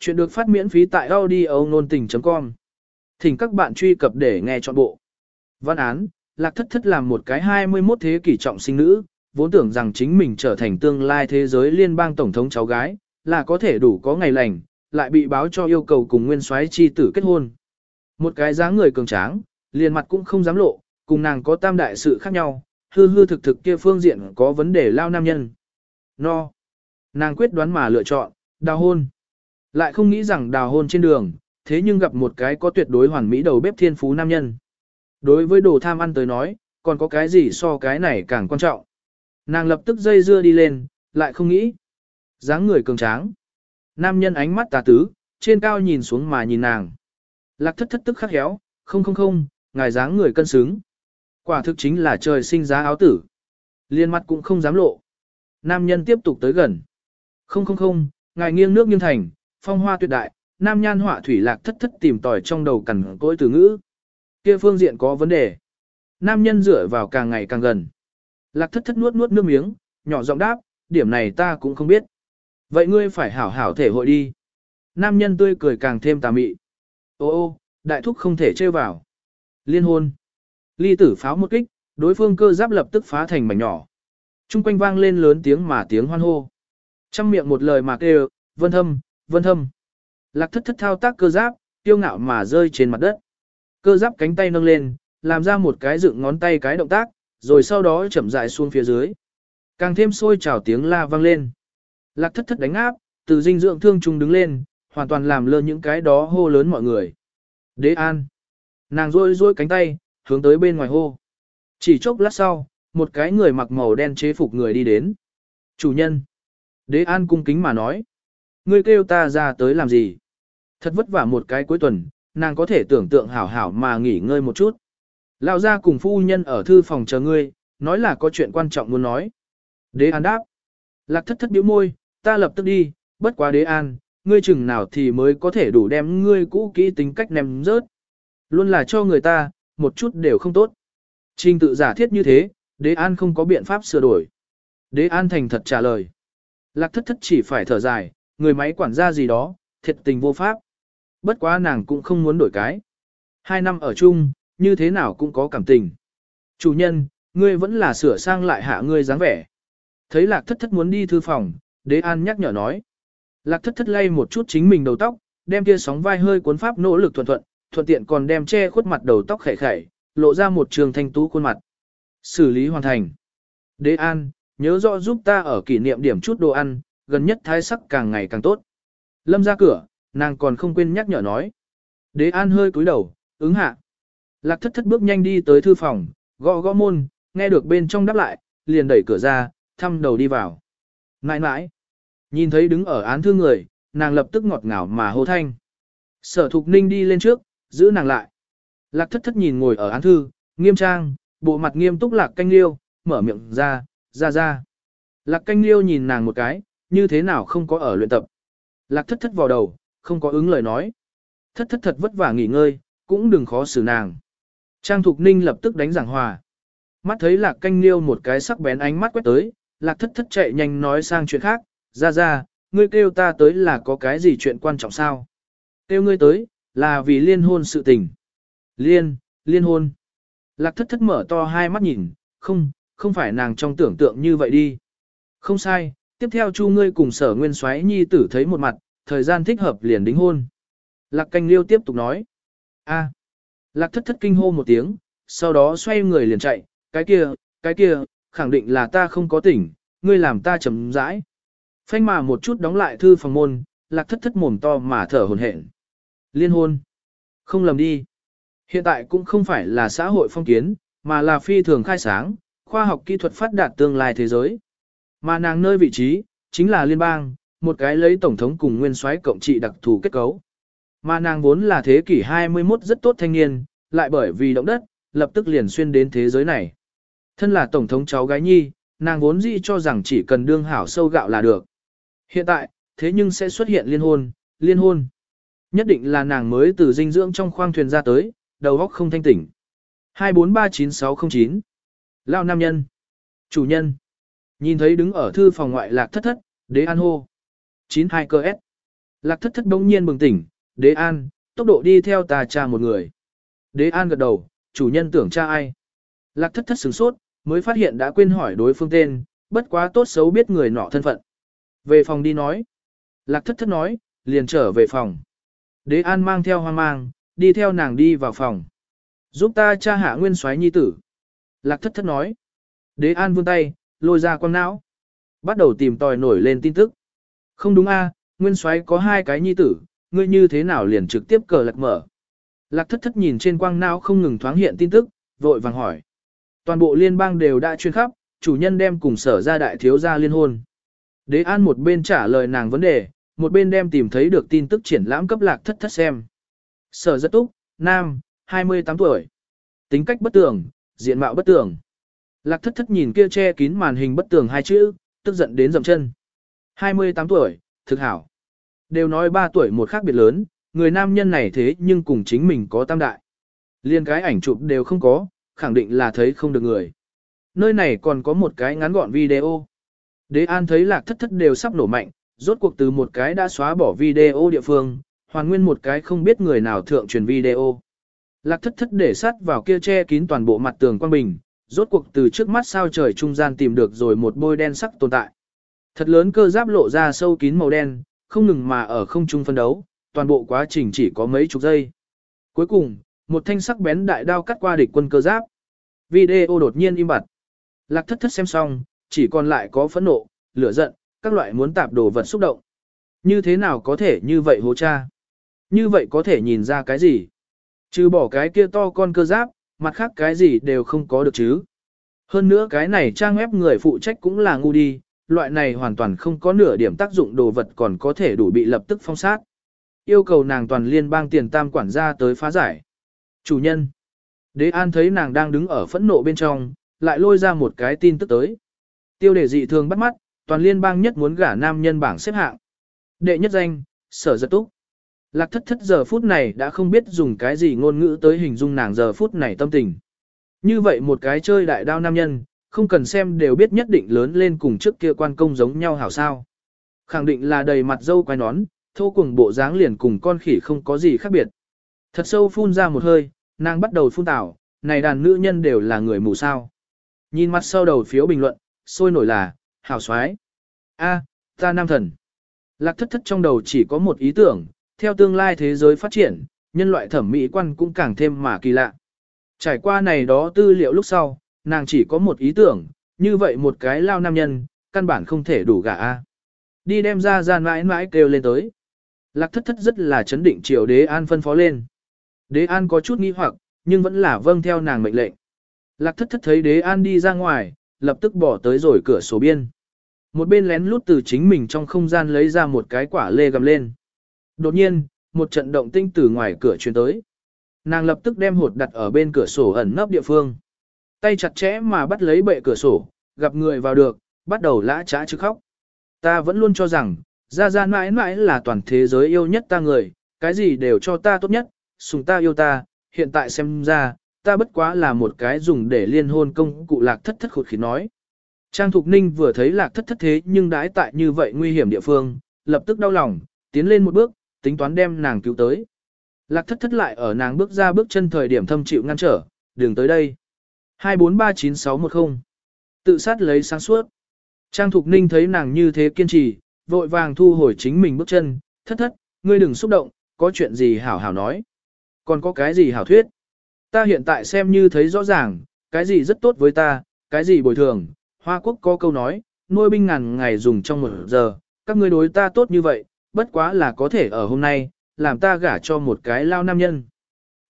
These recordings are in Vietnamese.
Chuyện được phát miễn phí tại audio nôn tình.com. Thỉnh các bạn truy cập để nghe trọn bộ. Văn án, Lạc Thất Thất làm một cái 21 thế kỷ trọng sinh nữ, vốn tưởng rằng chính mình trở thành tương lai thế giới liên bang tổng thống cháu gái, là có thể đủ có ngày lành, lại bị báo cho yêu cầu cùng nguyên soái chi tử kết hôn. Một cái dáng người cường tráng, liền mặt cũng không dám lộ, cùng nàng có tam đại sự khác nhau, hư hư thực thực kia phương diện có vấn đề lao nam nhân. No. Nàng quyết đoán mà lựa chọn, đào hôn. Lại không nghĩ rằng đào hôn trên đường, thế nhưng gặp một cái có tuyệt đối hoàn mỹ đầu bếp thiên phú nam nhân. Đối với đồ tham ăn tới nói, còn có cái gì so cái này càng quan trọng. Nàng lập tức dây dưa đi lên, lại không nghĩ. dáng người cường tráng. Nam nhân ánh mắt tà tứ, trên cao nhìn xuống mà nhìn nàng. Lạc thất thất tức khắc héo, không không không, ngài dáng người cân xứng. Quả thực chính là trời sinh giá áo tử. Liên mặt cũng không dám lộ. Nam nhân tiếp tục tới gần. Không không không, ngài nghiêng nước nghiêng thành, phong hoa tuyệt đại, nam nhan họa thủy lạc thất thất tìm tòi trong đầu cằn cỗi từ ngữ. Kia phương diện có vấn đề. Nam nhân dựa vào càng ngày càng gần. Lạc thất thất nuốt nuốt nước miếng, nhỏ giọng đáp, điểm này ta cũng không biết. Vậy ngươi phải hảo hảo thể hội đi. Nam nhân tươi cười càng thêm tà mị. Ô ô, đại thúc không thể trêu vào. Liên hôn. Ly tử pháo một kích, đối phương cơ giáp lập tức phá thành mảnh nhỏ. Trung quanh vang lên lớn tiếng mà tiếng hoan hô. Trăm miệng một lời mà kêu, vân thâm, vân thâm. Lạc thất thất thao tác cơ giáp, tiêu ngạo mà rơi trên mặt đất. Cơ giáp cánh tay nâng lên, làm ra một cái dựng ngón tay cái động tác, rồi sau đó chậm rãi xuống phía dưới. Càng thêm sôi trào tiếng la vang lên. Lạc thất thất đánh áp, từ dinh dưỡng thương trung đứng lên, hoàn toàn làm lơ những cái đó hô lớn mọi người. Đế an. Nàng rôi rôi cánh tay, hướng tới bên ngoài hô. Chỉ chốc lát sau, một cái người mặc màu đen chế phục người đi đến. Chủ nhân. Đế an cung kính mà nói. Ngươi kêu ta ra tới làm gì? Thật vất vả một cái cuối tuần, nàng có thể tưởng tượng hảo hảo mà nghỉ ngơi một chút. Lão ra cùng phu nhân ở thư phòng chờ ngươi, nói là có chuyện quan trọng muốn nói. Đế an đáp. Lạc thất thất biểu môi, ta lập tức đi, bất quá đế an, ngươi chừng nào thì mới có thể đủ đem ngươi cũ kỹ tính cách ném rớt. Luôn là cho người ta, một chút đều không tốt. Trình tự giả thiết như thế, đế an không có biện pháp sửa đổi. Đế an thành thật trả lời. Lạc thất thất chỉ phải thở dài, người máy quản gia gì đó, thiệt tình vô pháp. Bất quá nàng cũng không muốn đổi cái. Hai năm ở chung, như thế nào cũng có cảm tình. Chủ nhân, ngươi vẫn là sửa sang lại hạ ngươi dáng vẻ. Thấy lạc thất thất muốn đi thư phòng, đế an nhắc nhở nói. Lạc thất thất lay một chút chính mình đầu tóc, đem kia sóng vai hơi cuốn pháp nỗ lực thuận thuận, thuận tiện còn đem che khuất mặt đầu tóc khẩy khẩy, lộ ra một trường thanh tú khuôn mặt. Xử lý hoàn thành. Đế an, nhớ rõ giúp ta ở kỷ niệm điểm chút đồ ăn, gần nhất thái sắc càng ngày càng tốt. Lâm ra cửa, nàng còn không quên nhắc nhở nói. Đế an hơi cúi đầu, ứng hạ. Lạc thất thất bước nhanh đi tới thư phòng, gõ gõ môn, nghe được bên trong đáp lại, liền đẩy cửa ra, thăm đầu đi vào. Nãi nãi. Nhìn thấy đứng ở án thư người, nàng lập tức ngọt ngào mà hô thanh. Sở thục ninh đi lên trước, giữ nàng lại. Lạc thất thất nhìn ngồi ở án thư, nghiêm trang, bộ mặt nghiêm túc lạc canh liêu, mở miệng ra, ra ra. Lạc canh liêu nhìn nàng một cái, như thế nào không có ở luyện tập. Lạc thất thất vào đầu, không có ứng lời nói. Thất thất thật vất vả nghỉ ngơi, cũng đừng khó xử nàng. Trang Thục Ninh lập tức đánh giảng hòa. Mắt thấy lạc canh liêu một cái sắc bén ánh mắt quét tới, lạc thất thất chạy nhanh nói sang chuyện khác, ra ra, ngươi kêu ta tới là có cái gì chuyện quan trọng sao? Kêu ngươi tới, là vì liên hôn sự tình. Liên, liên hôn. Lạc thất thất mở to hai mắt nhìn, không, không phải nàng trong tưởng tượng như vậy đi. Không sai, tiếp theo chu ngươi cùng sở nguyên soái nhi tử thấy một mặt, thời gian thích hợp liền đính hôn. Lạc canh liêu tiếp tục nói. a Lạc thất thất kinh hô một tiếng, sau đó xoay người liền chạy, cái kia, cái kia, khẳng định là ta không có tỉnh, ngươi làm ta chấm rãi. Phanh mà một chút đóng lại thư phòng môn, lạc thất thất mồm to mà thở hồn hển. Liên hôn. Không lầm đi. Hiện tại cũng không phải là xã hội phong kiến, mà là phi thường khai sáng, khoa học kỹ thuật phát đạt tương lai thế giới. Mà nàng nơi vị trí, chính là liên bang, một cái lấy tổng thống cùng nguyên soái cộng trị đặc thù kết cấu. Mà nàng vốn là thế kỷ 21 rất tốt thanh niên, lại bởi vì động đất, lập tức liền xuyên đến thế giới này. Thân là tổng thống cháu gái nhi, nàng vốn dĩ cho rằng chỉ cần đương hảo sâu gạo là được. Hiện tại, thế nhưng sẽ xuất hiện liên hôn, liên hôn. Nhất định là nàng mới từ dinh dưỡng trong khoang thuyền ra tới, đầu óc không thanh tỉnh. 2439609 Lao nam nhân Chủ nhân Nhìn thấy đứng ở thư phòng ngoại lạc thất thất, đế an hô. 92 cơ S Lạc thất thất bỗng nhiên bừng tỉnh, đế an, tốc độ đi theo ta cha một người. Đế an gật đầu, chủ nhân tưởng cha ai. Lạc thất thất sửng sốt, mới phát hiện đã quên hỏi đối phương tên, bất quá tốt xấu biết người nọ thân phận. Về phòng đi nói. Lạc thất thất nói, liền trở về phòng. Đế an mang theo hoang mang, đi theo nàng đi vào phòng. Giúp ta cha hạ nguyên soái nhi tử. Lạc thất thất nói. Đế an vươn tay, lôi ra quang não. Bắt đầu tìm tòi nổi lên tin tức. Không đúng a, nguyên soái có hai cái nhi tử, ngươi như thế nào liền trực tiếp cờ lạc mở. Lạc thất thất nhìn trên quang não không ngừng thoáng hiện tin tức, vội vàng hỏi. Toàn bộ liên bang đều đã chuyên khắp, chủ nhân đem cùng sở ra đại thiếu gia liên hôn. Đế an một bên trả lời nàng vấn đề, một bên đem tìm thấy được tin tức triển lãm cấp lạc thất thất xem. Sở rất túc, nam, 28 tuổi. Tính cách bất tường, diện mạo bất tường. Lạc thất thất nhìn kia che kín màn hình bất tường hai chữ, tức giận đến dậm chân. 28 tuổi, thực hảo. Đều nói 3 tuổi một khác biệt lớn, người nam nhân này thế nhưng cùng chính mình có tam đại. Liên cái ảnh chụp đều không có, khẳng định là thấy không được người. Nơi này còn có một cái ngắn gọn video. Đế An thấy lạc thất thất đều sắp nổ mạnh, rốt cuộc từ một cái đã xóa bỏ video địa phương, hoàn nguyên một cái không biết người nào thượng truyền video. Lạc thất thất để sát vào kia che kín toàn bộ mặt tường quang bình, rốt cuộc từ trước mắt sao trời trung gian tìm được rồi một bôi đen sắc tồn tại. Thật lớn cơ giáp lộ ra sâu kín màu đen, không ngừng mà ở không trung phân đấu, toàn bộ quá trình chỉ có mấy chục giây. Cuối cùng, một thanh sắc bén đại đao cắt qua địch quân cơ giáp. Video đột nhiên im bặt. Lạc thất thất xem xong, chỉ còn lại có phẫn nộ, lửa giận, các loại muốn tạp đồ vật xúc động. Như thế nào có thể như vậy hố cha? Như vậy có thể nhìn ra cái gì? Trừ bỏ cái kia to con cơ giáp, mặt khác cái gì đều không có được chứ. Hơn nữa cái này trang web người phụ trách cũng là ngu đi, loại này hoàn toàn không có nửa điểm tác dụng đồ vật còn có thể đủ bị lập tức phong sát. Yêu cầu nàng toàn liên bang tiền tam quản gia tới phá giải. Chủ nhân. Đế An thấy nàng đang đứng ở phẫn nộ bên trong, lại lôi ra một cái tin tức tới. Tiêu đề dị thường bắt mắt, toàn liên bang nhất muốn gả nam nhân bảng xếp hạng. Đệ nhất danh, sở giật túc. Lạc thất thất giờ phút này đã không biết dùng cái gì ngôn ngữ tới hình dung nàng giờ phút này tâm tình. Như vậy một cái chơi đại đao nam nhân, không cần xem đều biết nhất định lớn lên cùng trước kia quan công giống nhau hảo sao. Khẳng định là đầy mặt dâu quai nón, thô cùng bộ dáng liền cùng con khỉ không có gì khác biệt. Thật sâu phun ra một hơi, nàng bắt đầu phun tảo, này đàn nữ nhân đều là người mù sao. Nhìn mặt sau đầu phiếu bình luận, sôi nổi là, hảo xoái. a ta nam thần. Lạc thất thất trong đầu chỉ có một ý tưởng, theo tương lai thế giới phát triển, nhân loại thẩm mỹ quan cũng càng thêm mà kỳ lạ. Trải qua này đó tư liệu lúc sau, nàng chỉ có một ý tưởng, như vậy một cái lao nam nhân, căn bản không thể đủ gả a. Đi đem ra ra mãi mãi kêu lên tới. Lạc thất thất rất là chấn định triều đế an phân phó lên. Đế an có chút nghi hoặc, nhưng vẫn là vâng theo nàng mệnh lệnh. Lạc thất thất thấy đế an đi ra ngoài, lập tức bỏ tới rồi cửa sổ biên. Một bên lén lút từ chính mình trong không gian lấy ra một cái quả lê gầm lên. Đột nhiên, một trận động tinh từ ngoài cửa truyền tới. Nàng lập tức đem hột đặt ở bên cửa sổ ẩn nấp địa phương. Tay chặt chẽ mà bắt lấy bệ cửa sổ, gặp người vào được, bắt đầu lã trá chứ khóc. Ta vẫn luôn cho rằng, Gia Gia mãi mãi là toàn thế giới yêu nhất ta người, cái gì đều cho ta tốt nhất, sùng ta yêu ta, hiện tại xem ra, ta bất quá là một cái dùng để liên hôn công cụ lạc thất thất khột khí nói. Trang Thục Ninh vừa thấy lạc thất thất thế nhưng đãi tại như vậy nguy hiểm địa phương, lập tức đau lòng, tiến lên một bước, tính toán đem nàng cứu tới. Lạc thất thất lại ở nàng bước ra bước chân thời điểm thâm chịu ngăn trở, đường tới đây. 2439610 Tự sát lấy sáng suốt. Trang Thục Ninh thấy nàng như thế kiên trì, vội vàng thu hồi chính mình bước chân, thất thất, ngươi đừng xúc động, có chuyện gì hảo hảo nói. Còn có cái gì hảo thuyết. Ta hiện tại xem như thấy rõ ràng, cái gì rất tốt với ta, cái gì bồi thường. Hoa Quốc có câu nói, nuôi binh ngàn ngày dùng trong một giờ, các ngươi đối ta tốt như vậy, bất quá là có thể ở hôm nay, làm ta gả cho một cái lao nam nhân.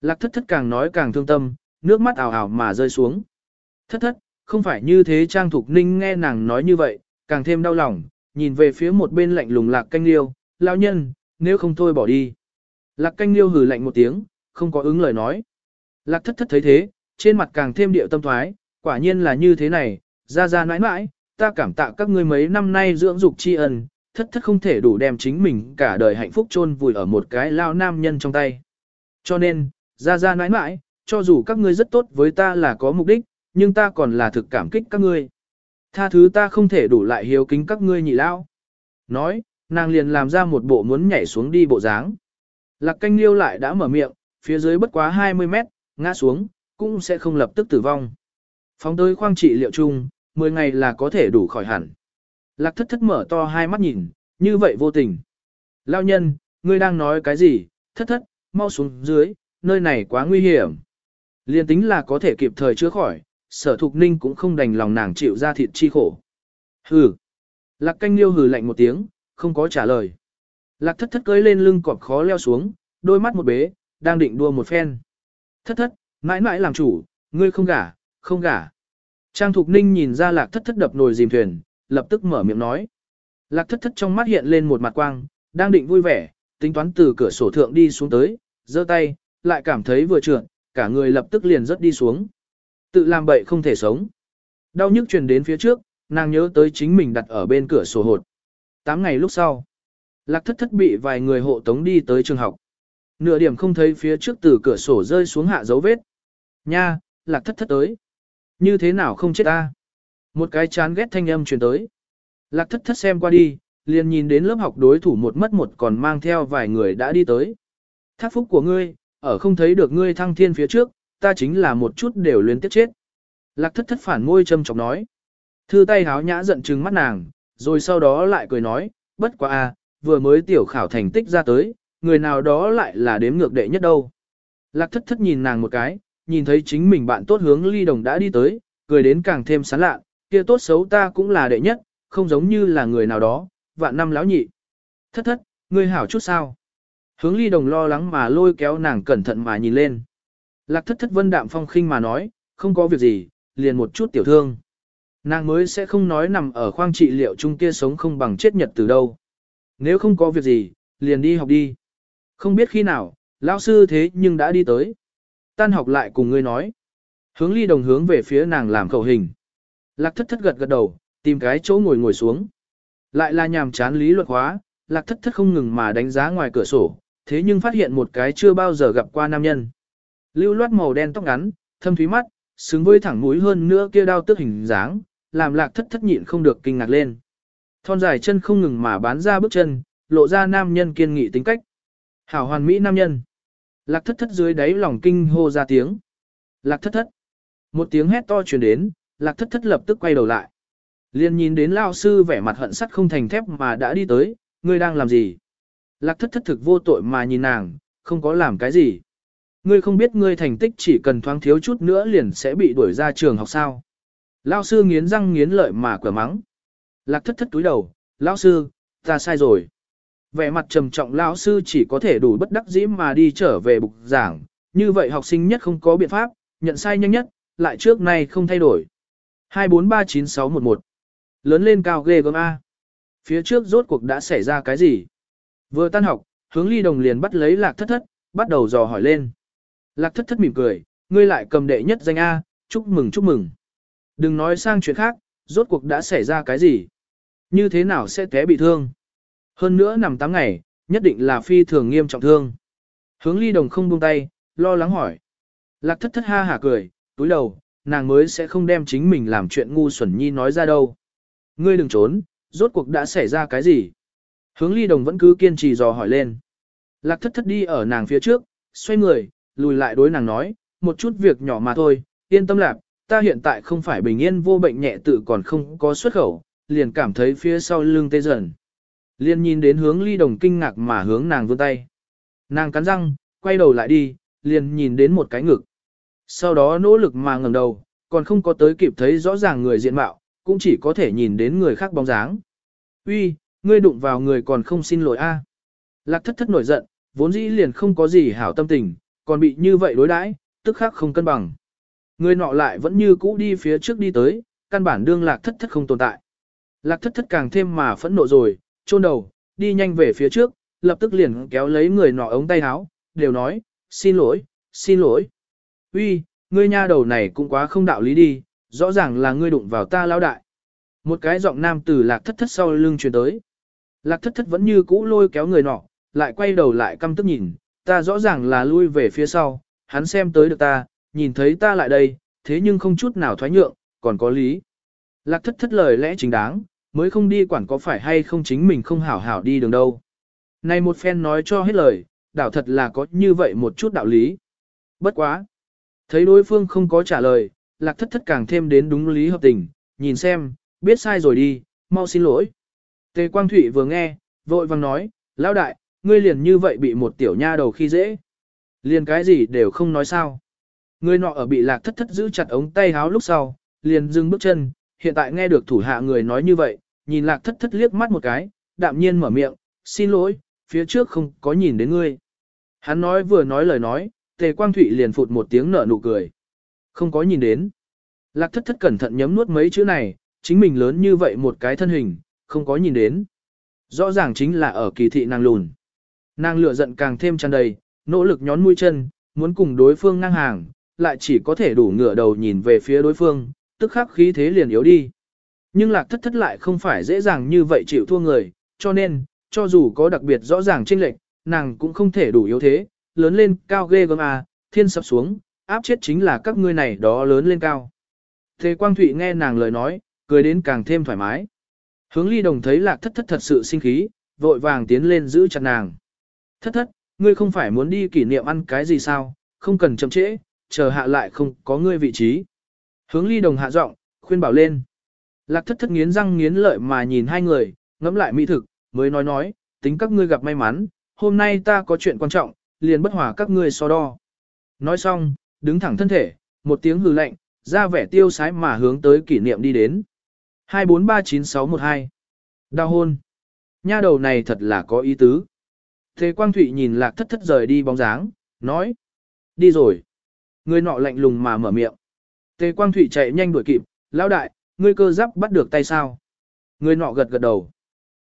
Lạc thất thất càng nói càng thương tâm, nước mắt ảo ảo mà rơi xuống. Thất thất, không phải như thế Trang Thục Ninh nghe nàng nói như vậy, càng thêm đau lòng, nhìn về phía một bên lạnh lùng lạc canh liêu, lao nhân, nếu không thôi bỏ đi. Lạc canh liêu hừ lạnh một tiếng, không có ứng lời nói. Lạc thất thất thấy thế, trên mặt càng thêm điệu tâm thoái, quả nhiên là như thế này, ra ra nãi nãi, ta cảm tạ các ngươi mấy năm nay dưỡng dục tri ân, thất thất không thể đủ đem chính mình cả đời hạnh phúc chôn vùi ở một cái lao nam nhân trong tay. Cho nên, ra ra nãi nãi, cho dù các ngươi rất tốt với ta là có mục đích, nhưng ta còn là thực cảm kích các ngươi. Tha thứ ta không thể đủ lại hiếu kính các ngươi nhị lao. Nói, nàng liền làm ra một bộ muốn nhảy xuống đi bộ dáng. Lạc canh liêu lại đã mở miệng, phía dưới bất quá 20 mét, ngã xuống, cũng sẽ không lập tức tử vong. Phóng tới khoang trị liệu chung, 10 ngày là có thể đủ khỏi hẳn. Lạc thất thất mở to hai mắt nhìn, như vậy vô tình. Lao nhân, ngươi đang nói cái gì, thất thất, mau xuống dưới, nơi này quá nguy hiểm. Liên tính là có thể kịp thời chữa khỏi, sở thục ninh cũng không đành lòng nàng chịu ra thịt chi khổ. Hừ. Lạc canh liêu hừ lạnh một tiếng, không có trả lời. Lạc thất thất cưới lên lưng cọp khó leo xuống, đôi mắt một bế, đang định đua một phen. Thất thất, mãi mãi làm chủ, ngươi không gả, không gả. Trang Thục Ninh nhìn ra lạc thất thất đập nồi dìm thuyền, lập tức mở miệng nói. Lạc thất thất trong mắt hiện lên một mặt quang, đang định vui vẻ, tính toán từ cửa sổ thượng đi xuống tới, giơ tay, lại cảm thấy vừa trượt, cả người lập tức liền rớt đi xuống. Tự làm bậy không thể sống. Đau nhức truyền đến phía trước, nàng nhớ tới chính mình đặt ở bên cửa sổ hột. Tám ngày lúc sau, lạc thất thất bị vài người hộ tống đi tới trường học. Nửa điểm không thấy phía trước từ cửa sổ rơi xuống hạ dấu vết. Nha, lạc thất thất tới. Như thế nào không chết ta? Một cái chán ghét thanh âm truyền tới. Lạc thất thất xem qua đi, liền nhìn đến lớp học đối thủ một mất một còn mang theo vài người đã đi tới. Thác phúc của ngươi, ở không thấy được ngươi thăng thiên phía trước, ta chính là một chút đều luyến tiếp chết. Lạc thất thất phản môi châm chọc nói. Thư tay háo nhã giận trừng mắt nàng, rồi sau đó lại cười nói, bất quá a, vừa mới tiểu khảo thành tích ra tới, người nào đó lại là đếm ngược đệ nhất đâu. Lạc thất thất nhìn nàng một cái, nhìn thấy chính mình bạn tốt hướng ly đồng đã đi tới, cười đến càng thêm sán lạ, kia tốt xấu ta cũng là đệ nhất, không giống như là người nào đó, vạn năm lão nhị. Thất thất, ngươi hảo chút sao? Hướng ly đồng lo lắng mà lôi kéo nàng cẩn thận mà nhìn lên. Lạc thất thất vân đạm phong khinh mà nói, không có việc gì, liền một chút tiểu thương. Nàng mới sẽ không nói nằm ở khoang trị liệu chung kia sống không bằng chết nhật từ đâu. Nếu không có việc gì, liền đi học đi. Không biết khi nào, lão sư thế nhưng đã đi tới. Tan học lại cùng ngươi nói. Hướng ly đồng hướng về phía nàng làm khẩu hình. Lạc thất thất gật gật đầu, tìm cái chỗ ngồi ngồi xuống. Lại là nhàm chán lý luật hóa, lạc thất thất không ngừng mà đánh giá ngoài cửa sổ, thế nhưng phát hiện một cái chưa bao giờ gặp qua nam nhân. Lưu loát màu đen tóc ngắn, thâm thúy mắt, xứng với thẳng mũi hơn nữa kia đao tước hình dáng, làm lạc thất thất nhịn không được kinh ngạc lên. Thon dài chân không ngừng mà bán ra bước chân, lộ ra nam nhân kiên nghị tính cách. Hảo hoàn mỹ nam nhân. Lạc thất thất dưới đáy lòng kinh hô ra tiếng. Lạc thất thất. Một tiếng hét to truyền đến, lạc thất thất lập tức quay đầu lại. liền nhìn đến lao sư vẻ mặt hận sắt không thành thép mà đã đi tới, ngươi đang làm gì? Lạc thất thất thực vô tội mà nhìn nàng, không có làm cái gì. Ngươi không biết ngươi thành tích chỉ cần thoáng thiếu chút nữa liền sẽ bị đuổi ra trường học sao. Lao sư nghiến răng nghiến lợi mà cửa mắng. Lạc thất thất túi đầu, lão sư, ta sai rồi. Vẻ mặt trầm trọng lão sư chỉ có thể đủ bất đắc dĩ mà đi trở về bục giảng, như vậy học sinh nhất không có biện pháp, nhận sai nhanh nhất, lại trước nay không thay đổi. 2439611 Lớn lên cao ghê gớm A. Phía trước rốt cuộc đã xảy ra cái gì? Vừa tan học, hướng ly đồng liền bắt lấy lạc thất thất, bắt đầu dò hỏi lên. Lạc thất thất mỉm cười, ngươi lại cầm đệ nhất danh A, chúc mừng chúc mừng. Đừng nói sang chuyện khác, rốt cuộc đã xảy ra cái gì? Như thế nào sẽ té bị thương? Hơn nữa nằm 8 ngày, nhất định là phi thường nghiêm trọng thương. Hướng ly đồng không buông tay, lo lắng hỏi. Lạc thất thất ha hả cười, túi đầu, nàng mới sẽ không đem chính mình làm chuyện ngu xuẩn nhi nói ra đâu. Ngươi đừng trốn, rốt cuộc đã xảy ra cái gì? Hướng ly đồng vẫn cứ kiên trì dò hỏi lên. Lạc thất thất đi ở nàng phía trước, xoay người, lùi lại đối nàng nói, một chút việc nhỏ mà thôi, yên tâm lạc, ta hiện tại không phải bình yên vô bệnh nhẹ tự còn không có xuất khẩu, liền cảm thấy phía sau lưng tê dần. Liền nhìn đến hướng ly đồng kinh ngạc mà hướng nàng vươn tay. Nàng cắn răng, quay đầu lại đi, liền nhìn đến một cái ngực. Sau đó nỗ lực mà ngẩng đầu, còn không có tới kịp thấy rõ ràng người diện mạo, cũng chỉ có thể nhìn đến người khác bóng dáng. Uy, ngươi đụng vào người còn không xin lỗi a. Lạc thất thất nổi giận, vốn dĩ liền không có gì hảo tâm tình, còn bị như vậy đối đãi, tức khắc không cân bằng. Người nọ lại vẫn như cũ đi phía trước đi tới, căn bản đương lạc thất thất không tồn tại. Lạc thất thất càng thêm mà phẫn nộ rồi, chôn đầu, đi nhanh về phía trước, lập tức liền kéo lấy người nọ ống tay áo, đều nói, xin lỗi, xin lỗi. Uy, ngươi nha đầu này cũng quá không đạo lý đi, rõ ràng là ngươi đụng vào ta lão đại. Một cái giọng nam từ lạc thất thất sau lưng truyền tới. Lạc thất thất vẫn như cũ lôi kéo người nọ, lại quay đầu lại căm tức nhìn, ta rõ ràng là lui về phía sau, hắn xem tới được ta, nhìn thấy ta lại đây, thế nhưng không chút nào thoái nhượng, còn có lý. Lạc thất thất lời lẽ chính đáng, mới không đi quản có phải hay không chính mình không hảo hảo đi đường đâu. Này một phen nói cho hết lời, đảo thật là có như vậy một chút đạo lý. Bất quá. Thấy đối phương không có trả lời, lạc thất thất càng thêm đến đúng lý hợp tình, nhìn xem, biết sai rồi đi, mau xin lỗi. Tề Quang Thụy vừa nghe, vội vàng nói, lão đại, ngươi liền như vậy bị một tiểu nha đầu khi dễ. Liền cái gì đều không nói sao. Người nọ ở bị lạc thất thất giữ chặt ống tay háo lúc sau, liền dừng bước chân, hiện tại nghe được thủ hạ người nói như vậy, nhìn lạc thất thất liếc mắt một cái, đạm nhiên mở miệng, xin lỗi, phía trước không có nhìn đến ngươi. Hắn nói vừa nói lời nói, tề quang thụy liền phụt một tiếng nở nụ cười. Không có nhìn đến. Lạc thất thất cẩn thận nhấm nuốt mấy chữ này, chính mình lớn như vậy một cái thân hình, không có nhìn đến. Rõ ràng chính là ở kỳ thị nàng lùn. Nàng lửa giận càng thêm tràn đầy, nỗ lực nhón mũi chân, muốn cùng đối phương ngang hàng, lại chỉ có thể đủ ngửa đầu nhìn về phía đối phương, tức khắc khí thế liền yếu đi. Nhưng lạc thất thất lại không phải dễ dàng như vậy chịu thua người, cho nên, cho dù có đặc biệt rõ ràng chênh lệch, nàng cũng không thể đủ yếu thế, lớn lên cao ghê gớm à, thiên sập xuống, áp chết chính là các ngươi này đó lớn lên cao. Thế Quang Thụy nghe nàng lời nói, cười đến càng thêm thoải mái. Hướng ly đồng thấy lạc thất thất thật sự sinh khí, vội vàng tiến lên giữ chặt nàng. Thất thất, ngươi không phải muốn đi kỷ niệm ăn cái gì sao, không cần chậm trễ, chờ hạ lại không có ngươi vị trí. Hướng ly đồng hạ giọng, khuyên bảo lên. Lạc thất thất nghiến răng nghiến lợi mà nhìn hai người, ngẫm lại mỹ thực, mới nói nói, tính các ngươi gặp may mắn, hôm nay ta có chuyện quan trọng, liền bất hòa các ngươi so đo. Nói xong, đứng thẳng thân thể, một tiếng hừ lạnh, ra vẻ tiêu sái mà hướng tới kỷ niệm đi đến. 2439612 Đào hôn. Nha đầu này thật là có ý tứ. Thế Quang Thụy nhìn lạc thất thất rời đi bóng dáng, nói. Đi rồi. Người nọ lạnh lùng mà mở miệng. Tề Quang Thụy chạy nhanh đuổi kịp, lão đại, ngươi cơ giáp bắt được tay sao? Người nọ gật gật đầu.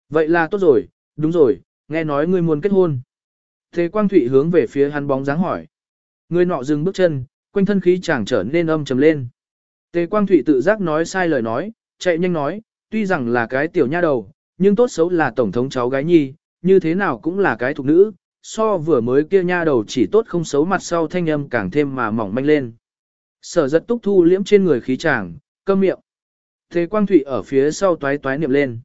Vậy là tốt rồi, đúng rồi, nghe nói ngươi muốn kết hôn. Thế Quang Thụy hướng về phía hắn bóng dáng hỏi. Người nọ dừng bước chân, quanh thân khí chàng trở nên âm trầm lên. Tề Quang Thụy tự giác nói sai lời nói, chạy nhanh nói, tuy rằng là cái tiểu nha đầu, nhưng tốt xấu là tổng thống cháu gái nhi, như thế nào cũng là cái thục nữ, so vừa mới kia nha đầu chỉ tốt không xấu mặt sau thanh âm càng thêm mà mỏng manh lên. Sở giật túc thu liễm trên người khí chàng, câm miệng. Thế quang thụy ở phía sau toái toái niệm lên.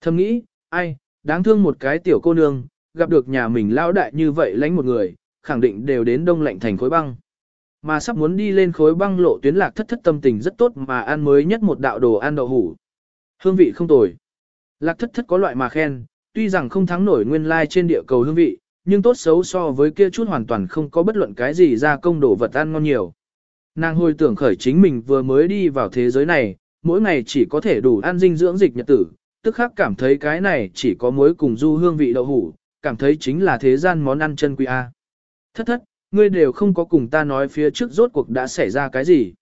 Thầm nghĩ, ai, đáng thương một cái tiểu cô nương, gặp được nhà mình lão đại như vậy lánh một người, khẳng định đều đến đông lạnh thành khối băng. Mà sắp muốn đi lên khối băng lộ tuyến lạc thất thất tâm tình rất tốt mà ăn mới nhất một đạo đồ ăn đậu hủ. Hương vị không tồi. Lạc thất thất có loại mà khen, tuy rằng không thắng nổi nguyên lai like trên địa cầu hương vị, nhưng tốt xấu so với kia chút hoàn toàn không có bất luận cái gì ra công đồ vật ăn ngon nhiều. Nàng hồi tưởng khởi chính mình vừa mới đi vào thế giới này, mỗi ngày chỉ có thể đủ ăn dinh dưỡng dịch nhật tử, tức khắc cảm thấy cái này chỉ có muối cùng du hương vị đậu hủ, cảm thấy chính là thế gian món ăn chân quý A. Thất thất, ngươi đều không có cùng ta nói phía trước rốt cuộc đã xảy ra cái gì.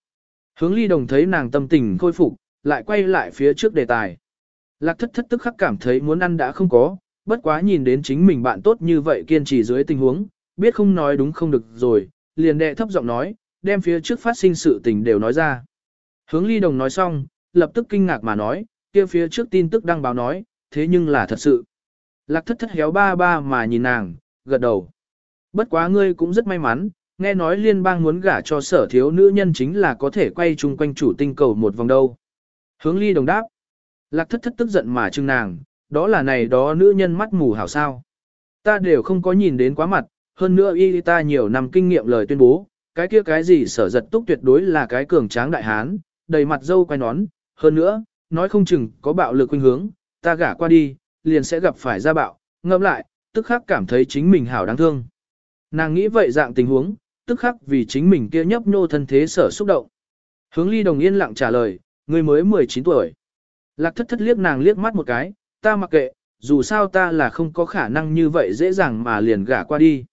Hướng ly đồng thấy nàng tâm tình khôi phục, lại quay lại phía trước đề tài. Lạc thất thất tức khắc cảm thấy muốn ăn đã không có, bất quá nhìn đến chính mình bạn tốt như vậy kiên trì dưới tình huống, biết không nói đúng không được rồi, liền đệ thấp giọng nói, đem phía trước phát sinh sự tình đều nói ra. Hướng ly đồng nói xong, lập tức kinh ngạc mà nói, kia phía trước tin tức đăng báo nói, thế nhưng là thật sự. Lạc thất thất héo ba ba mà nhìn nàng, gật đầu. Bất quá ngươi cũng rất may mắn, nghe nói liên bang muốn gả cho sở thiếu nữ nhân chính là có thể quay chung quanh chủ tinh cầu một vòng đâu. Hướng ly đồng đáp. Lạc thất thất tức giận mà chừng nàng, đó là này đó nữ nhân mắt mù hảo sao. Ta đều không có nhìn đến quá mặt, hơn nữa y ta nhiều năm kinh nghiệm lời tuyên bố, cái kia cái gì sở giật túc tuyệt đối là cái cường tráng đại hán, đầy mặt dâu quay nón, hơn nữa, nói không chừng có bạo lực khuynh hướng, ta gả qua đi, liền sẽ gặp phải gia bạo, ngâm lại, tức khắc cảm thấy chính mình hảo đáng thương. Nàng nghĩ vậy dạng tình huống, tức khắc vì chính mình kia nhấp nhô thân thế sở xúc động. Hướng ly đồng yên lặng trả lời, người mới 19 tuổi. Lạc thất thất liếc nàng liếc mắt một cái, ta mặc kệ, dù sao ta là không có khả năng như vậy dễ dàng mà liền gả qua đi.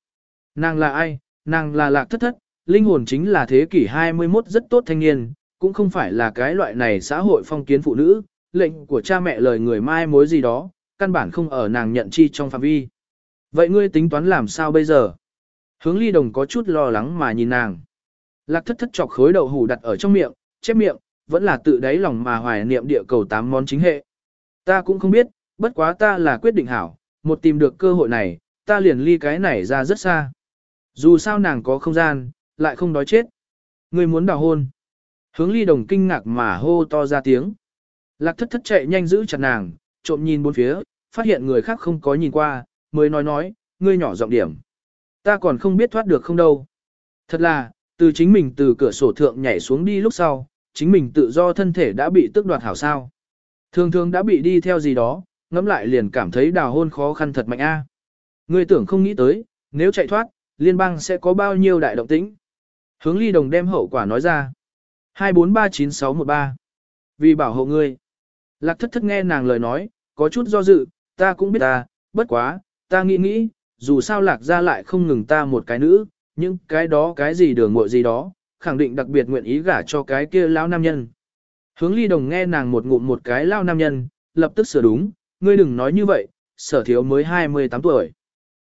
Nàng là ai? Nàng là lạc thất thất, linh hồn chính là thế kỷ 21 rất tốt thanh niên, cũng không phải là cái loại này xã hội phong kiến phụ nữ, lệnh của cha mẹ lời người mai mối gì đó, căn bản không ở nàng nhận chi trong phạm vi. Vậy ngươi tính toán làm sao bây giờ? Hướng ly đồng có chút lo lắng mà nhìn nàng. Lạc thất thất chọc khối đậu hủ đặt ở trong miệng, chép miệng, vẫn là tự đáy lòng mà hoài niệm địa cầu tám món chính hệ. Ta cũng không biết, bất quá ta là quyết định hảo, một tìm được cơ hội này, ta liền ly cái này ra rất xa. Dù sao nàng có không gian, lại không đói chết. Ngươi muốn đào hôn. Hướng ly đồng kinh ngạc mà hô to ra tiếng. Lạc thất thất chạy nhanh giữ chặt nàng, trộm nhìn bốn phía, phát hiện người khác không có nhìn qua, mới nói nói, ngươi nhỏ giọng điểm. Ta còn không biết thoát được không đâu. Thật là, từ chính mình từ cửa sổ thượng nhảy xuống đi lúc sau, chính mình tự do thân thể đã bị tước đoạt hảo sao. Thường thường đã bị đi theo gì đó, ngẫm lại liền cảm thấy đào hôn khó khăn thật mạnh a. Ngươi tưởng không nghĩ tới, nếu chạy thoát, liên bang sẽ có bao nhiêu đại động tĩnh. Hướng ly đồng đem hậu quả nói ra. 2439613 Vì bảo hộ ngươi. Lạc thất thất nghe nàng lời nói, có chút do dự, ta cũng biết ta, bất quá, ta nghĩ nghĩ, dù sao lạc ra lại không ngừng ta một cái nữ, những cái đó cái gì đường muội gì đó, khẳng định đặc biệt nguyện ý gả cho cái kia lao nam nhân. Hướng ly đồng nghe nàng một ngụm một cái lao nam nhân, lập tức sửa đúng, ngươi đừng nói như vậy, sở thiếu mới 28 tuổi.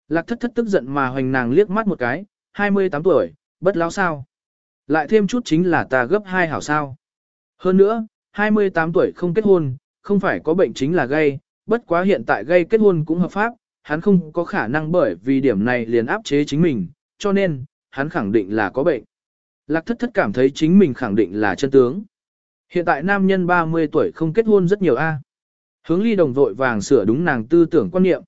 Lạc thất thất tức giận mà hoành nàng liếc mắt một cái, 28 tuổi, bất lão sao. Lại thêm chút chính là ta gấp hai hảo sao. Hơn nữa, 28 tuổi không kết hôn, không phải có bệnh chính là gây, bất quá hiện tại gây kết hôn cũng hợp pháp, hắn không có khả năng bởi vì điểm này liền áp chế chính mình, cho nên, hắn khẳng định là có bệnh. Lạc thất thất cảm thấy chính mình khẳng định là chân tướng. Hiện tại nam nhân 30 tuổi không kết hôn rất nhiều a. Hướng ly đồng vội vàng sửa đúng nàng tư tưởng quan niệm.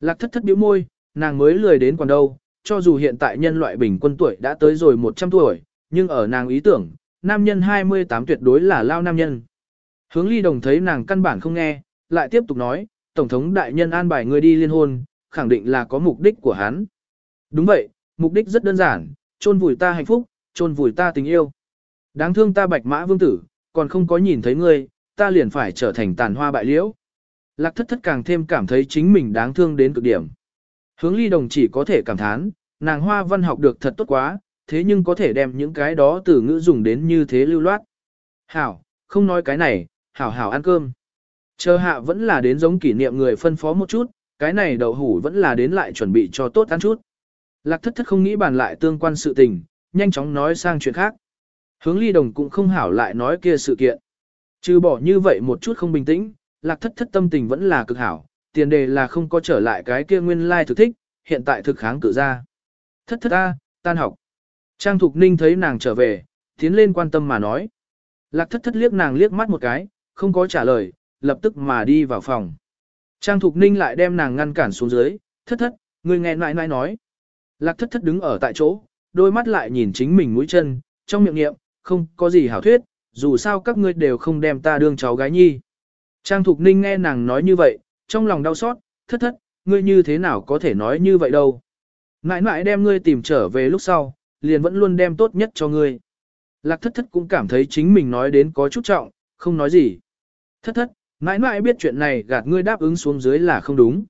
Lạc thất thất biểu môi, nàng mới lười đến còn đâu, cho dù hiện tại nhân loại bình quân tuổi đã tới rồi 100 tuổi, nhưng ở nàng ý tưởng, nam nhân 28 tuyệt đối là lao nam nhân. Hướng ly đồng thấy nàng căn bản không nghe, lại tiếp tục nói, Tổng thống đại nhân an bài ngươi đi liên hôn, khẳng định là có mục đích của hắn. Đúng vậy, mục đích rất đơn giản, chôn vùi ta hạnh phúc, chôn vùi ta tình yêu. Đáng thương ta bạch mã vương tử, còn không có nhìn thấy ngươi, ta liền phải trở thành tàn hoa bại liễu. Lạc thất thất càng thêm cảm thấy chính mình đáng thương đến cực điểm. Hướng ly đồng chỉ có thể cảm thán, nàng hoa văn học được thật tốt quá, thế nhưng có thể đem những cái đó từ ngữ dùng đến như thế lưu loát. Hảo, không nói cái này, hảo hảo ăn cơm. Chờ hạ vẫn là đến giống kỷ niệm người phân phó một chút, cái này đậu hủ vẫn là đến lại chuẩn bị cho tốt ăn chút. Lạc thất thất không nghĩ bàn lại tương quan sự tình, nhanh chóng nói sang chuyện khác. Hướng ly đồng cũng không hảo lại nói kia sự kiện. Trừ bỏ như vậy một chút không bình tĩnh, lạc thất thất tâm tình vẫn là cực hảo, tiền đề là không có trở lại cái kia nguyên lai thực thích, hiện tại thực kháng cự ra. Thất thất a, tan học. Trang Thục Ninh thấy nàng trở về, tiến lên quan tâm mà nói. Lạc thất thất liếc nàng liếc mắt một cái, không có trả lời, lập tức mà đi vào phòng. Trang Thục Ninh lại đem nàng ngăn cản xuống dưới, thất thất, người nghe nãi nãi nói. Lạc thất thất đứng ở tại chỗ, đôi mắt lại nhìn chính mình mũi chân, trong miệng niệm, không có gì hảo thuyết, dù sao các ngươi đều không đem ta đương cháu gái nhi. Trang Thục Ninh nghe nàng nói như vậy, trong lòng đau xót, thất thất, ngươi như thế nào có thể nói như vậy đâu. Nãi nãi đem ngươi tìm trở về lúc sau, liền vẫn luôn đem tốt nhất cho ngươi. Lạc thất thất cũng cảm thấy chính mình nói đến có chút trọng, không nói gì. Thất thất, mãi mãi biết chuyện này gạt ngươi đáp ứng xuống dưới là không đúng.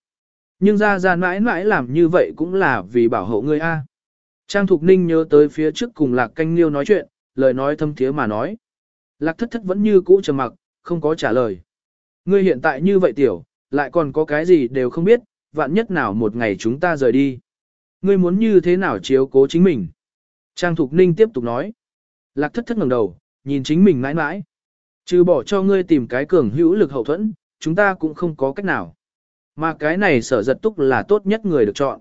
Nhưng ra ra mãi mãi làm như vậy cũng là vì bảo hộ ngươi a. Trang Thục Ninh nhớ tới phía trước cùng Lạc Canh Liêu nói chuyện, lời nói thâm thiế mà nói. Lạc thất thất vẫn như cũ trầm mặc, không có trả lời. Ngươi hiện tại như vậy tiểu, lại còn có cái gì đều không biết, vạn nhất nào một ngày chúng ta rời đi. Ngươi muốn như thế nào chiếu cố chính mình? Trang Thục Ninh tiếp tục nói. Lạc thất thất ngẩng đầu, nhìn chính mình mãi mãi. Trừ bỏ cho ngươi tìm cái cường hữu lực hậu thuẫn, chúng ta cũng không có cách nào. Mà cái này sở giật túc là tốt nhất người được chọn.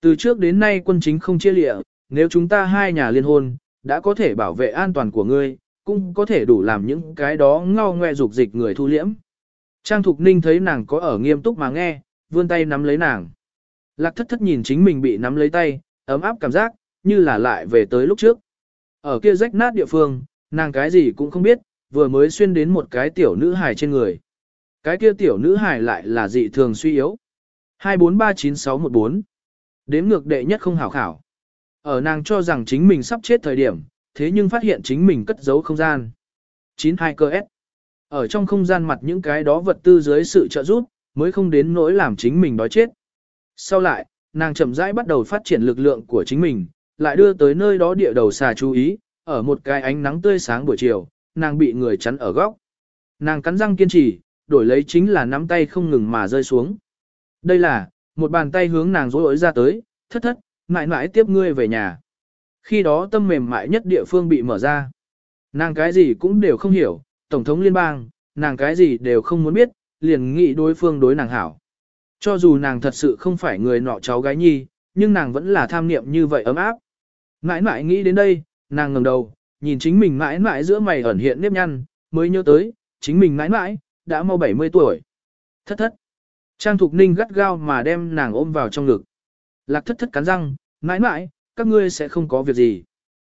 Từ trước đến nay quân chính không chia lịa, nếu chúng ta hai nhà liên hôn, đã có thể bảo vệ an toàn của ngươi, cũng có thể đủ làm những cái đó ngao ngoe dục dịch người thu liễm. Trang Thục Ninh thấy nàng có ở nghiêm túc mà nghe, vươn tay nắm lấy nàng. Lạc thất thất nhìn chính mình bị nắm lấy tay, ấm áp cảm giác, như là lại về tới lúc trước. Ở kia rách nát địa phương, nàng cái gì cũng không biết, vừa mới xuyên đến một cái tiểu nữ hài trên người. Cái kia tiểu nữ hài lại là dị thường suy yếu. 2439614 Đếm ngược đệ nhất không hảo khảo. Ở nàng cho rằng chính mình sắp chết thời điểm, thế nhưng phát hiện chính mình cất giấu không gian. 92 cơ S. Ở trong không gian mặt những cái đó vật tư dưới sự trợ giúp, mới không đến nỗi làm chính mình đói chết. Sau lại, nàng chậm rãi bắt đầu phát triển lực lượng của chính mình, lại đưa tới nơi đó địa đầu xà chú ý, ở một cái ánh nắng tươi sáng buổi chiều, nàng bị người chắn ở góc. Nàng cắn răng kiên trì, đổi lấy chính là nắm tay không ngừng mà rơi xuống. Đây là, một bàn tay hướng nàng rối ối ra tới, thất thất, mãi mãi tiếp ngươi về nhà. Khi đó tâm mềm mại nhất địa phương bị mở ra. Nàng cái gì cũng đều không hiểu, Tổng thống liên bang, nàng cái gì đều không muốn biết, liền nghĩ đối phương đối nàng hảo. Cho dù nàng thật sự không phải người nọ cháu gái nhi, nhưng nàng vẫn là tham niệm như vậy ấm áp. Mãi mãi nghĩ đến đây, nàng ngẩng đầu, nhìn chính mình mãi mãi giữa mày ẩn hiện nếp nhăn, mới nhớ tới, chính mình mãi mãi, đã mau 70 tuổi. Thất thất. Trang Thục Ninh gắt gao mà đem nàng ôm vào trong ngực. Lạc thất thất cắn răng, mãi mãi, các ngươi sẽ không có việc gì.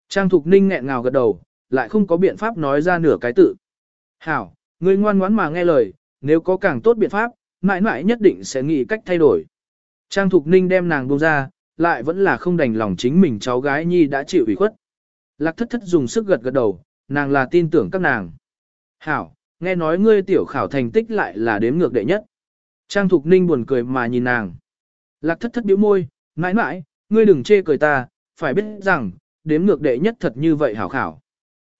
Trang Thục Ninh nghẹn ngào gật đầu, lại không có biện pháp nói ra nửa cái tự. Hảo, ngươi ngoan ngoãn mà nghe lời, nếu có càng tốt biện pháp, mãi mãi nhất định sẽ nghĩ cách thay đổi. Trang Thục Ninh đem nàng buông ra, lại vẫn là không đành lòng chính mình cháu gái Nhi đã chịu ủy khuất. Lạc thất thất dùng sức gật gật đầu, nàng là tin tưởng các nàng. Hảo, nghe nói ngươi tiểu khảo thành tích lại là đếm ngược đệ nhất. Trang Thục Ninh buồn cười mà nhìn nàng. Lạc thất thất biểu môi, mãi mãi, ngươi đừng chê cười ta, phải biết rằng, đếm ngược đệ nhất thật như vậy hảo khảo.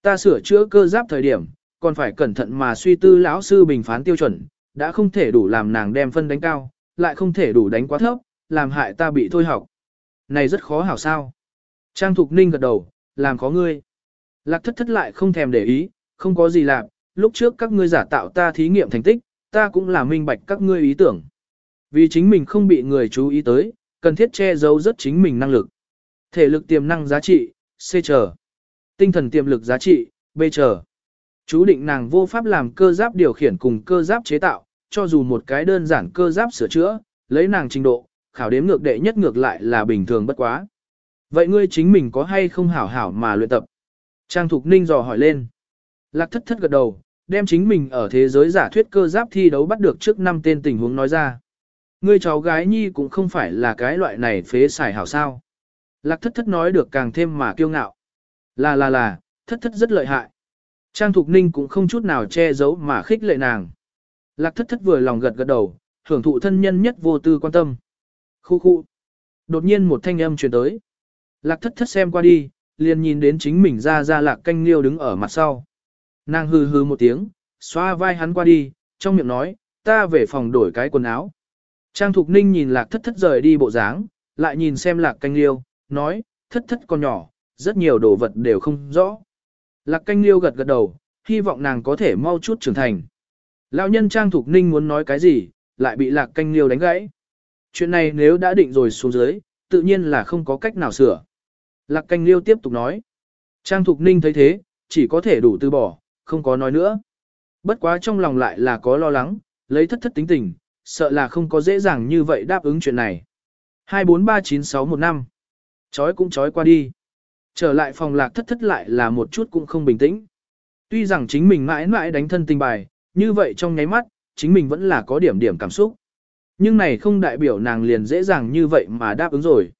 Ta sửa chữa cơ giáp thời điểm, còn phải cẩn thận mà suy tư lão sư bình phán tiêu chuẩn, đã không thể đủ làm nàng đem phân đánh cao, lại không thể đủ đánh quá thấp, làm hại ta bị thôi học. Này rất khó hảo sao. Trang Thục Ninh gật đầu, làm khó ngươi. Lạc thất thất lại không thèm để ý, không có gì làm, lúc trước các ngươi giả tạo ta thí nghiệm thành tích, ta cũng là minh bạch các ngươi ý tưởng. Vì chính mình không bị người chú ý tới, cần thiết che giấu rất chính mình năng lực. Thể lực tiềm năng giá trị, C chờ. Tinh thần tiềm lực giá trị, B chờ. Chú định nàng vô pháp làm cơ giáp điều khiển cùng cơ giáp chế tạo, cho dù một cái đơn giản cơ giáp sửa chữa, lấy nàng trình độ, khảo đếm ngược đệ nhất ngược lại là bình thường bất quá. Vậy ngươi chính mình có hay không hảo hảo mà luyện tập? Trang Thục Ninh dò hỏi lên. Lạc thất thất gật đầu, đem chính mình ở thế giới giả thuyết cơ giáp thi đấu bắt được trước năm tên tình huống nói ra. Ngươi cháu gái nhi cũng không phải là cái loại này phế xài hảo sao. Lạc thất thất nói được càng thêm mà kiêu ngạo. Là là là, thất thất rất lợi hại. Trang Thục Ninh cũng không chút nào che giấu mà khích lệ nàng. Lạc thất thất vừa lòng gật gật đầu, hưởng thụ thân nhân nhất vô tư quan tâm. Khu khu. Đột nhiên một thanh âm truyền tới. Lạc thất thất xem qua đi, liền nhìn đến chính mình ra ra lạc canh liêu đứng ở mặt sau. Nàng hừ hừ một tiếng, xoa vai hắn qua đi, trong miệng nói, ta về phòng đổi cái quần áo. Trang Thục Ninh nhìn lạc thất thất rời đi bộ dáng, lại nhìn xem lạc canh liêu, nói, thất thất còn nhỏ, rất nhiều đồ vật đều không rõ. Lạc canh liêu gật gật đầu, hy vọng nàng có thể mau chút trưởng thành. Lão nhân Trang Thục Ninh muốn nói cái gì, lại bị lạc canh liêu đánh gãy. Chuyện này nếu đã định rồi xuống dưới, tự nhiên là không có cách nào sửa. Lạc canh liêu tiếp tục nói. Trang Thục Ninh thấy thế, chỉ có thể đủ từ bỏ, không có nói nữa. Bất quá trong lòng lại là có lo lắng, lấy thất thất tính tình, sợ là không có dễ dàng như vậy đáp ứng chuyện này. 2439615 Chói cũng chói qua đi. Trở lại phòng lạc thất thất lại là một chút cũng không bình tĩnh. Tuy rằng chính mình mãi mãi đánh thân tình bài, như vậy trong nháy mắt, chính mình vẫn là có điểm điểm cảm xúc. Nhưng này không đại biểu nàng liền dễ dàng như vậy mà đáp ứng rồi.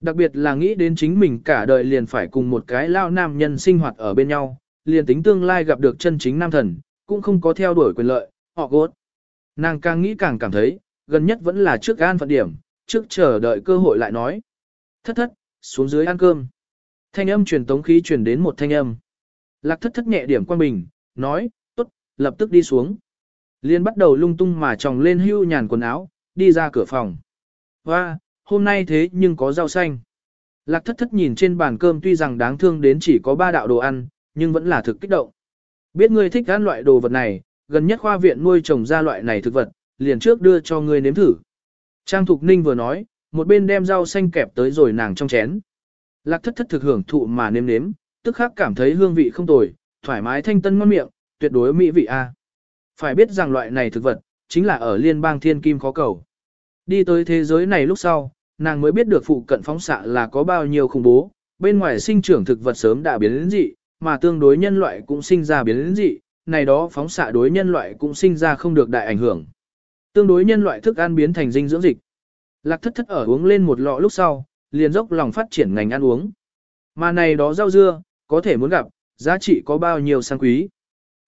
Đặc biệt là nghĩ đến chính mình cả đời liền phải cùng một cái lao nam nhân sinh hoạt ở bên nhau, liền tính tương lai gặp được chân chính nam thần, cũng không có theo đuổi quyền lợi, họ gốt. Nàng càng nghĩ càng cảm thấy, gần nhất vẫn là trước gan phận điểm, trước chờ đợi cơ hội lại nói. Thất thất, xuống dưới ăn cơm. Thanh âm truyền tống khí truyền đến một thanh âm. Lạc thất thất nhẹ điểm quan bình, nói, tốt, lập tức đi xuống. Liên bắt đầu lung tung mà tròng lên hưu nhàn quần áo, đi ra cửa phòng. Và, hôm nay thế nhưng có rau xanh. Lạc thất thất nhìn trên bàn cơm tuy rằng đáng thương đến chỉ có ba đạo đồ ăn, nhưng vẫn là thực kích động. Biết ngươi thích ăn loại đồ vật này, gần nhất khoa viện nuôi trồng ra loại này thực vật, liền trước đưa cho ngươi nếm thử. Trang Thục Ninh vừa nói, một bên đem rau xanh kẹp tới rồi nàng trong chén. Lạc thất thất thực hưởng thụ mà nếm nếm, tức khắc cảm thấy hương vị không tồi, thoải mái thanh tân ngon miệng, tuyệt đối mỹ vị a. À. Phải biết rằng loại này thực vật, chính là ở liên bang thiên kim khó cầu. Đi tới thế giới này lúc sau, nàng mới biết được phụ cận phóng xạ là có bao nhiêu khủng bố, bên ngoài sinh trưởng thực vật sớm đã biến đến dị, mà tương đối nhân loại cũng sinh ra biến đến dị, này đó phóng xạ đối nhân loại cũng sinh ra không được đại ảnh hưởng. Tương đối nhân loại thức ăn biến thành dinh dưỡng dịch. Lạc thất thất ở uống lên một lọ lúc sau, liền dốc lòng phát triển ngành ăn uống. Mà này đó rau dưa, có thể muốn gặp, giá trị có bao nhiêu sang quý.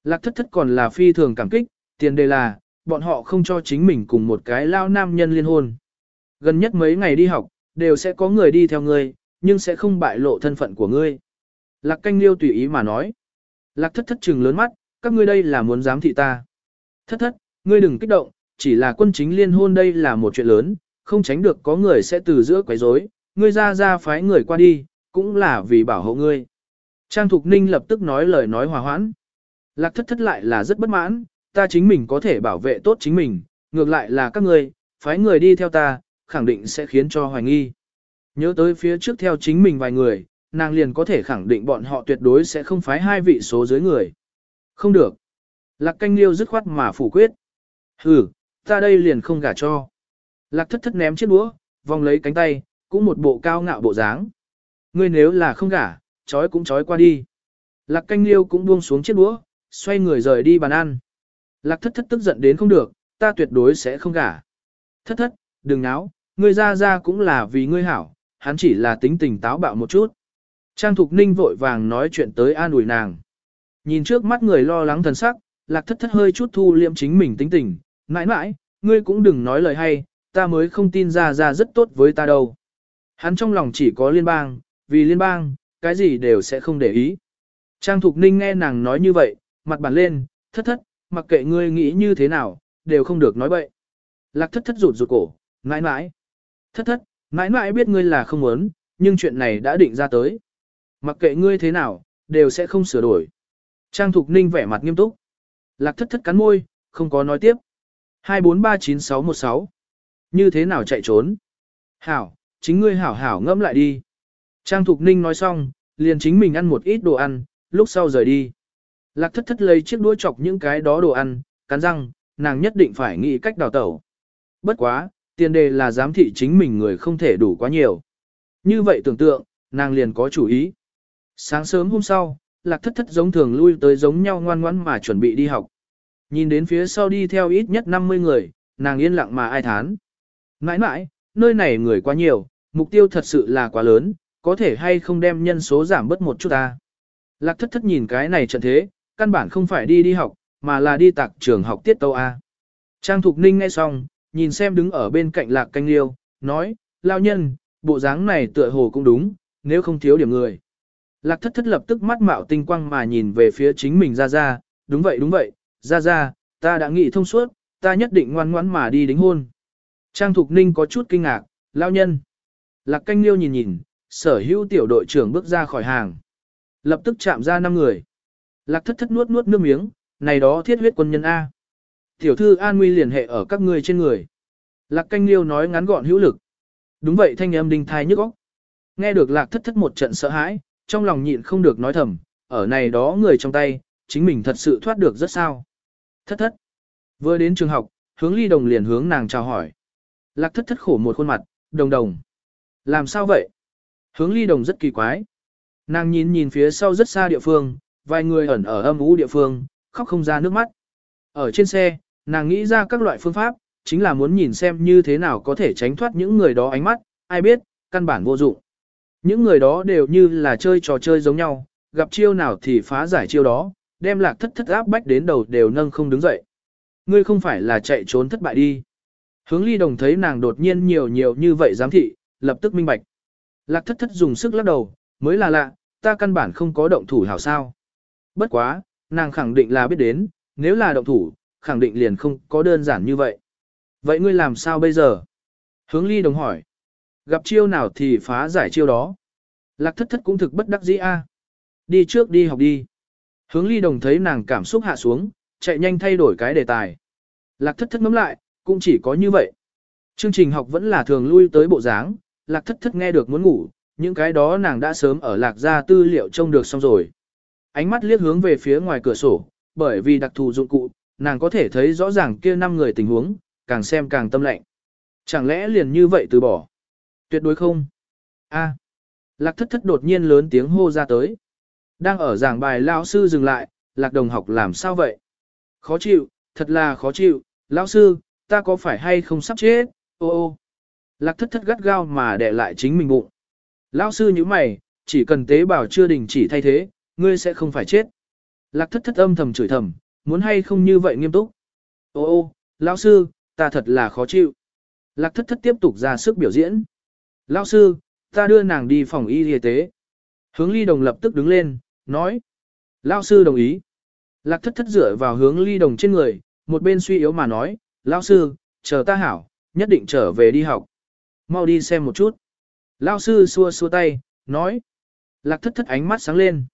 Lạc thất thất còn là phi thường cảm kích, tiền đề là, bọn họ không cho chính mình cùng một cái lao nam nhân liên hôn. Gần nhất mấy ngày đi học, đều sẽ có người đi theo ngươi, nhưng sẽ không bại lộ thân phận của ngươi. Lạc canh liêu tùy ý mà nói. Lạc thất thất trừng lớn mắt, các ngươi đây là muốn giám thị ta. Thất thất, ngươi đừng kích động, chỉ là quân chính liên hôn đây là một chuyện lớn, không tránh được có người sẽ từ giữa quấy rối, ngươi ra ra phái người qua đi, cũng là vì bảo hộ ngươi. Trang Thục Ninh lập tức nói lời nói hòa hoãn. Lạc thất thất lại là rất bất mãn, ta chính mình có thể bảo vệ tốt chính mình, ngược lại là các ngươi, phái người đi theo ta, khẳng định sẽ khiến cho hoài nghi. Nhớ tới phía trước theo chính mình vài người, nàng liền có thể khẳng định bọn họ tuyệt đối sẽ không phái hai vị số dưới người. Không được. Lạc canh liêu dứt khoát mà phủ quyết. Hừ, ta đây liền không gả cho. Lạc thất thất ném chiếc đũa, vòng lấy cánh tay, cũng một bộ cao ngạo bộ dáng. Ngươi nếu là không gả, chói cũng chói qua đi. Lạc canh liêu cũng buông xuống chiếc đũa, xoay người rời đi bàn ăn. Lạc thất thất tức giận đến không được, ta tuyệt đối sẽ không gả. Thất thất, đừng náo, ngươi ra ra cũng là vì ngươi hảo, hắn chỉ là tính tình táo bạo một chút. Trang Thục Ninh vội vàng nói chuyện tới an ủi nàng. Nhìn trước mắt người lo lắng thần sắc, lạc thất thất hơi chút thu liệm chính mình tính tình, mãi mãi, ngươi cũng đừng nói lời hay, ta mới không tin ra ra rất tốt với ta đâu. Hắn trong lòng chỉ có liên bang, vì liên bang, cái gì đều sẽ không để ý. Trang Thục Ninh nghe nàng nói như vậy, mặt bản lên, thất thất, mặc kệ ngươi nghĩ như thế nào, đều không được nói bậy. Lạc thất thất rụt rụt cổ, mãi mãi. Thất thất, mãi mãi biết ngươi là không muốn, nhưng chuyện này đã định ra tới. Mặc kệ ngươi thế nào, đều sẽ không sửa đổi. Trang Thục Ninh vẻ mặt nghiêm túc. Lạc thất thất cắn môi, không có nói tiếp. 2439616. Như thế nào chạy trốn? Hảo, chính ngươi hảo hảo ngẫm lại đi. Trang Thục Ninh nói xong, liền chính mình ăn một ít đồ ăn, lúc sau rời đi. Lạc thất thất lấy chiếc đũa chọc những cái đó đồ ăn, cắn răng, nàng nhất định phải nghĩ cách đào tẩu. Bất quá, tiền đề là giám thị chính mình người không thể đủ quá nhiều. Như vậy tưởng tượng, nàng liền có chủ ý. Sáng sớm hôm sau, lạc thất thất giống thường lui tới giống nhau ngoan ngoãn mà chuẩn bị đi học. Nhìn đến phía sau đi theo ít nhất 50 người, nàng yên lặng mà ai thán. Mãi mãi, nơi này người quá nhiều, mục tiêu thật sự là quá lớn, có thể hay không đem nhân số giảm bớt một chút ta. Lạc thất thất nhìn cái này trận thế, căn bản không phải đi đi học, mà là đi tạc trường học tiết tâu A. Trang Thục Ninh nghe xong, nhìn xem đứng ở bên cạnh lạc canh liêu, nói, lao nhân, bộ dáng này tựa hồ cũng đúng, nếu không thiếu điểm người. Lạc thất thất lập tức mắt mạo tinh quang mà nhìn về phía chính mình ra ra, đúng vậy đúng vậy, ra ra, ta đã nghĩ thông suốt, ta nhất định ngoan ngoãn mà đi đính hôn. Trang Thục Ninh có chút kinh ngạc, lao nhân. Lạc canh liêu nhìn nhìn, sở hữu tiểu đội trưởng bước ra khỏi hàng. Lập tức chạm ra năm người. Lạc thất thất nuốt nuốt nước miếng, này đó thiết huyết quân nhân A. Tiểu thư an nguy liền hệ ở các ngươi trên người. Lạc canh liêu nói ngắn gọn hữu lực. Đúng vậy thanh âm đinh thai nhức óc. Nghe được lạc thất thất một trận sợ hãi, trong lòng nhịn không được nói thầm, ở này đó người trong tay, chính mình thật sự thoát được rất sao. Thất thất. Vừa đến trường học, hướng ly đồng liền hướng nàng chào hỏi. Lạc thất thất khổ một khuôn mặt, đồng đồng. Làm sao vậy? Hướng ly đồng rất kỳ quái. Nàng nhìn nhìn phía sau rất xa địa phương, vài người ẩn ở âm ú địa phương, khóc không ra nước mắt. Ở trên xe, nàng nghĩ ra các loại phương pháp, chính là muốn nhìn xem như thế nào có thể tránh thoát những người đó ánh mắt, ai biết, căn bản vô dụng. Những người đó đều như là chơi trò chơi giống nhau, gặp chiêu nào thì phá giải chiêu đó, đem lạc thất thất áp bách đến đầu đều nâng không đứng dậy. Ngươi không phải là chạy trốn thất bại đi. Hướng ly đồng thấy nàng đột nhiên nhiều nhiều như vậy giám thị, lập tức minh bạch. Lạc thất thất dùng sức lắc đầu, mới là lạ, ta căn bản không có động thủ hảo sao. Bất quá, nàng khẳng định là biết đến, nếu là động thủ, khẳng định liền không có đơn giản như vậy. Vậy ngươi làm sao bây giờ? Hướng ly đồng hỏi. Gặp chiêu nào thì phá giải chiêu đó. Lạc thất thất cũng thực bất đắc dĩ a. Đi trước đi học đi. Hướng ly đồng thấy nàng cảm xúc hạ xuống, chạy nhanh thay đổi cái đề tài. Lạc thất thất ngắm lại, cũng chỉ có như vậy. Chương trình học vẫn là thường lui tới bộ dáng, lạc thất thất nghe được muốn ngủ, những cái đó nàng đã sớm ở lạc gia tư liệu trông được xong rồi. Ánh mắt liếc hướng về phía ngoài cửa sổ, bởi vì đặc thù dụng cụ, nàng có thể thấy rõ ràng kia năm người tình huống, càng xem càng tâm lạnh. Chẳng lẽ liền như vậy từ bỏ? Tuyệt đối không. A. Lạc thất thất đột nhiên lớn tiếng hô ra tới. Đang ở giảng bài lão sư dừng lại, lạc đồng học làm sao vậy? Khó chịu, thật là khó chịu, lão sư, ta có phải hay không sắp chết, ô ô. Lạc thất thất gắt gao mà đè lại chính mình bụng. Lão sư như mày, chỉ cần tế bào chưa đình chỉ thay thế, ngươi sẽ không phải chết. Lạc thất thất âm thầm chửi thầm, muốn hay không như vậy nghiêm túc. Ô ô, lão sư, ta thật là khó chịu. Lạc thất thất tiếp tục ra sức biểu diễn. Lão sư, ta đưa nàng đi phòng y y tế. Hướng ly đồng lập tức đứng lên, nói. Lão sư đồng ý. Lạc thất thất dựa vào hướng ly đồng trên người, một bên suy yếu mà nói, Lão sư, chờ ta hảo, nhất định trở về đi học. Mau đi xem một chút. Lão sư xua xua tay, nói. Lạc thất thất ánh mắt sáng lên.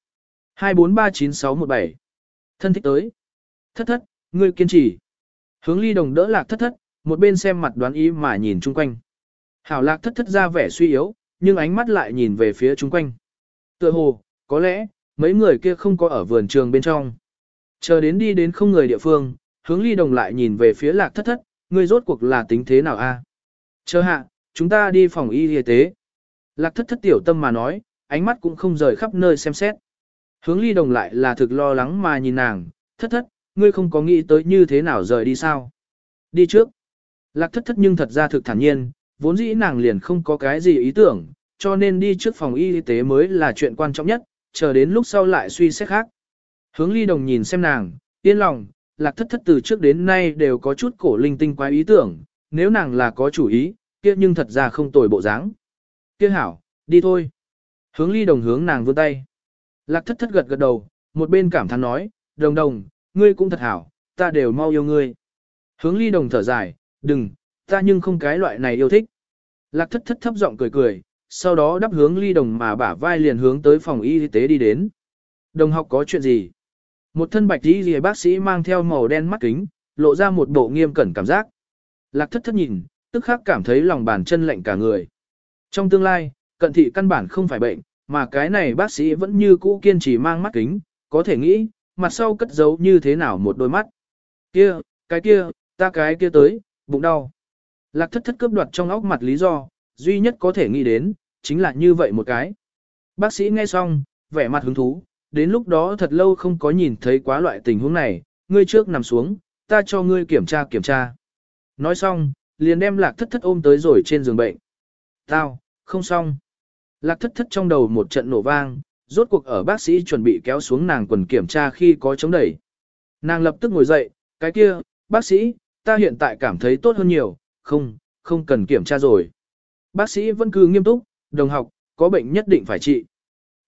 2439617. Thân thích tới. Thất thất, ngươi kiên trì. Hướng ly đồng đỡ lạc thất thất, một bên xem mặt đoán ý mà nhìn chung quanh. Hảo lạc thất thất ra vẻ suy yếu, nhưng ánh mắt lại nhìn về phía chung quanh. Tựa hồ, có lẽ, mấy người kia không có ở vườn trường bên trong. Chờ đến đi đến không người địa phương, hướng ly đồng lại nhìn về phía lạc thất thất, ngươi rốt cuộc là tính thế nào a? Chờ hạ, chúng ta đi phòng y y tế. Lạc thất thất tiểu tâm mà nói, ánh mắt cũng không rời khắp nơi xem xét. Hướng ly đồng lại là thực lo lắng mà nhìn nàng, thất thất, ngươi không có nghĩ tới như thế nào rời đi sao? Đi trước. Lạc thất thất nhưng thật ra thực thản nhiên, vốn dĩ nàng liền không có cái gì ý tưởng, cho nên đi trước phòng y tế mới là chuyện quan trọng nhất, chờ đến lúc sau lại suy xét khác. Hướng ly đồng nhìn xem nàng, yên lòng, lạc thất thất từ trước đến nay đều có chút cổ linh tinh quái ý tưởng, nếu nàng là có chủ ý, kia nhưng thật ra không tồi bộ dáng. Kia hảo, đi thôi. Hướng ly đồng hướng nàng vươn tay. Lạc thất thất gật gật đầu, một bên cảm thán nói, đồng đồng, ngươi cũng thật hảo, ta đều mau yêu ngươi. Hướng ly đồng thở dài, đừng, ta nhưng không cái loại này yêu thích. Lạc thất thất thấp giọng cười cười, sau đó đắp hướng ly đồng mà bả vai liền hướng tới phòng y tế đi đến. Đồng học có chuyện gì? Một thân bạch y lìa bác sĩ mang theo màu đen mắt kính, lộ ra một bộ nghiêm cẩn cảm giác. Lạc thất thất nhìn, tức khắc cảm thấy lòng bàn chân lạnh cả người. Trong tương lai, cận thị căn bản không phải bệnh, mà cái này bác sĩ vẫn như cũ kiên trì mang mắt kính, có thể nghĩ, mặt sau cất giấu như thế nào một đôi mắt. Kia, cái kia, ta cái kia tới, bụng đau. Lạc thất thất cướp đoạt trong óc mặt lý do, duy nhất có thể nghĩ đến, chính là như vậy một cái. Bác sĩ nghe xong, vẻ mặt hứng thú, đến lúc đó thật lâu không có nhìn thấy quá loại tình huống này, ngươi trước nằm xuống, ta cho ngươi kiểm tra kiểm tra. Nói xong, liền đem lạc thất thất ôm tới rồi trên giường bệnh. Tao, không xong. Lạc thất thất trong đầu một trận nổ vang, rốt cuộc ở bác sĩ chuẩn bị kéo xuống nàng quần kiểm tra khi có chống đẩy. Nàng lập tức ngồi dậy, cái kia, bác sĩ, ta hiện tại cảm thấy tốt hơn nhiều, không, không cần kiểm tra rồi. Bác sĩ vẫn cứ nghiêm túc, đồng học, có bệnh nhất định phải trị.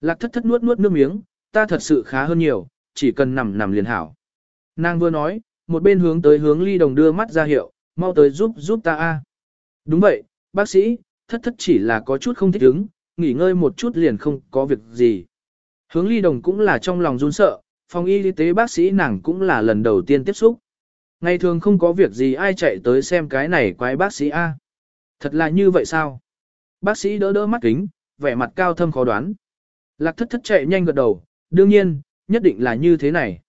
Lạc thất thất nuốt nuốt nước miếng, ta thật sự khá hơn nhiều, chỉ cần nằm nằm liền hảo. Nàng vừa nói, một bên hướng tới hướng ly đồng đưa mắt ra hiệu, mau tới giúp giúp ta a. Đúng vậy, bác sĩ, thất thất chỉ là có chút không thích ứng, nghỉ ngơi một chút liền không có việc gì. Hướng ly đồng cũng là trong lòng run sợ, phòng y tế bác sĩ nàng cũng là lần đầu tiên tiếp xúc. Ngày thường không có việc gì ai chạy tới xem cái này quái bác sĩ A. Thật là như vậy sao? Bác sĩ đỡ đỡ mắt kính, vẻ mặt cao thâm khó đoán. Lạc thất thất chạy nhanh gật đầu, đương nhiên, nhất định là như thế này.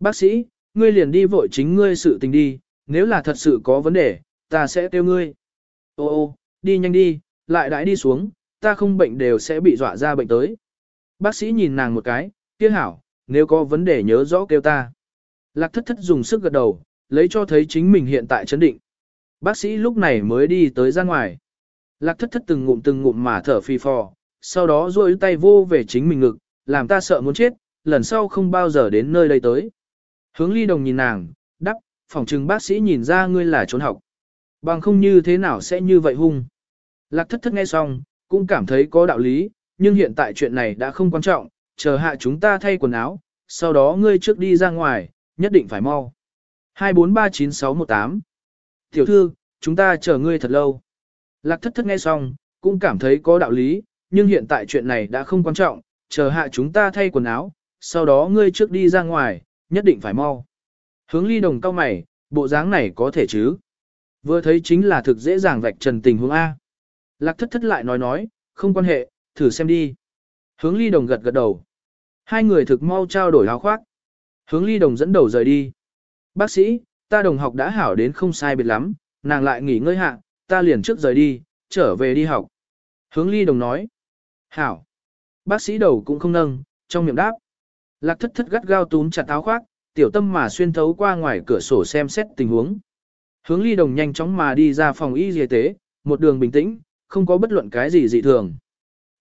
Bác sĩ, ngươi liền đi vội chính ngươi sự tình đi, nếu là thật sự có vấn đề, ta sẽ kêu ngươi. Ô ô, đi nhanh đi, lại đãi đi xuống, ta không bệnh đều sẽ bị dọa ra bệnh tới. Bác sĩ nhìn nàng một cái, kia hảo, nếu có vấn đề nhớ rõ kêu ta. Lạc thất thất dùng sức gật đầu, lấy cho thấy chính mình hiện tại chấn định. Bác sĩ lúc này mới đi tới ra ngoài. Lạc thất thất từng ngụm từng ngụm mà thở phi phò, sau đó duỗi tay vô về chính mình ngực, làm ta sợ muốn chết, lần sau không bao giờ đến nơi đây tới. Hướng ly đồng nhìn nàng, đắp, phòng trừng bác sĩ nhìn ra ngươi là trốn học. Bằng không như thế nào sẽ như vậy hung. Lạc thất thất nghe xong, cũng cảm thấy có đạo lý, nhưng hiện tại chuyện này đã không quan trọng, chờ hạ chúng ta thay quần áo, sau đó ngươi trước đi ra ngoài, nhất định phải mau. 2439618 Tiểu thư, chúng ta chờ ngươi thật lâu. Lạc thất thất nghe xong, cũng cảm thấy có đạo lý, nhưng hiện tại chuyện này đã không quan trọng, chờ hạ chúng ta thay quần áo, sau đó ngươi trước đi ra ngoài, nhất định phải mau. Hướng ly đồng cao mày, bộ dáng này có thể chứ. Vừa thấy chính là thực dễ dàng vạch trần tình huống A. Lạc thất thất lại nói nói, không quan hệ, thử xem đi. Hướng ly đồng gật gật đầu. Hai người thực mau trao đổi áo khoác. Hướng ly đồng dẫn đầu rời đi. Bác sĩ, ta đồng học đã hảo đến không sai biệt lắm, nàng lại nghỉ ngơi hạ, ta liền trước rời đi, trở về đi học. Hướng ly đồng nói. Hảo. Bác sĩ đầu cũng không nâng, trong miệng đáp. Lạc thất thất gắt gao túm chặt áo khoác, tiểu tâm mà xuyên thấu qua ngoài cửa sổ xem xét tình huống. Hướng ly đồng nhanh chóng mà đi ra phòng y y tế, một đường bình tĩnh, không có bất luận cái gì dị thường.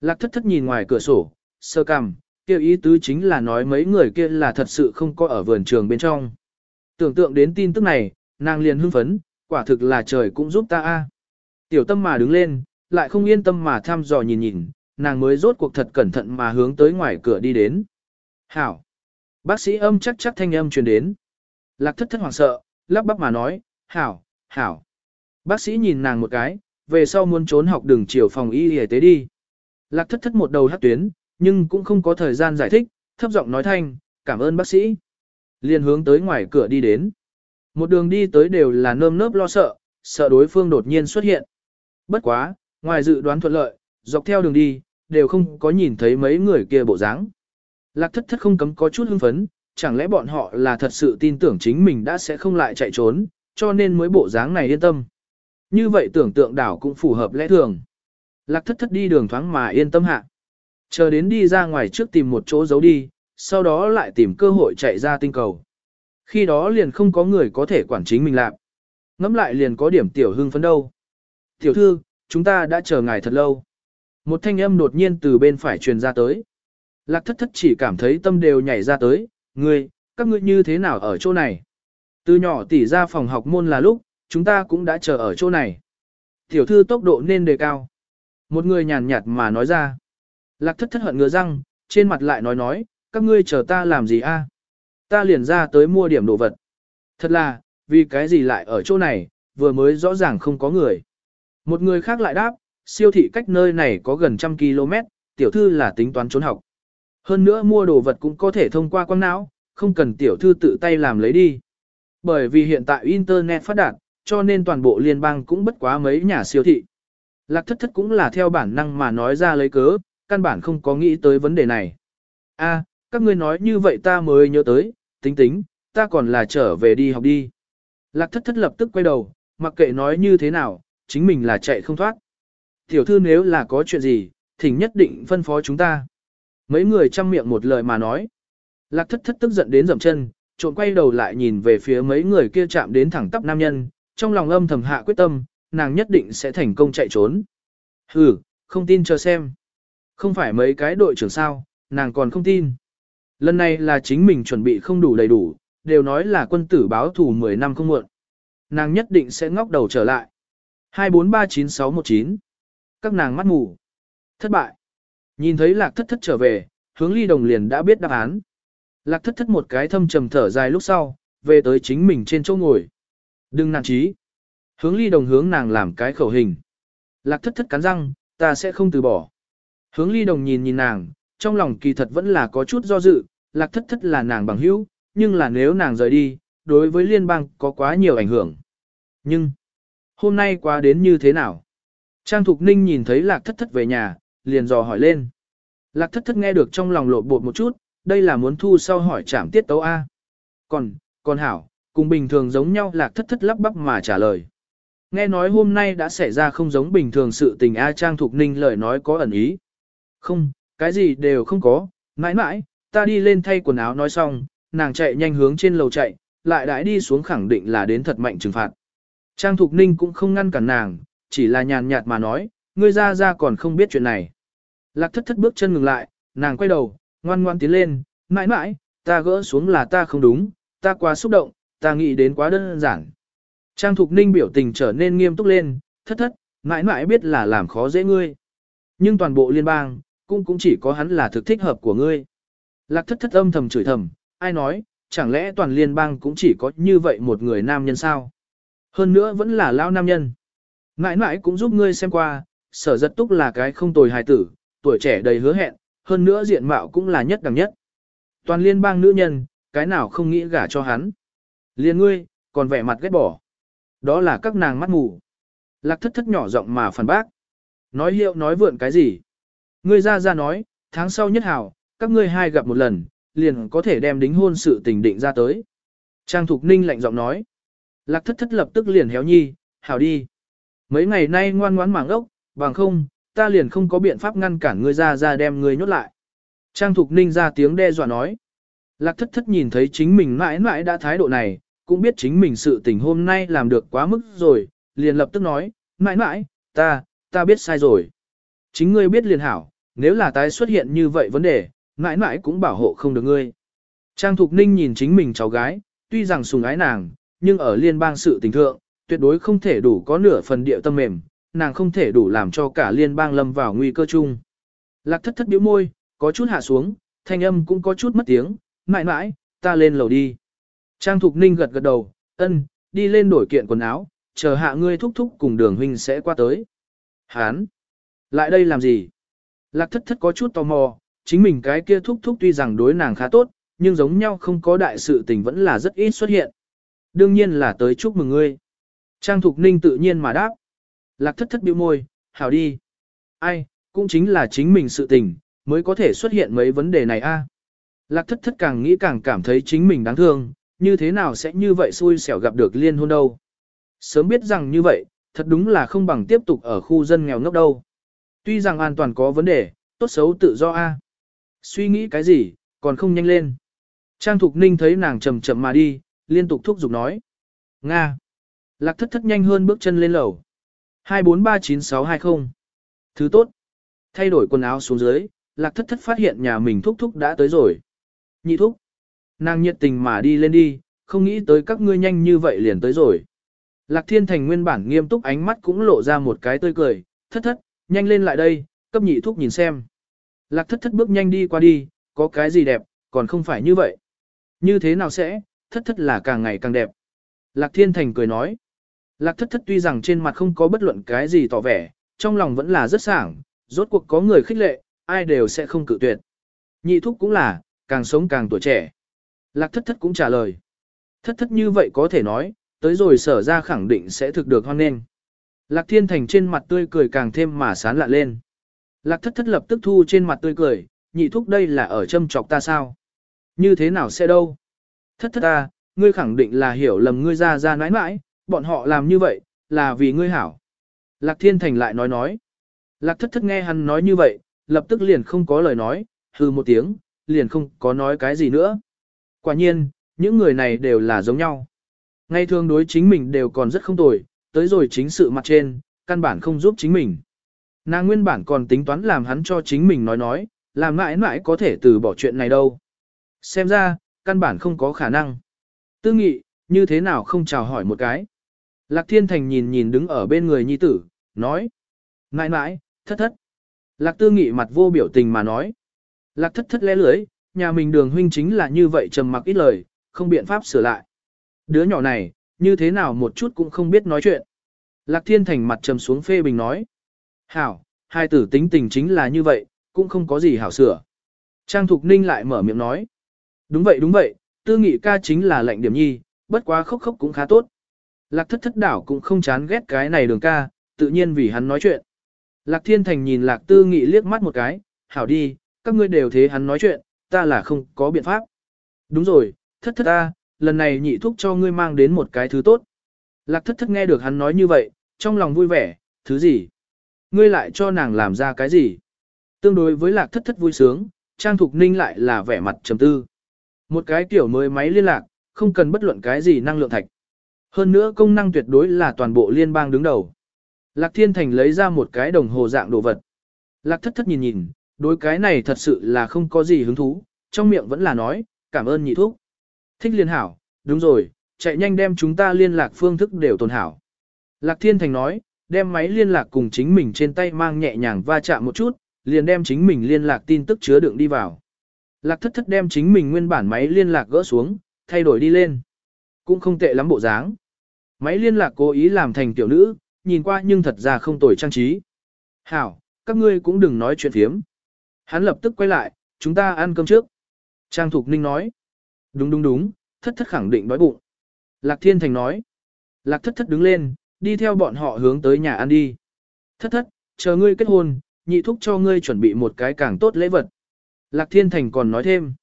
Lạc thất thất nhìn ngoài cửa sổ, sơ cằm, kêu ý tứ chính là nói mấy người kia là thật sự không có ở vườn trường bên trong. Tưởng tượng đến tin tức này, nàng liền hưng phấn, quả thực là trời cũng giúp ta a. Tiểu tâm mà đứng lên, lại không yên tâm mà thăm dò nhìn nhìn, nàng mới rốt cuộc thật cẩn thận mà hướng tới ngoài cửa đi đến. Hảo! Bác sĩ âm chắc chắc thanh âm truyền đến. Lạc thất thất hoảng sợ, lắp bắp mà nói, Hảo, Hảo. Bác sĩ nhìn nàng một cái, về sau muốn trốn học đường chiều phòng y y tế đi. Lạc thất thất một đầu hát tuyến, nhưng cũng không có thời gian giải thích, thấp giọng nói thanh, cảm ơn bác sĩ. Liền hướng tới ngoài cửa đi đến. Một đường đi tới đều là nơm nớp lo sợ, sợ đối phương đột nhiên xuất hiện. Bất quá, ngoài dự đoán thuận lợi, dọc theo đường đi, đều không có nhìn thấy mấy người kia bộ dáng. Lạc thất thất không cấm có chút hưng phấn, chẳng lẽ bọn họ là thật sự tin tưởng chính mình đã sẽ không lại chạy trốn, cho nên mới bộ dáng này yên tâm. Như vậy tưởng tượng đảo cũng phù hợp lẽ thường. Lạc thất thất đi đường thoáng mà yên tâm hạ. Chờ đến đi ra ngoài trước tìm một chỗ giấu đi, sau đó lại tìm cơ hội chạy ra tinh cầu. Khi đó liền không có người có thể quản chính mình làm. Ngắm lại liền có điểm tiểu hưng phấn đâu. Tiểu thư, chúng ta đã chờ ngài thật lâu. Một thanh âm đột nhiên từ bên phải truyền ra tới. Lạc thất thất chỉ cảm thấy tâm đều nhảy ra tới, ngươi, các ngươi như thế nào ở chỗ này? Từ nhỏ tỉ ra phòng học môn là lúc, chúng ta cũng đã chờ ở chỗ này. Tiểu thư tốc độ nên đề cao. Một người nhàn nhạt mà nói ra. Lạc thất thất hận ngứa răng, trên mặt lại nói nói, các ngươi chờ ta làm gì a? À? Ta liền ra tới mua điểm đồ vật. Thật là, vì cái gì lại ở chỗ này, vừa mới rõ ràng không có người. Một người khác lại đáp, siêu thị cách nơi này có gần trăm km, tiểu thư là tính toán trốn học. Hơn nữa mua đồ vật cũng có thể thông qua quang não, không cần tiểu thư tự tay làm lấy đi. Bởi vì hiện tại Internet phát đạt, cho nên toàn bộ liên bang cũng bất quá mấy nhà siêu thị. Lạc thất thất cũng là theo bản năng mà nói ra lấy cớ, căn bản không có nghĩ tới vấn đề này. A, các ngươi nói như vậy ta mới nhớ tới, tính tính, ta còn là trở về đi học đi. Lạc thất thất lập tức quay đầu, mặc kệ nói như thế nào, chính mình là chạy không thoát. Tiểu thư nếu là có chuyện gì, thỉnh nhất định phân phó chúng ta. Mấy người chăm miệng một lời mà nói. Lạc thất thất tức giận đến dậm chân, trộn quay đầu lại nhìn về phía mấy người kia chạm đến thẳng tắp nam nhân, trong lòng âm thầm hạ quyết tâm, nàng nhất định sẽ thành công chạy trốn. Hừ, không tin chờ xem. Không phải mấy cái đội trưởng sao, nàng còn không tin. Lần này là chính mình chuẩn bị không đủ đầy đủ, đều nói là quân tử báo thù 10 năm không muộn. Nàng nhất định sẽ ngóc đầu trở lại. 2439619 Các nàng mắt ngủ. Thất bại. Nhìn thấy lạc thất thất trở về, hướng ly đồng liền đã biết đáp án. Lạc thất thất một cái thâm trầm thở dài lúc sau, về tới chính mình trên chỗ ngồi. Đừng nản trí. Hướng ly đồng hướng nàng làm cái khẩu hình. Lạc thất thất cắn răng, ta sẽ không từ bỏ. Hướng ly đồng nhìn nhìn nàng, trong lòng kỳ thật vẫn là có chút do dự, lạc thất thất là nàng bằng hữu, nhưng là nếu nàng rời đi, đối với liên bang có quá nhiều ảnh hưởng. Nhưng, hôm nay qua đến như thế nào? Trang Thục Ninh nhìn thấy lạc thất thất về nhà, liền dò hỏi lên. Lạc thất thất nghe được trong lòng lộ bột một chút, đây là muốn thu sau hỏi trảm tiết tấu A. Còn, còn hảo, cùng bình thường giống nhau lạc thất thất lắp bắp mà trả lời. Nghe nói hôm nay đã xảy ra không giống bình thường sự tình A Trang Thục Ninh lời nói có ẩn ý. Không, cái gì đều không có, mãi mãi, ta đi lên thay quần áo nói xong, nàng chạy nhanh hướng trên lầu chạy, lại đãi đi xuống khẳng định là đến thật mạnh trừng phạt. Trang Thục Ninh cũng không ngăn cản nàng, chỉ là nhàn nhạt mà nói, ngươi ra ra còn không biết chuyện này. Lạc thất thất bước chân ngừng lại, nàng quay đầu, ngoan ngoan tiến lên, mãi mãi, ta gỡ xuống là ta không đúng, ta quá xúc động, ta nghĩ đến quá đơn giản. Trang Thục Ninh biểu tình trở nên nghiêm túc lên, thất thất, mãi mãi biết là làm khó dễ ngươi. Nhưng toàn bộ liên bang, cũng cũng chỉ có hắn là thực thích hợp của ngươi. Lạc thất thất âm thầm chửi thầm, ai nói, chẳng lẽ toàn liên bang cũng chỉ có như vậy một người nam nhân sao? Hơn nữa vẫn là lao nam nhân. Mãi mãi cũng giúp ngươi xem qua, sở giật túc là cái không tồi hài tử, tuổi trẻ đầy hứa hẹn, hơn nữa diện mạo cũng là nhất đẳng nhất. Toàn liên bang nữ nhân, cái nào không nghĩ gả cho hắn. Liên ngươi, còn vẻ mặt ghét bỏ. Đó là các nàng mắt ngủ. Lạc thất thất nhỏ giọng mà phản bác. Nói hiệu nói vượn cái gì? Ngươi ra ra nói, tháng sau nhất hảo, các ngươi hai gặp một lần, liền có thể đem đính hôn sự tình định ra tới. Trang Thục Ninh lạnh giọng nói. Lạc thất thất lập tức liền héo nhi, hảo đi. Mấy ngày nay ngoan ngoãn mảng ốc, bằng không, ta liền không có biện pháp ngăn cản ngươi ra ra đem ngươi nhốt lại. Trang Thục Ninh ra tiếng đe dọa nói. Lạc thất thất nhìn thấy chính mình mãi mãi đã thái độ này, cũng biết chính mình sự tình hôm nay làm được quá mức rồi, liền lập tức nói, mãi mãi, ta, ta biết sai rồi. Chính ngươi biết liền hảo, nếu là tái xuất hiện như vậy vấn đề, mãi mãi cũng bảo hộ không được ngươi. Trang Thục Ninh nhìn chính mình cháu gái, tuy rằng sùng ái nàng, nhưng ở liên bang sự tình thượng, tuyệt đối không thể đủ có nửa phần địa tâm mềm, nàng không thể đủ làm cho cả liên bang lâm vào nguy cơ chung. Lạc thất thất biểu môi, có chút hạ xuống, thanh âm cũng có chút mất tiếng, mãi mãi, ta lên lầu đi. Trang Thục Ninh gật gật đầu, ân, đi lên đổi kiện quần áo, chờ hạ ngươi thúc thúc cùng đường huynh sẽ qua tới. Hán! Lại đây làm gì? Lạc thất thất có chút tò mò, chính mình cái kia thúc thúc tuy rằng đối nàng khá tốt, nhưng giống nhau không có đại sự tình vẫn là rất ít xuất hiện. Đương nhiên là tới chúc mừng ngươi. Trang Thục Ninh tự nhiên mà đáp. Lạc thất thất bĩu môi, hảo đi. Ai, cũng chính là chính mình sự tình, mới có thể xuất hiện mấy vấn đề này a. Lạc thất thất càng nghĩ càng cảm thấy chính mình đáng thương, như thế nào sẽ như vậy xui xẻo gặp được liên hôn đâu. Sớm biết rằng như vậy, thật đúng là không bằng tiếp tục ở khu dân nghèo ngốc đâu. Tuy rằng an toàn có vấn đề, tốt xấu tự do a. Suy nghĩ cái gì, còn không nhanh lên. Trang Thục Ninh thấy nàng chậm chậm mà đi, liên tục thúc giục nói. Nga. Lạc thất thất nhanh hơn bước chân lên lầu. 2439620. Thứ tốt. Thay đổi quần áo xuống dưới, lạc thất thất phát hiện nhà mình thúc thúc đã tới rồi. Nhị thúc. Nàng nhiệt tình mà đi lên đi, không nghĩ tới các ngươi nhanh như vậy liền tới rồi. Lạc thiên thành nguyên bản nghiêm túc ánh mắt cũng lộ ra một cái tươi cười, thất thất, nhanh lên lại đây, cấp nhị thúc nhìn xem. Lạc thất thất bước nhanh đi qua đi, có cái gì đẹp, còn không phải như vậy. Như thế nào sẽ, thất thất là càng ngày càng đẹp. Lạc thiên thành cười nói. Lạc thất thất tuy rằng trên mặt không có bất luận cái gì tỏ vẻ, trong lòng vẫn là rất sảng, rốt cuộc có người khích lệ, ai đều sẽ không cự tuyệt. Nhị thúc cũng là, càng sống càng tuổi trẻ. Lạc thất thất cũng trả lời. Thất thất như vậy có thể nói, tới rồi sở ra khẳng định sẽ thực được hoan nghênh. Lạc thiên thành trên mặt tươi cười càng thêm mà sán lạ lên. Lạc thất thất lập tức thu trên mặt tươi cười, nhị thúc đây là ở châm chọc ta sao? Như thế nào sẽ đâu? Thất thất ta, ngươi khẳng định là hiểu lầm ngươi ra ra nãi nãi, bọn họ làm như vậy, là vì ngươi hảo. Lạc thiên thành lại nói nói. Lạc thất thất nghe hắn nói như vậy, lập tức liền không có lời nói, hừ một tiếng, liền không có nói cái gì nữa. Quả nhiên, những người này đều là giống nhau. Ngay thường đối chính mình đều còn rất không tồi, tới rồi chính sự mặt trên, căn bản không giúp chính mình. Nàng nguyên bản còn tính toán làm hắn cho chính mình nói nói, làm mãi mãi có thể từ bỏ chuyện này đâu. Xem ra, căn bản không có khả năng. Tư nghị, như thế nào không chào hỏi một cái. Lạc Thiên Thành nhìn nhìn đứng ở bên người nhi tử, nói. Mãi mãi, thất thất. Lạc Tư nghị mặt vô biểu tình mà nói. Lạc thất thất lẽ lưới, nhà mình đường huynh chính là như vậy trầm mặc ít lời, không biện pháp sửa lại. Đứa nhỏ này, như thế nào một chút cũng không biết nói chuyện. Lạc Thiên Thành mặt trầm xuống phê bình nói. Hảo, hai tử tính tình chính là như vậy, cũng không có gì hảo sửa. Trang Thục Ninh lại mở miệng nói. Đúng vậy đúng vậy, tư nghị ca chính là lệnh điểm nhi, bất quá khóc khóc cũng khá tốt. Lạc thất thất đảo cũng không chán ghét cái này đường ca, tự nhiên vì hắn nói chuyện. Lạc Thiên Thành nhìn Lạc Tư Nghị liếc mắt một cái, hảo đi, các ngươi đều thế hắn nói chuyện, ta là không có biện pháp. Đúng rồi, thất thất ta, lần này nhị thúc cho ngươi mang đến một cái thứ tốt. Lạc thất thất nghe được hắn nói như vậy, trong lòng vui vẻ, thứ gì? Ngươi lại cho nàng làm ra cái gì? Tương đối với lạc thất thất vui sướng, Trang Thục Ninh lại là vẻ mặt trầm tư. Một cái kiểu mới máy liên lạc, không cần bất luận cái gì năng lượng thạch. Hơn nữa công năng tuyệt đối là toàn bộ liên bang đứng đầu. Lạc Thiên Thành lấy ra một cái đồng hồ dạng đồ vật. Lạc thất thất nhìn nhìn, đối cái này thật sự là không có gì hứng thú, trong miệng vẫn là nói, cảm ơn nhị thúc. Thích liên hảo, đúng rồi, chạy nhanh đem chúng ta liên lạc phương thức đều tồn hảo. Lạc Thiên Thành nói, đem máy liên lạc cùng chính mình trên tay mang nhẹ nhàng va chạm một chút, liền đem chính mình liên lạc tin tức chứa đựng đi vào. Lạc thất thất đem chính mình nguyên bản máy liên lạc gỡ xuống, thay đổi đi lên. Cũng không tệ lắm bộ dáng. Máy liên lạc cố ý làm thành tiểu nữ, nhìn qua nhưng thật ra không tồi trang trí. Hảo, các ngươi cũng đừng nói chuyện phiếm. Hắn lập tức quay lại, chúng ta ăn cơm trước. Trang Thục Ninh nói. Đúng đúng đúng, thất thất khẳng định đói bụng. Lạc Thiên Thành nói. Lạc thất thất đứng lên, đi theo bọn họ hướng tới nhà ăn đi. Thất thất, chờ ngươi kết hôn, nhị thúc cho ngươi chuẩn bị một cái càng tốt lễ vật. Lạc Thiên Thành còn nói thêm.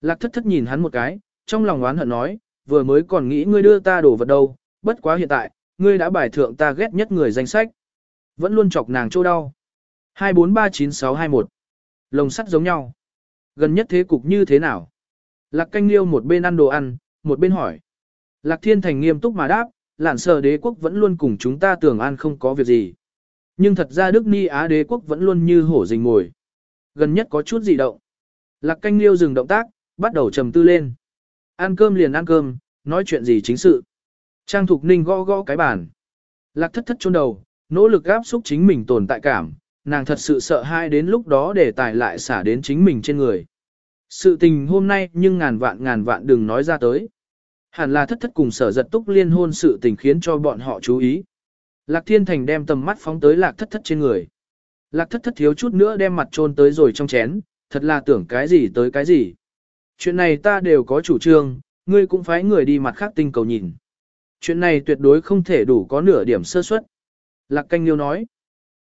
Lạc thất thất nhìn hắn một cái, trong lòng oán hận nói, vừa mới còn nghĩ ngươi đưa ta đồ vật đâu, bất quá hiện tại, ngươi đã bài thượng ta ghét nhất người danh sách. Vẫn luôn chọc nàng chỗ đau. 2439621 Lồng sắt giống nhau. Gần nhất thế cục như thế nào? Lạc canh liêu một bên ăn đồ ăn, một bên hỏi. Lạc thiên thành nghiêm túc mà đáp, lạn sở đế quốc vẫn luôn cùng chúng ta tưởng an không có việc gì. Nhưng thật ra Đức Ni Á đế quốc vẫn luôn như hổ rình ngồi. Gần nhất có chút gì động. Lạc canh liêu dừng động tác, bắt đầu trầm tư lên. Ăn cơm liền ăn cơm, nói chuyện gì chính sự. Trang Thục Ninh gõ gõ cái bàn. Lạc thất thất chôn đầu, nỗ lực gáp xúc chính mình tồn tại cảm, nàng thật sự sợ hai đến lúc đó để tài lại xả đến chính mình trên người. Sự tình hôm nay nhưng ngàn vạn ngàn vạn đừng nói ra tới. Hẳn là thất thất cùng sở giật túc liên hôn sự tình khiến cho bọn họ chú ý. Lạc Thiên Thành đem tầm mắt phóng tới lạc thất thất trên người. Lạc thất thất thiếu chút nữa đem mặt trôn tới rồi trong chén, thật là tưởng cái gì tới cái gì. Chuyện này ta đều có chủ trương, ngươi cũng phải người đi mặt khác tinh cầu nhìn. Chuyện này tuyệt đối không thể đủ có nửa điểm sơ suất. Lạc canh liêu nói.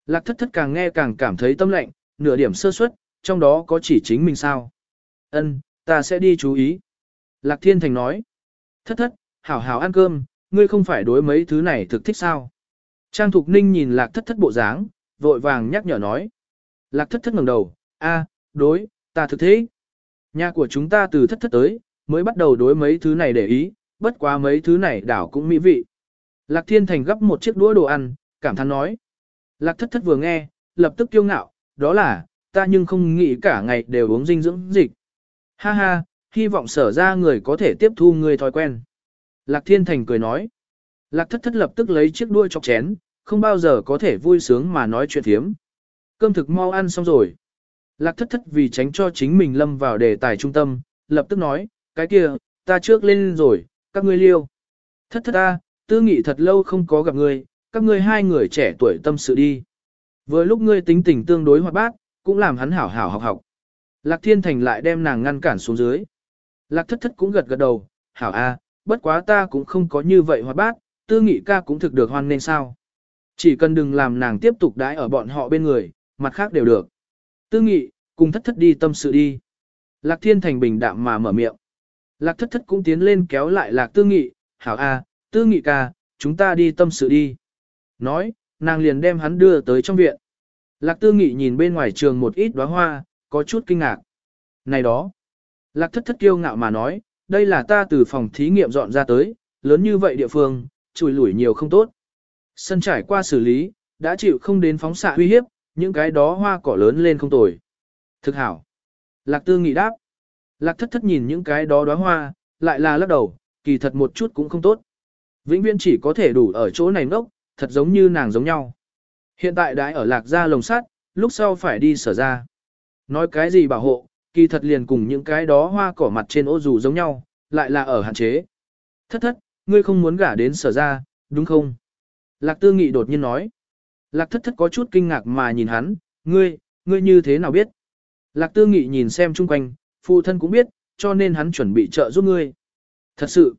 Lạc thất thất càng nghe càng cảm thấy tâm lạnh, nửa điểm sơ suất, trong đó có chỉ chính mình sao. Ân, ta sẽ đi chú ý. Lạc Thiên Thành nói, thất thất, hảo hảo ăn cơm, ngươi không phải đối mấy thứ này thực thích sao. Trang Thục Ninh nhìn Lạc thất thất bộ dáng, vội vàng nhắc nhở nói. Lạc thất thất ngẩng đầu, a, đối, ta thực thế. Nhà của chúng ta từ thất thất tới, mới bắt đầu đối mấy thứ này để ý, bất quá mấy thứ này đảo cũng mỹ vị. Lạc Thiên Thành gấp một chiếc đũa đồ ăn, cảm thán nói. Lạc thất thất vừa nghe, lập tức kiêu ngạo, đó là, ta nhưng không nghĩ cả ngày đều uống dinh dưỡng dịch. Ha ha, hy vọng sở ra người có thể tiếp thu người thói quen. Lạc Thiên Thành cười nói. Lạc thất thất lập tức lấy chiếc đuôi chọc chén, không bao giờ có thể vui sướng mà nói chuyện thiếm. Cơm thực mau ăn xong rồi. Lạc thất thất vì tránh cho chính mình lâm vào đề tài trung tâm, lập tức nói, cái kia, ta trước lên rồi, các ngươi liêu. Thất thất ta, tư nghị thật lâu không có gặp ngươi, các ngươi hai người trẻ tuổi tâm sự đi. Vừa lúc ngươi tính tình tương đối hoạt bát, cũng làm hắn hảo hảo học học. Lạc thiên thành lại đem nàng ngăn cản xuống dưới. Lạc thất thất cũng gật gật đầu, hảo a, bất quá ta cũng không có như vậy hoạt bát, tư nghị ca cũng thực được hoan nên sao. Chỉ cần đừng làm nàng tiếp tục đãi ở bọn họ bên người, mặt khác đều được. Tư nghị, cùng thất thất đi tâm sự đi. Lạc thiên thành bình đạm mà mở miệng. Lạc thất thất cũng tiến lên kéo lại lạc tư nghị, hảo a, tư nghị ca, chúng ta đi tâm sự đi. Nói, nàng liền đem hắn đưa tới trong viện. Lạc tư nghị nhìn bên ngoài trường một ít đóa hoa, có chút kinh ngạc. Này đó, lạc thất thất kiêu ngạo mà nói, đây là ta từ phòng thí nghiệm dọn ra tới, lớn như vậy địa phương, chùi lủi nhiều không tốt. Sân trải qua xử lý, đã chịu không đến phóng xạ uy hiếp, những cái đó hoa cỏ lớn lên không tồi. Thực hảo. Lạc tư nghị đáp. Lạc thất thất nhìn những cái đó đóa hoa, lại là lắc đầu, kỳ thật một chút cũng không tốt. Vĩnh viễn chỉ có thể đủ ở chỗ này ngốc, thật giống như nàng giống nhau. Hiện tại đãi ở lạc gia lồng sắt, lúc sau phải đi sở ra. Nói cái gì bảo hộ, kỳ thật liền cùng những cái đó hoa cỏ mặt trên ô dù giống nhau, lại là ở hạn chế. Thất thất, ngươi không muốn gả đến sở ra, đúng không? Lạc tư nghị đột nhiên nói. Lạc thất thất có chút kinh ngạc mà nhìn hắn, ngươi, ngươi như thế nào biết? Lạc tư nghị nhìn xem chung quanh, phụ thân cũng biết, cho nên hắn chuẩn bị trợ giúp ngươi. Thật sự,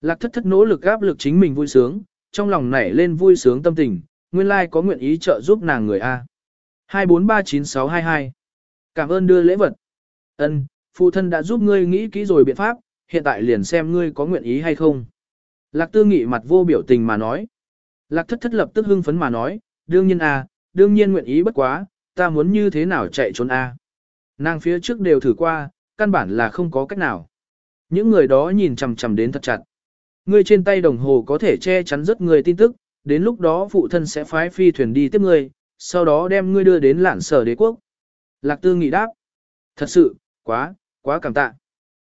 lạc thất thất nỗ lực áp lực chính mình vui sướng, trong lòng nảy lên vui sướng tâm tình, nguyên lai like có nguyện ý trợ giúp nàng người A. 2439622 Cảm ơn đưa lễ vật. Ân, phụ thân đã giúp ngươi nghĩ kỹ rồi biện pháp, hiện tại liền xem ngươi có nguyện ý hay không. Lạc tư nghị mặt vô biểu tình mà nói. Lạc thất thất lập tức hưng phấn mà nói, đương nhiên a, đương nhiên nguyện ý bất quá, ta muốn như thế nào chạy trốn a. Nàng phía trước đều thử qua, căn bản là không có cách nào. Những người đó nhìn chằm chằm đến thật chặt. Ngươi trên tay đồng hồ có thể che chắn rất người tin tức, đến lúc đó phụ thân sẽ phái phi thuyền đi tiếp ngươi, sau đó đem ngươi đưa đến lãn sở đế quốc. Lạc tư nghị đáp. Thật sự, quá, quá cảm tạ.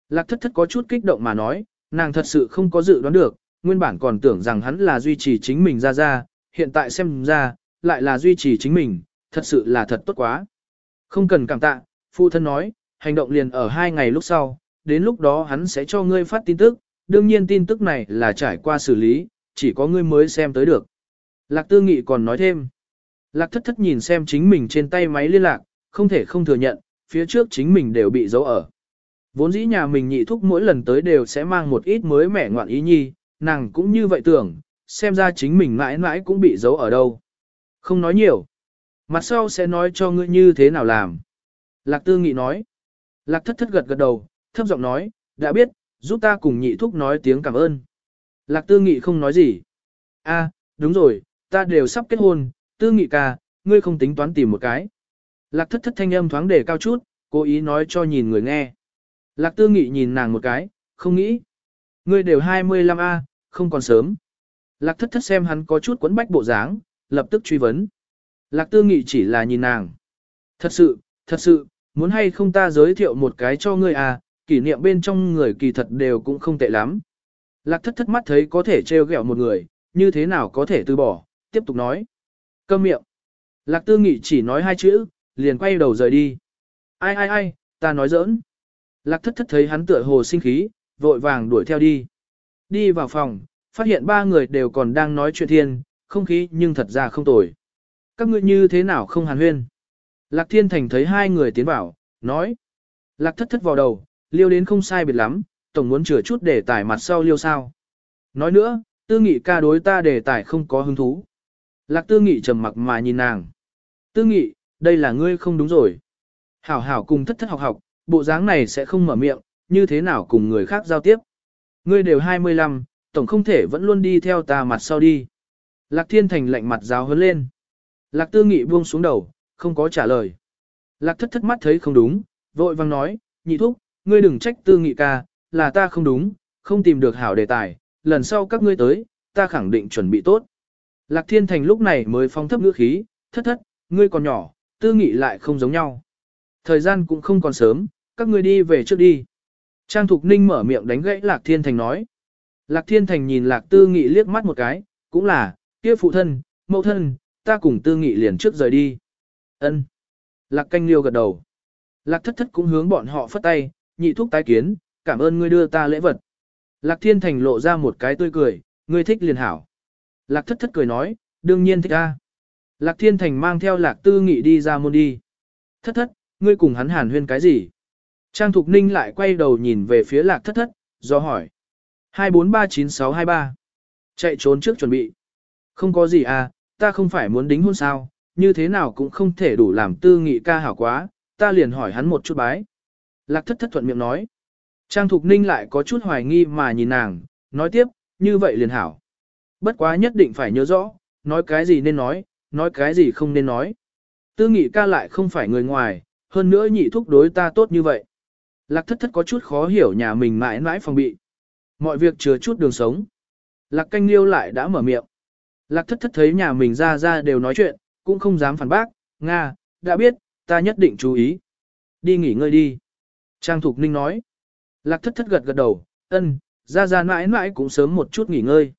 Lạc thất thất có chút kích động mà nói, nàng thật sự không có dự đoán được, nguyên bản còn tưởng rằng hắn là duy trì chính mình ra ra, hiện tại xem ra, lại là duy trì chính mình, thật sự là thật tốt quá. Không cần cảm tạ, phụ thân nói, hành động liền ở hai ngày lúc sau, đến lúc đó hắn sẽ cho ngươi phát tin tức, đương nhiên tin tức này là trải qua xử lý, chỉ có ngươi mới xem tới được. Lạc tư nghị còn nói thêm. Lạc thất thất nhìn xem chính mình trên tay máy liên lạc, không thể không thừa nhận, phía trước chính mình đều bị giấu ở. Vốn dĩ nhà mình nhị thúc mỗi lần tới đều sẽ mang một ít mới mẻ ngoạn ý nhi, nàng cũng như vậy tưởng, xem ra chính mình mãi mãi cũng bị giấu ở đâu. Không nói nhiều. Mặt sau sẽ nói cho ngươi như thế nào làm. Lạc tư nghị nói. Lạc thất thất gật gật đầu, thấp giọng nói, đã biết, giúp ta cùng nhị thúc nói tiếng cảm ơn. Lạc tư nghị không nói gì. a đúng rồi, ta đều sắp kết hôn, tư nghị ca, ngươi không tính toán tìm một cái. Lạc thất thất thanh âm thoáng để cao chút, cố ý nói cho nhìn người nghe. Lạc tư nghị nhìn nàng một cái, không nghĩ. Ngươi đều 25A, không còn sớm. Lạc thất thất xem hắn có chút quấn bách bộ dáng, lập tức truy vấn. Lạc tư nghị chỉ là nhìn nàng. Thật sự, thật sự, muốn hay không ta giới thiệu một cái cho ngươi à, kỷ niệm bên trong người kỳ thật đều cũng không tệ lắm. Lạc thất thất mắt thấy có thể trêu ghẹo một người, như thế nào có thể từ bỏ, tiếp tục nói. Câm miệng. Lạc tư nghị chỉ nói hai chữ, liền quay đầu rời đi. Ai ai ai, ta nói giỡn. Lạc thất thất thấy hắn tựa hồ sinh khí, vội vàng đuổi theo đi. Đi vào phòng, phát hiện ba người đều còn đang nói chuyện thiên, không khí nhưng thật ra không tồi. Các ngươi như thế nào không hàn huyên? Lạc thiên thành thấy hai người tiến vào, nói. Lạc thất thất vào đầu, liêu đến không sai biệt lắm, tổng muốn chừa chút để tải mặt sau liêu sao. Nói nữa, tư nghị ca đối ta để tải không có hứng thú. Lạc tư nghị trầm mặc mà nhìn nàng. Tư nghị, đây là ngươi không đúng rồi. Hảo hảo cùng thất thất học học, bộ dáng này sẽ không mở miệng, như thế nào cùng người khác giao tiếp. Ngươi đều 25, tổng không thể vẫn luôn đi theo ta mặt sau đi. Lạc Thiên Thành lạnh mặt giáo hấn lên. Lạc Tư Nghị buông xuống đầu, không có trả lời. Lạc thất thất mắt thấy không đúng, vội vang nói, nhị thúc, ngươi đừng trách Tư Nghị ca, là ta không đúng, không tìm được hảo đề tài, lần sau các ngươi tới, ta khẳng định chuẩn bị tốt. Lạc Thiên Thành lúc này mới phong thấp ngữ khí, thất thất, ngươi còn nhỏ, Tư Nghị lại không giống nhau. Thời gian cũng không còn sớm, các ngươi đi về trước đi. Trang Thục Ninh mở miệng đánh gãy Lạc Thiên Thành nói. Lạc Thiên Thành nhìn Lạc Tư Nghị liếc mắt một cái, cũng là, kia phụ thân, mẫu thân, ta cùng Tư Nghị liền trước rời đi. Ân. Lạc Canh Liêu gật đầu. Lạc Thất Thất cũng hướng bọn họ phất tay, nhị thúc tái kiến, cảm ơn ngươi đưa ta lễ vật. Lạc Thiên Thành lộ ra một cái tươi cười, ngươi thích liền hảo. Lạc Thất Thất cười nói, đương nhiên thích a. Lạc Thiên Thành mang theo Lạc Tư Nghị đi ra môn đi. Thất Thất, ngươi cùng hắn hàn huyên cái gì? Trang Thục Ninh lại quay đầu nhìn về phía Lạc Thất Thất, do hỏi. 2439623. Chạy trốn trước chuẩn bị. Không có gì à, ta không phải muốn đính hôn sao, như thế nào cũng không thể đủ làm tư nghị ca hảo quá, ta liền hỏi hắn một chút bái. Lạc thất thất thuận miệng nói. Trang Thục Ninh lại có chút hoài nghi mà nhìn nàng, nói tiếp, như vậy liền hảo. Bất quá nhất định phải nhớ rõ, nói cái gì nên nói, nói cái gì không nên nói. Tư nghị ca lại không phải người ngoài, hơn nữa nhị thúc đối ta tốt như vậy. Lạc thất thất có chút khó hiểu nhà mình mãi mãi phòng bị. Mọi việc chứa chút đường sống. Lạc canh liêu lại đã mở miệng. Lạc thất thất thấy nhà mình ra ra đều nói chuyện, cũng không dám phản bác, Nga, đã biết, ta nhất định chú ý. Đi nghỉ ngơi đi. Trang Thục Ninh nói. Lạc thất thất gật gật đầu, ân, ra ra mãi mãi cũng sớm một chút nghỉ ngơi.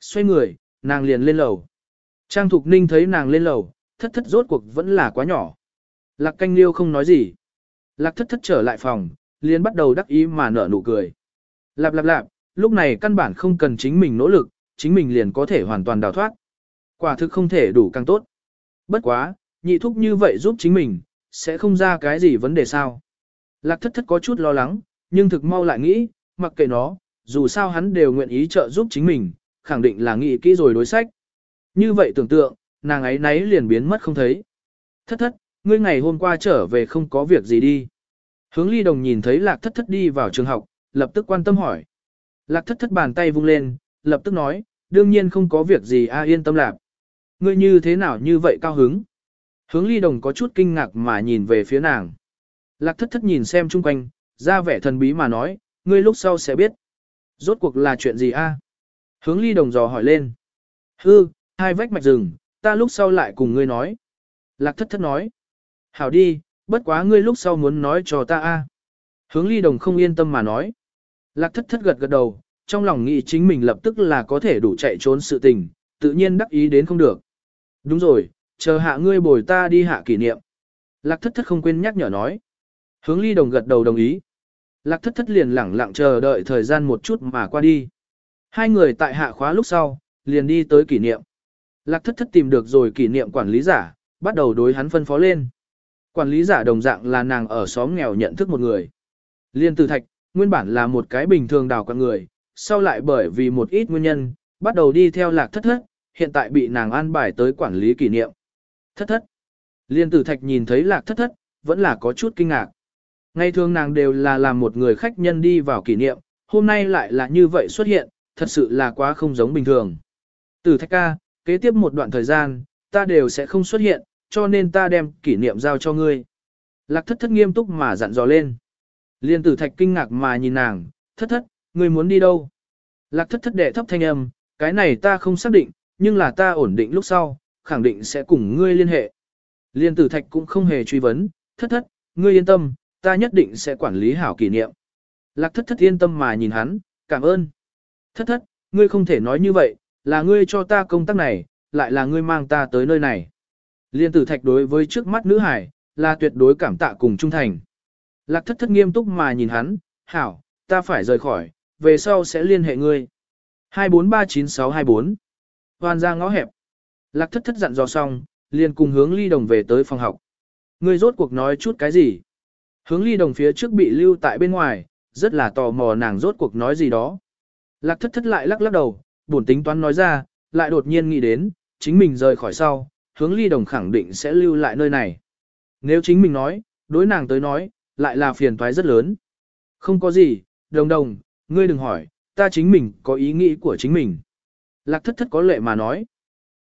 Xoay người, nàng liền lên lầu. Trang Thục Ninh thấy nàng lên lầu, thất thất rốt cuộc vẫn là quá nhỏ. Lạc canh liêu không nói gì. Lạc thất thất trở lại phòng, liền bắt đầu đắc ý mà nở nụ cười. Lạp lạp lạp, lúc này căn bản không cần chính mình nỗ lực, chính mình liền có thể hoàn toàn đào thoát. Quả thực không thể đủ càng tốt. Bất quá, nhị thúc như vậy giúp chính mình, sẽ không ra cái gì vấn đề sao. Lạc thất thất có chút lo lắng, nhưng thực mau lại nghĩ, mặc kệ nó, dù sao hắn đều nguyện ý trợ giúp chính mình, khẳng định là nghĩ kỹ rồi đối sách. Như vậy tưởng tượng, nàng ấy nấy liền biến mất không thấy. Thất thất, ngươi ngày hôm qua trở về không có việc gì đi. Hướng ly đồng nhìn thấy lạc thất thất đi vào trường học, lập tức quan tâm hỏi. Lạc thất thất bàn tay vung lên, lập tức nói, đương nhiên không có việc gì a yên tâm lạc. Ngươi như thế nào như vậy cao hứng? Hướng ly đồng có chút kinh ngạc mà nhìn về phía nàng. Lạc thất thất nhìn xem chung quanh, ra vẻ thần bí mà nói, ngươi lúc sau sẽ biết. Rốt cuộc là chuyện gì a? Hướng ly đồng dò hỏi lên. Hư, hai vách mạch rừng, ta lúc sau lại cùng ngươi nói. Lạc thất thất nói. Hảo đi, bất quá ngươi lúc sau muốn nói cho ta a. Hướng ly đồng không yên tâm mà nói. Lạc thất thất gật gật đầu, trong lòng nghĩ chính mình lập tức là có thể đủ chạy trốn sự tình, tự nhiên đắc ý đến không được. Đúng rồi, chờ hạ ngươi bồi ta đi hạ kỷ niệm. Lạc thất thất không quên nhắc nhở nói. Hướng ly đồng gật đầu đồng ý. Lạc thất thất liền lẳng lặng chờ đợi thời gian một chút mà qua đi. Hai người tại hạ khóa lúc sau, liền đi tới kỷ niệm. Lạc thất thất tìm được rồi kỷ niệm quản lý giả, bắt đầu đối hắn phân phó lên. Quản lý giả đồng dạng là nàng ở xóm nghèo nhận thức một người. Liên Tử thạch, nguyên bản là một cái bình thường đào con người, sau lại bởi vì một ít nguyên nhân, bắt đầu đi theo lạc thất thất, hiện tại bị nàng an bài tới quản lý kỷ niệm. Thất thất. Liên tử thạch nhìn thấy lạc thất thất, vẫn là có chút kinh ngạc. Ngày thường nàng đều là làm một người khách nhân đi vào kỷ niệm, hôm nay lại là như vậy xuất hiện, thật sự là quá không giống bình thường. Tử thạch ca, kế tiếp một đoạn thời gian, ta đều sẽ không xuất hiện, cho nên ta đem kỷ niệm giao cho ngươi. Lạc thất thất nghiêm túc mà dặn dò lên. Liên tử thạch kinh ngạc mà nhìn nàng, thất thất, ngươi muốn đi đâu? Lạc thất thất đệ thấp thanh âm, cái này ta không xác định, nhưng là ta ổn định lúc sau, khẳng định sẽ cùng ngươi liên hệ. Liên tử thạch cũng không hề truy vấn, thất thất, ngươi yên tâm, ta nhất định sẽ quản lý hảo kỷ niệm. Lạc thất thất yên tâm mà nhìn hắn, cảm ơn. Thất thất, ngươi không thể nói như vậy, là ngươi cho ta công tác này, lại là ngươi mang ta tới nơi này. Liên tử thạch đối với trước mắt nữ hải, là tuyệt đối cảm tạ cùng trung thành. Lạc thất thất nghiêm túc mà nhìn hắn, hảo, ta phải rời khỏi, về sau sẽ liên hệ ngươi. 2439624 Hoàn ra ngõ hẹp. Lạc thất thất dặn dò xong, liền cùng hướng ly đồng về tới phòng học. Ngươi rốt cuộc nói chút cái gì? Hướng ly đồng phía trước bị lưu tại bên ngoài, rất là tò mò nàng rốt cuộc nói gì đó. Lạc thất thất lại lắc lắc đầu, buồn tính toán nói ra, lại đột nhiên nghĩ đến, chính mình rời khỏi sau, hướng ly đồng khẳng định sẽ lưu lại nơi này. Nếu chính mình nói, đối nàng tới nói, lại là phiền toái rất lớn. Không có gì, đồng đồng, ngươi đừng hỏi, ta chính mình có ý nghĩ của chính mình. Lạc thất thất có lệ mà nói.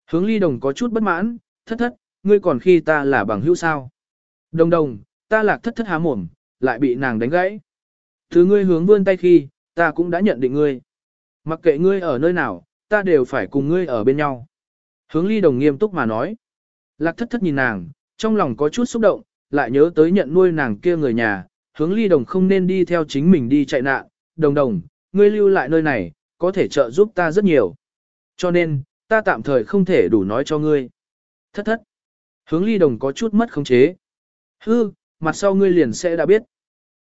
Hướng ly đồng có chút bất mãn, thất thất, ngươi còn khi ta là bằng hữu sao. Đồng đồng, ta lạc thất thất há mồm, lại bị nàng đánh gãy. Thứ ngươi hướng vươn tay khi, ta cũng đã nhận định ngươi. Mặc kệ ngươi ở nơi nào, ta đều phải cùng ngươi ở bên nhau. Hướng ly đồng nghiêm túc mà nói. Lạc thất thất nhìn nàng, trong lòng có chút xúc động, lại nhớ tới nhận nuôi nàng kia người nhà, hướng ly đồng không nên đi theo chính mình đi chạy nạn, đồng đồng, ngươi lưu lại nơi này, có thể trợ giúp ta rất nhiều. Cho nên, ta tạm thời không thể đủ nói cho ngươi. Thất thất. Hướng ly đồng có chút mất khống chế. Hư, mặt sau ngươi liền sẽ đã biết.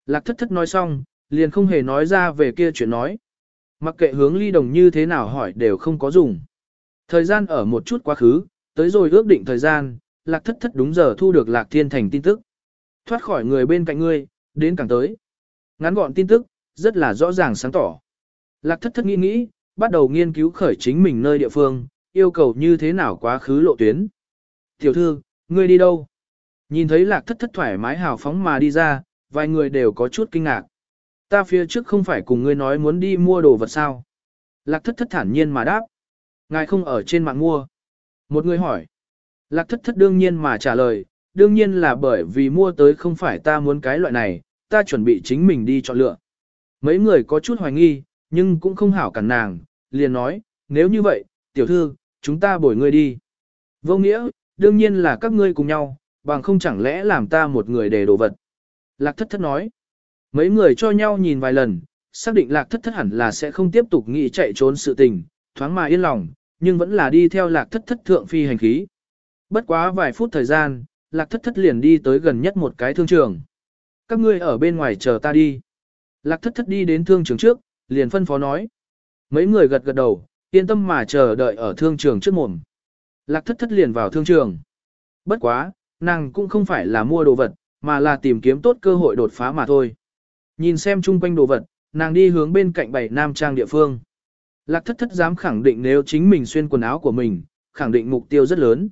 Lạc thất thất nói xong, liền không hề nói ra về kia chuyện nói. Mặc kệ hướng ly đồng như thế nào hỏi đều không có dùng. Thời gian ở một chút quá khứ, tới rồi ước định thời gian, lạc thất thất đúng giờ thu được lạc thiên thành tin tức. Thoát khỏi người bên cạnh ngươi, đến càng tới. Ngắn gọn tin tức, rất là rõ ràng sáng tỏ. Lạc thất thất nghĩ nghĩ, bắt đầu nghiên cứu khởi chính mình nơi địa phương, yêu cầu như thế nào quá khứ lộ tuyến. Tiểu thư, ngươi đi đâu? Nhìn thấy lạc thất thất thoải mái hào phóng mà đi ra, vài người đều có chút kinh ngạc. Ta phía trước không phải cùng ngươi nói muốn đi mua đồ vật sao? Lạc thất thất thản nhiên mà đáp. Ngài không ở trên mạng mua. Một người hỏi. Lạc thất thất đương nhiên mà trả lời, đương nhiên là bởi vì mua tới không phải ta muốn cái loại này, ta chuẩn bị chính mình đi chọn lựa. Mấy người có chút hoài nghi, nhưng cũng không hảo cản nàng, liền nói, nếu như vậy, tiểu thư, chúng ta bồi ngươi đi. Vô nghĩa, đương nhiên là các ngươi cùng nhau, bằng không chẳng lẽ làm ta một người để đồ vật. Lạc thất thất nói, mấy người cho nhau nhìn vài lần, xác định lạc thất thất hẳn là sẽ không tiếp tục nghĩ chạy trốn sự tình, thoáng mà yên lòng, nhưng vẫn là đi theo lạc thất thất thượng phi hành khí. Bất quá vài phút thời gian, lạc thất thất liền đi tới gần nhất một cái thương trường. Các ngươi ở bên ngoài chờ ta đi. Lạc thất thất đi đến thương trường trước, liền phân phó nói. Mấy người gật gật đầu, yên tâm mà chờ đợi ở thương trường trước mồm. Lạc thất thất liền vào thương trường. Bất quá, nàng cũng không phải là mua đồ vật, mà là tìm kiếm tốt cơ hội đột phá mà thôi. Nhìn xem chung quanh đồ vật, nàng đi hướng bên cạnh bảy nam trang địa phương. Lạc thất thất dám khẳng định nếu chính mình xuyên quần áo của mình, khẳng định mục tiêu rất lớn.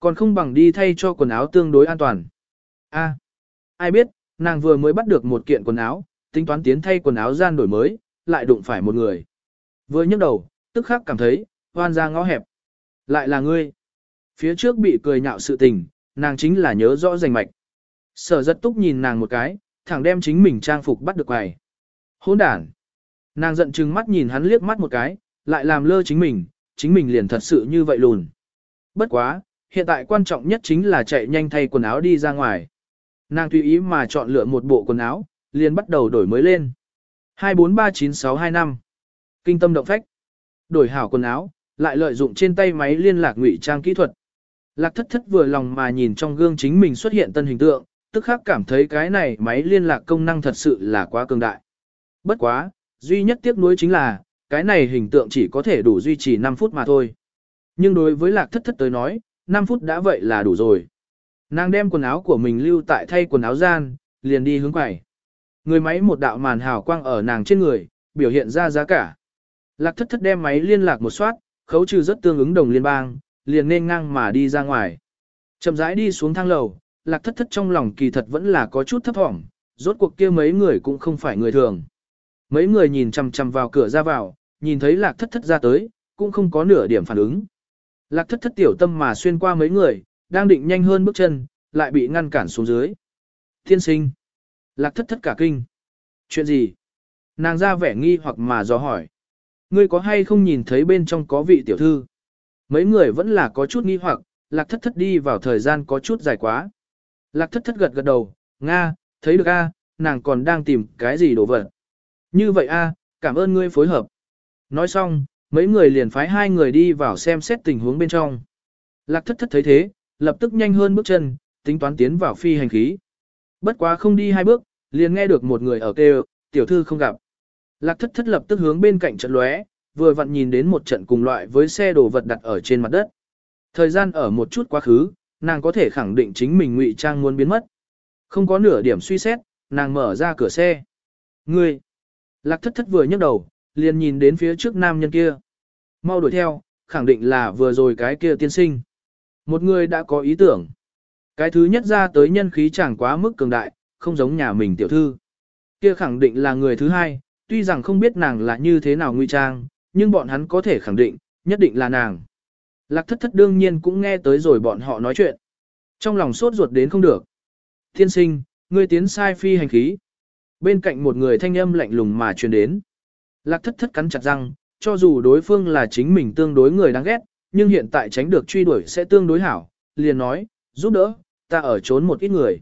Còn không bằng đi thay cho quần áo tương đối an toàn. A, ai biết, nàng vừa mới bắt được một kiện quần áo, tính toán tiến thay quần áo gian đổi mới, lại đụng phải một người. Vừa nhấc đầu, tức khắc cảm thấy, hoan ra ngõ hẹp. Lại là ngươi. Phía trước bị cười nhạo sự tình, nàng chính là nhớ rõ rành mạch. Sở giật túc nhìn nàng một cái, thẳng đem chính mình trang phục bắt được quài. Hôn đản. Nàng giận chừng mắt nhìn hắn liếc mắt một cái, lại làm lơ chính mình, chính mình liền thật sự như vậy lùn. Bất quá, hiện tại quan trọng nhất chính là chạy nhanh thay quần áo đi ra ngoài. Nàng tùy ý mà chọn lựa một bộ quần áo, liền bắt đầu đổi mới lên. 2439625 Kinh tâm động phách Đổi hảo quần áo, lại lợi dụng trên tay máy liên lạc ngụy trang kỹ thuật. Lạc thất thất vừa lòng mà nhìn trong gương chính mình xuất hiện tân hình tượng, tức khắc cảm thấy cái này máy liên lạc công năng thật sự là quá cường đại. Bất quá, duy nhất tiếc nuối chính là, cái này hình tượng chỉ có thể đủ duy trì 5 phút mà thôi. Nhưng đối với lạc thất thất tới nói, 5 phút đã vậy là đủ rồi. Nàng đem quần áo của mình lưu tại thay quần áo gian, liền đi hướng quầy. Người máy một đạo màn hào quang ở nàng trên người, biểu hiện ra giá cả. Lạc thất thất đem máy liên lạc một soát, khấu trừ rất tương ứng đồng liên bang, liền nên ngang mà đi ra ngoài. Chậm rãi đi xuống thang lầu, lạc thất thất trong lòng kỳ thật vẫn là có chút thấp thỏm, rốt cuộc kia mấy người cũng không phải người thường. Mấy người nhìn chằm chằm vào cửa ra vào, nhìn thấy lạc thất thất ra tới, cũng không có nửa điểm phản ứng. Lạc thất thất tiểu tâm mà xuyên qua mấy người, đang định nhanh hơn bước chân, lại bị ngăn cản xuống dưới. Thiên sinh. Lạc thất thất cả kinh. Chuyện gì? Nàng ra vẻ nghi hoặc mà dò hỏi. Ngươi có hay không nhìn thấy bên trong có vị tiểu thư? Mấy người vẫn là có chút nghi hoặc, lạc thất thất đi vào thời gian có chút dài quá. Lạc thất thất gật gật đầu, Nga, thấy được a, nàng còn đang tìm cái gì đồ vật. Như vậy a, cảm ơn ngươi phối hợp. Nói xong, mấy người liền phái hai người đi vào xem xét tình huống bên trong. Lạc thất thất thấy thế, lập tức nhanh hơn bước chân, tính toán tiến vào phi hành khí. Bất quá không đi hai bước, liền nghe được một người ở kêu, tiểu thư không gặp. Lạc thất thất lập tức hướng bên cạnh trận lóe, vừa vặn nhìn đến một trận cùng loại với xe đồ vật đặt ở trên mặt đất. Thời gian ở một chút quá khứ, nàng có thể khẳng định chính mình ngụy trang muốn biến mất. Không có nửa điểm suy xét, nàng mở ra cửa xe. Ngươi! Lạc thất thất vừa nhấc đầu, liền nhìn đến phía trước nam nhân kia. Mau đuổi theo, khẳng định là vừa rồi cái kia tiên sinh. Một người đã có ý tưởng. Cái thứ nhất ra tới nhân khí chẳng quá mức cường đại, không giống nhà mình tiểu thư. Kia khẳng định là người thứ hai, tuy rằng không biết nàng là như thế nào nguy trang, nhưng bọn hắn có thể khẳng định, nhất định là nàng. Lạc thất thất đương nhiên cũng nghe tới rồi bọn họ nói chuyện. Trong lòng sốt ruột đến không được. Thiên sinh, ngươi tiến sai phi hành khí. Bên cạnh một người thanh âm lạnh lùng mà truyền đến. Lạc thất thất cắn chặt răng, cho dù đối phương là chính mình tương đối người đáng ghét, nhưng hiện tại tránh được truy đuổi sẽ tương đối hảo, liền nói, giúp đỡ, ta ở trốn một ít người.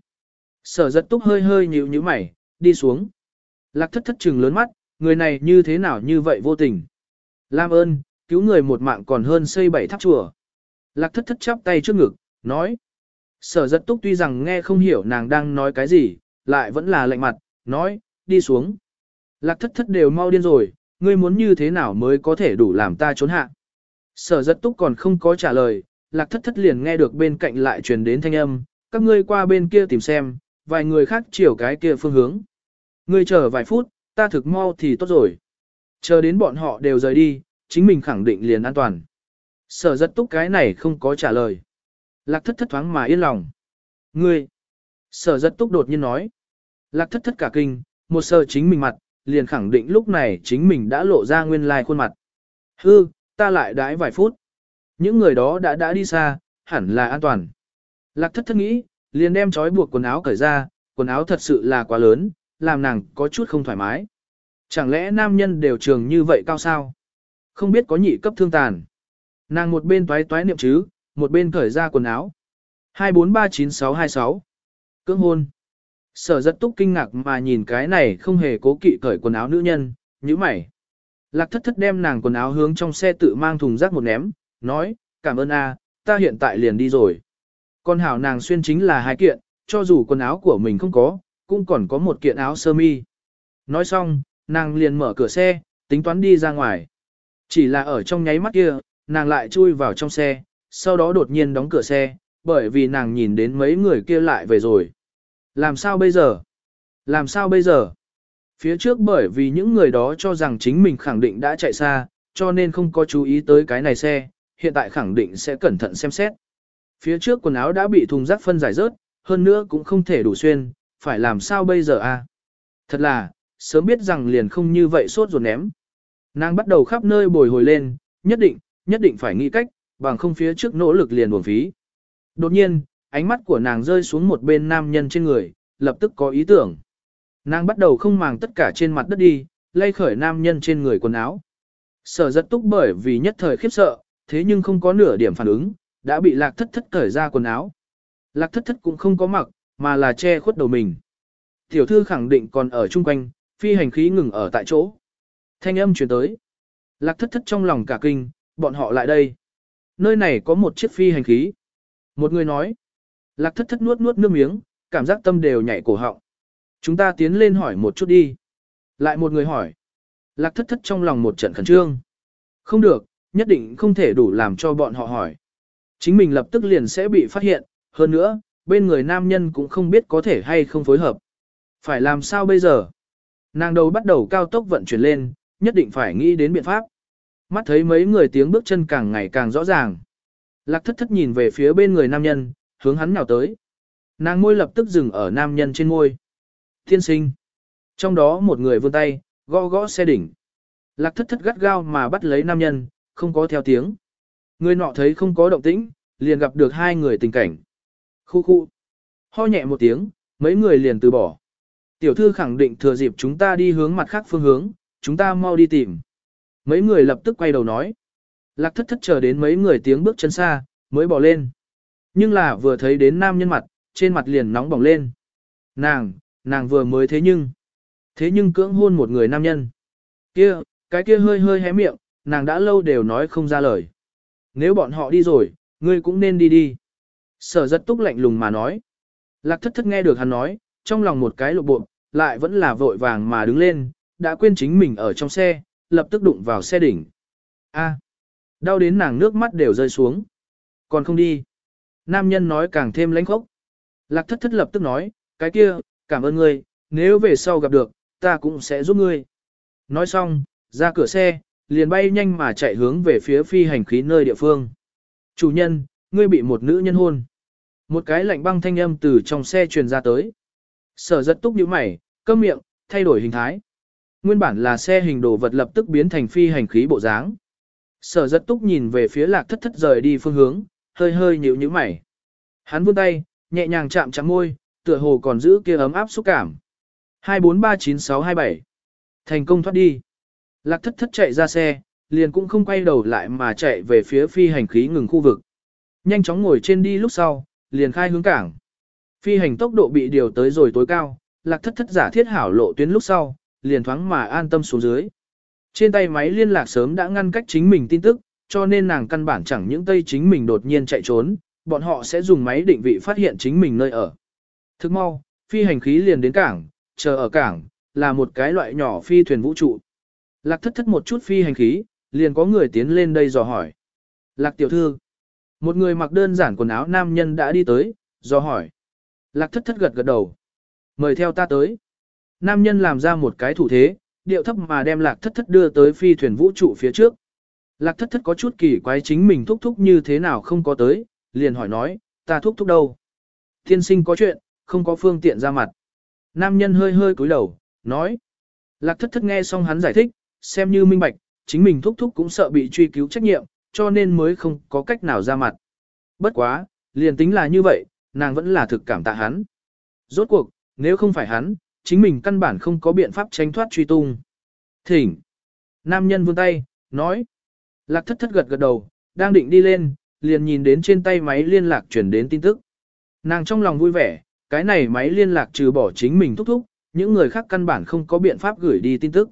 Sở giật túc hơi hơi nhíu nhíu mày, đi xuống. Lạc thất thất trừng lớn mắt, người này như thế nào như vậy vô tình. Lam ơn, cứu người một mạng còn hơn xây bảy tháp chùa. Lạc thất thất chắp tay trước ngực, nói. Sở giật túc tuy rằng nghe không hiểu nàng đang nói cái gì, lại vẫn là lạnh mặt, nói, đi xuống. Lạc thất thất đều mau điên rồi, ngươi muốn như thế nào mới có thể đủ làm ta trốn hạ. Sở giật túc còn không có trả lời, lạc thất thất liền nghe được bên cạnh lại truyền đến thanh âm, các ngươi qua bên kia tìm xem, vài người khác chiều cái kia phương hướng. Ngươi chờ vài phút, ta thực mau thì tốt rồi. Chờ đến bọn họ đều rời đi, chính mình khẳng định liền an toàn. Sở giật túc cái này không có trả lời. Lạc thất thất thoáng mà yên lòng. Ngươi! Sở giật túc đột nhiên nói. Lạc thất thất cả kinh, một sờ chính mình mặt, liền khẳng định lúc này chính mình đã lộ ra nguyên lai khuôn mặt. Hư, ta lại đãi vài phút. Những người đó đã đã đi xa, hẳn là an toàn. Lạc thất thất nghĩ, liền đem trói buộc quần áo cởi ra, quần áo thật sự là quá lớn, làm nàng có chút không thoải mái. Chẳng lẽ nam nhân đều trường như vậy cao sao? Không biết có nhị cấp thương tàn. Nàng một bên toái toái niệm chứ, một bên cởi ra quần áo. 2439626 Cưỡng hôn. Sở rất túc kinh ngạc mà nhìn cái này không hề cố kỵ cởi quần áo nữ nhân, như mày. Lạc thất thất đem nàng quần áo hướng trong xe tự mang thùng rác một ném, nói, cảm ơn a, ta hiện tại liền đi rồi. Con hảo nàng xuyên chính là hai kiện, cho dù quần áo của mình không có, cũng còn có một kiện áo sơ mi. Nói xong, nàng liền mở cửa xe, tính toán đi ra ngoài. Chỉ là ở trong nháy mắt kia, nàng lại chui vào trong xe, sau đó đột nhiên đóng cửa xe, bởi vì nàng nhìn đến mấy người kia lại về rồi. Làm sao bây giờ? Làm sao bây giờ? Phía trước bởi vì những người đó cho rằng chính mình khẳng định đã chạy xa, cho nên không có chú ý tới cái này xe, hiện tại khẳng định sẽ cẩn thận xem xét. Phía trước quần áo đã bị thùng rác phân giải rớt, hơn nữa cũng không thể đủ xuyên, phải làm sao bây giờ a? Thật là, sớm biết rằng liền không như vậy sốt ruột ném. Nàng bắt đầu khắp nơi bồi hồi lên, nhất định, nhất định phải nghĩ cách, bằng không phía trước nỗ lực liền buồn phí. Đột nhiên, ánh mắt của nàng rơi xuống một bên nam nhân trên người, lập tức có ý tưởng. Nàng bắt đầu không màng tất cả trên mặt đất đi, lay khởi nam nhân trên người quần áo. Sở giật túc bởi vì nhất thời khiếp sợ, thế nhưng không có nửa điểm phản ứng, đã bị lạc thất thất cởi ra quần áo. Lạc thất thất cũng không có mặc, mà là che khuất đầu mình. Tiểu thư khẳng định còn ở chung quanh, phi hành khí ngừng ở tại chỗ. Thanh âm chuyển tới. Lạc thất thất trong lòng cả kinh, bọn họ lại đây. Nơi này có một chiếc phi hành khí. Một người nói. Lạc thất thất nuốt nuốt nước miếng, cảm giác tâm đều nhảy cổ họng. Chúng ta tiến lên hỏi một chút đi. Lại một người hỏi. Lạc thất thất trong lòng một trận khẩn trương. Không được, nhất định không thể đủ làm cho bọn họ hỏi. Chính mình lập tức liền sẽ bị phát hiện, hơn nữa, bên người nam nhân cũng không biết có thể hay không phối hợp. Phải làm sao bây giờ? Nàng đầu bắt đầu cao tốc vận chuyển lên, nhất định phải nghĩ đến biện pháp. Mắt thấy mấy người tiếng bước chân càng ngày càng rõ ràng. Lạc thất thất nhìn về phía bên người nam nhân, hướng hắn nào tới. Nàng môi lập tức dừng ở nam nhân trên môi. Thiên sinh. Trong đó một người vươn tay, gõ gõ xe đỉnh. Lạc thất thất gắt gao mà bắt lấy nam nhân, không có theo tiếng. Người nọ thấy không có động tĩnh, liền gặp được hai người tình cảnh. Khu khu. Ho nhẹ một tiếng, mấy người liền từ bỏ. Tiểu thư khẳng định thừa dịp chúng ta đi hướng mặt khác phương hướng, chúng ta mau đi tìm. Mấy người lập tức quay đầu nói. Lạc thất thất chờ đến mấy người tiếng bước chân xa, mới bỏ lên. Nhưng là vừa thấy đến nam nhân mặt, trên mặt liền nóng bỏng lên. Nàng, nàng vừa mới thế nhưng. Thế nhưng cưỡng hôn một người nam nhân. Kia, cái kia hơi hơi hé miệng, nàng đã lâu đều nói không ra lời. Nếu bọn họ đi rồi, ngươi cũng nên đi đi. Sở rất túc lạnh lùng mà nói. Lạc thất thất nghe được hắn nói, trong lòng một cái lộ bộ, lại vẫn là vội vàng mà đứng lên, đã quên chính mình ở trong xe, lập tức đụng vào xe đỉnh. A, đau đến nàng nước mắt đều rơi xuống. Còn không đi. Nam nhân nói càng thêm lãnh khốc. Lạc thất thất lập tức nói, cái kia, cảm ơn ngươi, nếu về sau gặp được, ta cũng sẽ giúp ngươi. Nói xong, ra cửa xe, liền bay nhanh mà chạy hướng về phía phi hành khí nơi địa phương. Chủ nhân, ngươi bị một nữ nhân hôn. Một cái lạnh băng thanh âm từ trong xe truyền ra tới. Sở giật túc nhíu mày, câm miệng, thay đổi hình thái. Nguyên bản là xe hình đồ vật lập tức biến thành phi hành khí bộ dáng. Sở giật túc nhìn về phía lạc thất thất rời đi phương hướng, hơi hơi nhíu nhíu mày. Hắn vươn tay, nhẹ nhàng chạm chạm môi, tựa hồ còn giữ kia ấm áp xúc cảm. 2439627 Thành công thoát đi. Lạc thất thất chạy ra xe, liền cũng không quay đầu lại mà chạy về phía phi hành khí ngừng khu vực. Nhanh chóng ngồi trên đi lúc sau, liền khai hướng cảng. Phi hành tốc độ bị điều tới rồi tối cao, lạc thất thất giả thiết hảo lộ tuyến lúc sau, liền thoáng mà an tâm xuống dưới. Trên tay máy liên lạc sớm đã ngăn cách chính mình tin tức, cho nên nàng căn bản chẳng những tay chính mình đột nhiên chạy trốn, bọn họ sẽ dùng máy định vị phát hiện chính mình nơi ở. Thức mau, phi hành khí liền đến cảng, chờ ở cảng, là một cái loại nhỏ phi thuyền vũ trụ. Lạc thất thất một chút phi hành khí, liền có người tiến lên đây dò hỏi. Lạc tiểu thư, một người mặc đơn giản quần áo nam nhân đã đi tới, dò hỏi. Lạc thất thất gật gật đầu. Mời theo ta tới. Nam nhân làm ra một cái thủ thế, điệu thấp mà đem lạc thất thất đưa tới phi thuyền vũ trụ phía trước. Lạc thất thất có chút kỳ quái chính mình thúc thúc như thế nào không có tới, liền hỏi nói, ta thúc thúc đâu? Thiên sinh có chuyện, không có phương tiện ra mặt. Nam nhân hơi hơi cúi đầu, nói. Lạc thất thất nghe xong hắn giải thích, xem như minh bạch, chính mình thúc thúc cũng sợ bị truy cứu trách nhiệm, cho nên mới không có cách nào ra mặt. Bất quá, liền tính là như vậy, nàng vẫn là thực cảm tạ hắn. Rốt cuộc, nếu không phải hắn, chính mình căn bản không có biện pháp tránh thoát truy tung. Thỉnh. Nam nhân vươn tay, nói. Lạc thất thất gật gật đầu, đang định đi lên, liền nhìn đến trên tay máy liên lạc chuyển đến tin tức. Nàng trong lòng vui vẻ, cái này máy liên lạc trừ bỏ chính mình thúc thúc, những người khác căn bản không có biện pháp gửi đi tin tức.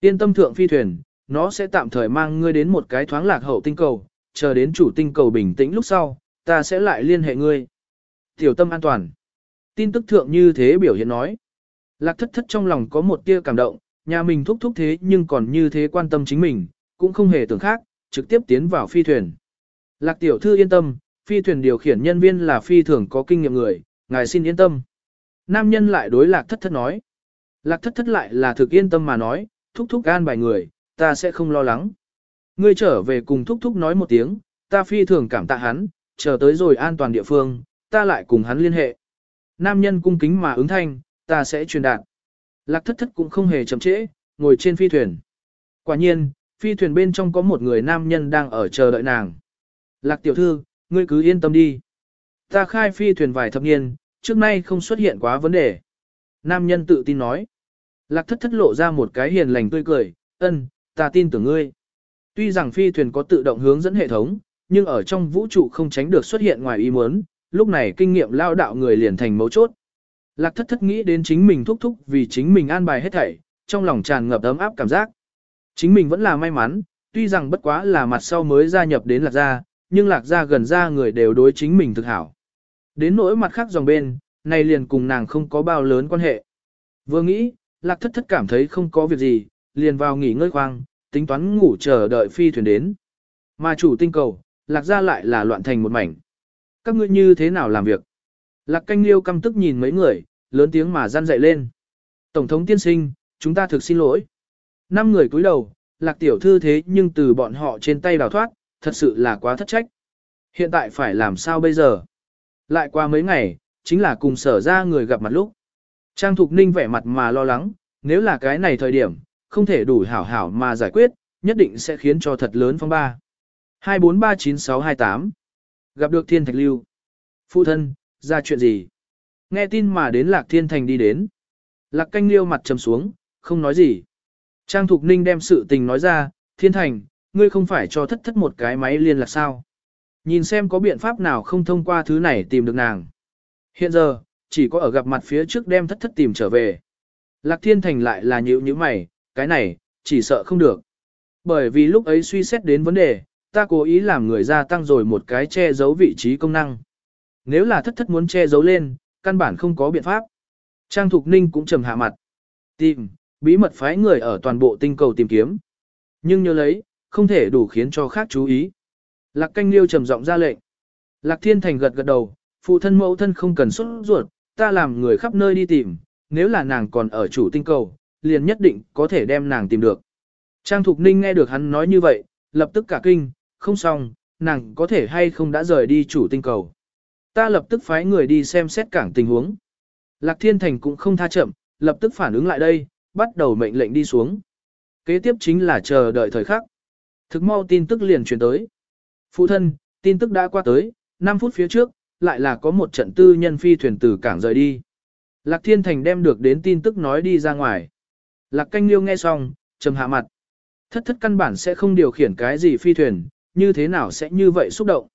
Yên tâm thượng phi thuyền, nó sẽ tạm thời mang ngươi đến một cái thoáng lạc hậu tinh cầu, chờ đến chủ tinh cầu bình tĩnh lúc sau, ta sẽ lại liên hệ ngươi. Tiểu tâm an toàn. Tin tức thượng như thế biểu hiện nói. Lạc thất thất trong lòng có một tia cảm động, nhà mình thúc thúc thế nhưng còn như thế quan tâm chính mình, cũng không hề tưởng khác, trực tiếp tiến vào phi thuyền. Lạc tiểu thư yên tâm, phi thuyền điều khiển nhân viên là phi thường có kinh nghiệm người, ngài xin yên tâm. Nam nhân lại đối lạc thất thất nói. Lạc thất thất lại là thực yên tâm mà nói, thúc thúc gan bài người, ta sẽ không lo lắng. Ngươi trở về cùng thúc thúc nói một tiếng, ta phi thường cảm tạ hắn, chờ tới rồi an toàn địa phương, ta lại cùng hắn liên hệ. Nam nhân cung kính mà ứng thanh, ta sẽ truyền đạt. Lạc thất thất cũng không hề chậm trễ, ngồi trên phi thuyền. Quả nhiên, phi thuyền bên trong có một người nam nhân đang ở chờ đợi nàng. Lạc tiểu thư, ngươi cứ yên tâm đi. Ta khai phi thuyền vài thập niên, trước nay không xuất hiện quá vấn đề. Nam nhân tự tin nói. Lạc thất thất lộ ra một cái hiền lành tươi cười, ân, ta tin tưởng ngươi. Tuy rằng phi thuyền có tự động hướng dẫn hệ thống, nhưng ở trong vũ trụ không tránh được xuất hiện ngoài ý muốn, lúc này kinh nghiệm lao đạo người liền thành mấu chốt. Lạc thất thất nghĩ đến chính mình thúc thúc vì chính mình an bài hết thảy, trong lòng tràn ngập ấm áp cảm giác. Chính mình vẫn là may mắn, tuy rằng bất quá là mặt sau mới gia nhập đến lạc gia, nhưng lạc gia gần ra người đều đối chính mình thực hảo. Đến nỗi mặt khác dòng bên, này liền cùng nàng không có bao lớn quan hệ. Vừa nghĩ, lạc thất thất cảm thấy không có việc gì, liền vào nghỉ ngơi khoang, tính toán ngủ chờ đợi phi thuyền đến. Mà chủ tinh cầu, lạc gia lại là loạn thành một mảnh. Các ngươi như thế nào làm việc? Lạc canh liêu căm tức nhìn mấy người, lớn tiếng mà răn dậy lên. Tổng thống tiên sinh, chúng ta thực xin lỗi. Năm người cúi đầu, lạc tiểu thư thế nhưng từ bọn họ trên tay đào thoát, thật sự là quá thất trách. Hiện tại phải làm sao bây giờ? Lại qua mấy ngày, chính là cùng sở ra người gặp mặt lúc. Trang Thục Ninh vẻ mặt mà lo lắng, nếu là cái này thời điểm, không thể đủ hảo hảo mà giải quyết, nhất định sẽ khiến cho thật lớn phong ba. 2439628 Gặp được Thiên Thạch Lưu. Phụ thân, ra chuyện gì? Nghe tin mà đến Lạc Thiên Thành đi đến. Lạc canh liêu mặt trầm xuống, không nói gì. Trang Thục Ninh đem sự tình nói ra, Thiên Thành, ngươi không phải cho thất thất một cái máy liên lạc sao? Nhìn xem có biện pháp nào không thông qua thứ này tìm được nàng. Hiện giờ, chỉ có ở gặp mặt phía trước đem thất thất tìm trở về. Lạc Thiên Thành lại là nhữ như mày, cái này, chỉ sợ không được. Bởi vì lúc ấy suy xét đến vấn đề, ta cố ý làm người gia tăng rồi một cái che giấu vị trí công năng. Nếu là thất thất muốn che giấu lên, căn bản không có biện pháp. Trang Thục Ninh cũng trầm hạ mặt. Tìm, bí mật phái người ở toàn bộ tinh cầu tìm kiếm. Nhưng nhớ lấy, không thể đủ khiến cho khác chú ý. Lạc canh liêu trầm giọng ra lệnh. Lạc Thiên Thành gật gật đầu, phụ thân mẫu thân không cần xuất ruột, ta làm người khắp nơi đi tìm, nếu là nàng còn ở chủ tinh cầu, liền nhất định có thể đem nàng tìm được. Trang Thục Ninh nghe được hắn nói như vậy, lập tức cả kinh, không xong, nàng có thể hay không đã rời đi chủ tinh cầu. Ta lập tức phái người đi xem xét cảng tình huống. Lạc Thiên Thành cũng không tha chậm, lập tức phản ứng lại đây, bắt đầu mệnh lệnh đi xuống. Kế tiếp chính là chờ đợi thời khắc. Thực mau tin tức liền truyền tới. Phụ thân, tin tức đã qua tới, 5 phút phía trước, lại là có một trận tư nhân phi thuyền từ cảng rời đi. Lạc Thiên Thành đem được đến tin tức nói đi ra ngoài. Lạc Canh Liêu nghe xong, trầm hạ mặt. Thất thất căn bản sẽ không điều khiển cái gì phi thuyền, như thế nào sẽ như vậy xúc động.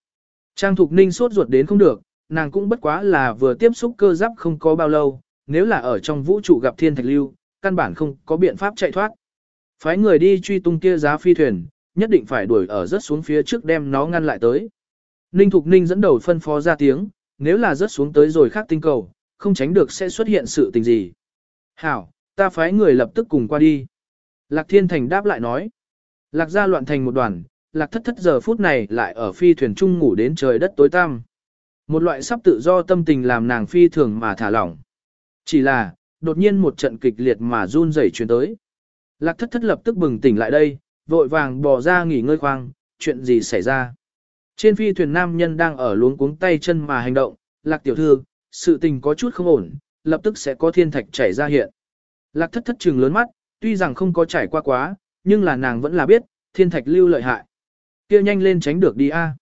Trang Thục Ninh sốt ruột đến không được, nàng cũng bất quá là vừa tiếp xúc cơ giáp không có bao lâu, nếu là ở trong vũ trụ gặp thiên thạch lưu, căn bản không có biện pháp chạy thoát. Phái người đi truy tung kia giá phi thuyền, nhất định phải đuổi ở rớt xuống phía trước đem nó ngăn lại tới. Ninh Thục Ninh dẫn đầu phân phó ra tiếng, nếu là rớt xuống tới rồi khác tinh cầu, không tránh được sẽ xuất hiện sự tình gì. Hảo, ta phái người lập tức cùng qua đi. Lạc Thiên Thành đáp lại nói. Lạc gia loạn thành một đoàn, Lạc thất thất giờ phút này lại ở phi thuyền trung ngủ đến trời đất tối tăm. Một loại sắp tự do tâm tình làm nàng phi thường mà thả lỏng. Chỉ là, đột nhiên một trận kịch liệt mà run rẩy truyền tới. Lạc thất thất lập tức bừng tỉnh lại đây, vội vàng bò ra nghỉ ngơi khoang, chuyện gì xảy ra. Trên phi thuyền nam nhân đang ở luống cuống tay chân mà hành động, lạc tiểu thư, sự tình có chút không ổn, lập tức sẽ có thiên thạch chảy ra hiện. Lạc thất thất trừng lớn mắt, tuy rằng không có trải qua quá, nhưng là nàng vẫn là biết, thiên thạch lưu lợi hại kia nhanh lên tránh được đi a.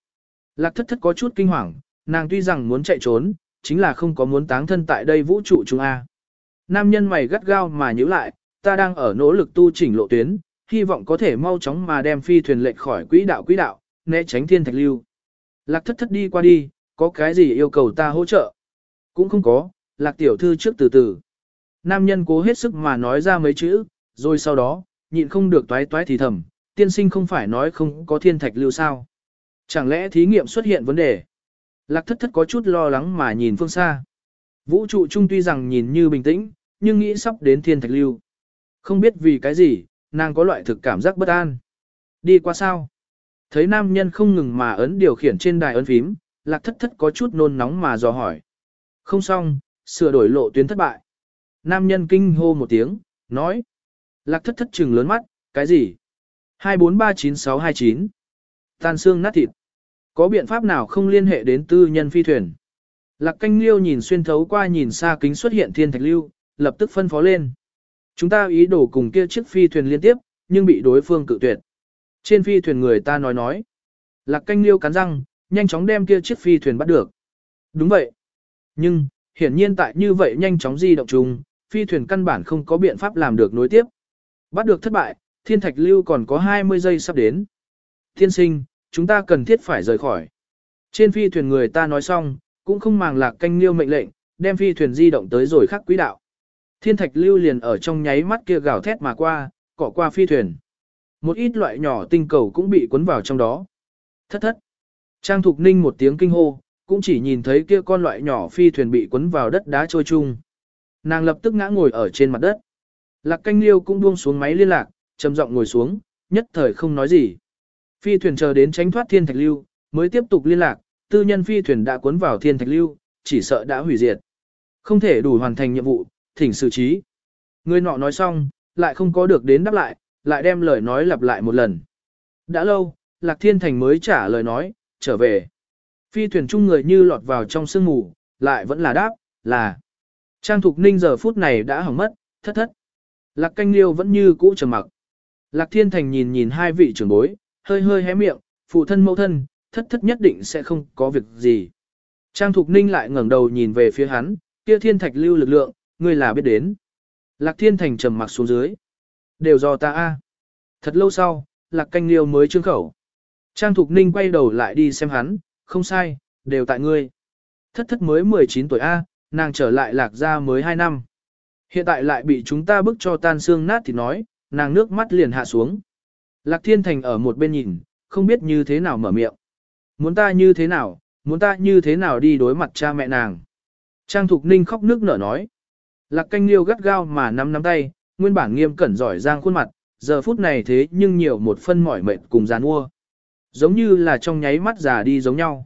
Lạc thất thất có chút kinh hoàng, nàng tuy rằng muốn chạy trốn, chính là không có muốn táng thân tại đây vũ trụ chúng a. Nam nhân mày gắt gao mà nhíu lại, ta đang ở nỗ lực tu chỉnh lộ tuyến, hy vọng có thể mau chóng mà đem phi thuyền lệch khỏi quỹ đạo quỹ đạo, né tránh thiên thạch lưu. Lạc thất thất đi qua đi, có cái gì yêu cầu ta hỗ trợ? Cũng không có, lạc tiểu thư trước từ từ. Nam nhân cố hết sức mà nói ra mấy chữ, rồi sau đó, nhịn không được toái toái thì thầm, tiên sinh không phải nói không có thiên thạch lưu sao. Chẳng lẽ thí nghiệm xuất hiện vấn đề? Lạc thất thất có chút lo lắng mà nhìn phương xa. Vũ trụ chung tuy rằng nhìn như bình tĩnh, nhưng nghĩ sắp đến thiên thạch lưu. Không biết vì cái gì, nàng có loại thực cảm giác bất an. Đi qua sao? Thấy nam nhân không ngừng mà ấn điều khiển trên đài ấn phím, lạc thất thất có chút nôn nóng mà dò hỏi. Không xong, sửa đổi lộ tuyến thất bại. Nam nhân kinh hô một tiếng, nói. Lạc thất thất trừng lớn mắt, cái gì? 2439629. Tàn xương nát thịt. Có biện pháp nào không liên hệ đến tư nhân phi thuyền? Lạc canh liêu nhìn xuyên thấu qua nhìn xa kính xuất hiện thiên thạch lưu, lập tức phân phó lên. Chúng ta ý đồ cùng kia chiếc phi thuyền liên tiếp, nhưng bị đối phương cự tuyệt. Trên phi thuyền người ta nói nói. Lạc canh liêu cắn răng, nhanh chóng đem kia chiếc phi thuyền bắt được. Đúng vậy. Nhưng, hiển nhiên tại như vậy nhanh chóng di động chung, phi thuyền căn bản không có biện pháp làm được nối tiếp. Bắt được thất bại, thiên thạch lưu còn có 20 giây sắp đến. Thiên sinh, chúng ta cần thiết phải rời khỏi. Trên phi thuyền người ta nói xong, cũng không màng lạc canh liêu mệnh lệnh, đem phi thuyền di động tới rồi khắc quỹ đạo. Thiên thạch lưu liền ở trong nháy mắt kia gào thét mà qua, cọ qua phi thuyền. Một ít loại nhỏ tinh cầu cũng bị cuốn vào trong đó. Thất thất. Trang Thục Ninh một tiếng kinh hô, cũng chỉ nhìn thấy kia con loại nhỏ phi thuyền bị cuốn vào đất đá trôi chung. Nàng lập tức ngã ngồi ở trên mặt đất. Lạc canh liêu cũng buông xuống máy liên lạc, trầm giọng ngồi xuống, nhất thời không nói gì. Phi thuyền chờ đến tránh thoát thiên thạch lưu, mới tiếp tục liên lạc, tư nhân phi thuyền đã cuốn vào thiên thạch lưu, chỉ sợ đã hủy diệt. Không thể đủ hoàn thành nhiệm vụ, thỉnh xử trí. Người nọ nói xong, lại không có được đến đáp lại, lại đem lời nói lặp lại một lần. Đã lâu, Lạc Thiên Thành mới trả lời nói, trở về. Phi thuyền chung người như lọt vào trong sương mù, lại vẫn là đáp, là. Trang Thục Ninh giờ phút này đã hỏng mất, thất thất. Lạc Canh Liêu vẫn như cũ trầm mặc. Lạc Thiên Thành nhìn nhìn hai vị trưởng bối, hơi hơi hé miệng, phụ thân mẫu thân, thất thất nhất định sẽ không có việc gì. Trang Thục Ninh lại ngẩng đầu nhìn về phía hắn, kia thiên thạch lưu lực lượng, ngươi là biết đến. Lạc Thiên Thành trầm mặc xuống dưới. Đều do ta a. Thật lâu sau, Lạc Canh Liêu mới trương khẩu. Trang Thục Ninh quay đầu lại đi xem hắn, không sai, đều tại ngươi. Thất thất mới 19 tuổi A, nàng trở lại lạc gia mới 2 năm. Hiện tại lại bị chúng ta bức cho tan xương nát thì nói, nàng nước mắt liền hạ xuống. Lạc Thiên Thành ở một bên nhìn, không biết như thế nào mở miệng. Muốn ta như thế nào, muốn ta như thế nào đi đối mặt cha mẹ nàng. Trang Thục Ninh khóc nước nở nói. Lạc canh liêu gắt gao mà nắm nắm tay, nguyên bản nghiêm cẩn giỏi giang khuôn mặt, giờ phút này thế nhưng nhiều một phân mỏi mệt cùng giàn mua. Giống như là trong nháy mắt già đi giống nhau.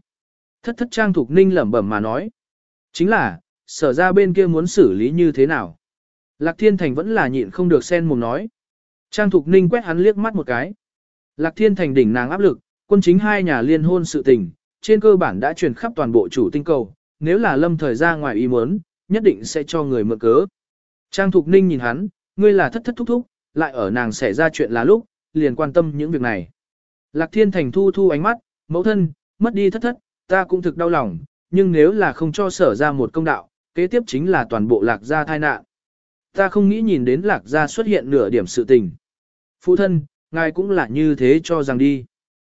Thất thất Trang Thục Ninh lẩm bẩm mà nói. Chính là, sở ra bên kia muốn xử lý như thế nào. Lạc Thiên Thành vẫn là nhịn không được sen mồm nói. Trang Thục Ninh quét hắn liếc mắt một cái. Lạc Thiên Thành đỉnh nàng áp lực, quân chính hai nhà liên hôn sự tình, trên cơ bản đã truyền khắp toàn bộ chủ tinh cầu, nếu là lâm thời ra ngoài ý muốn, nhất định sẽ cho người mượn cớ. Trang Thục Ninh nhìn hắn, ngươi là thất thất thúc thúc, lại ở nàng xảy ra chuyện là lúc, liền quan tâm những việc này. Lạc Thiên Thành thu thu ánh mắt, mẫu thân, mất đi thất thất, ta cũng thực đau lòng, nhưng nếu là không cho sở ra một công đạo, kế tiếp chính là toàn bộ lạc gia thai nạn. Ta không nghĩ nhìn đến lạc gia xuất hiện nửa điểm sự tình. Phụ thân, ngài cũng là như thế cho rằng đi.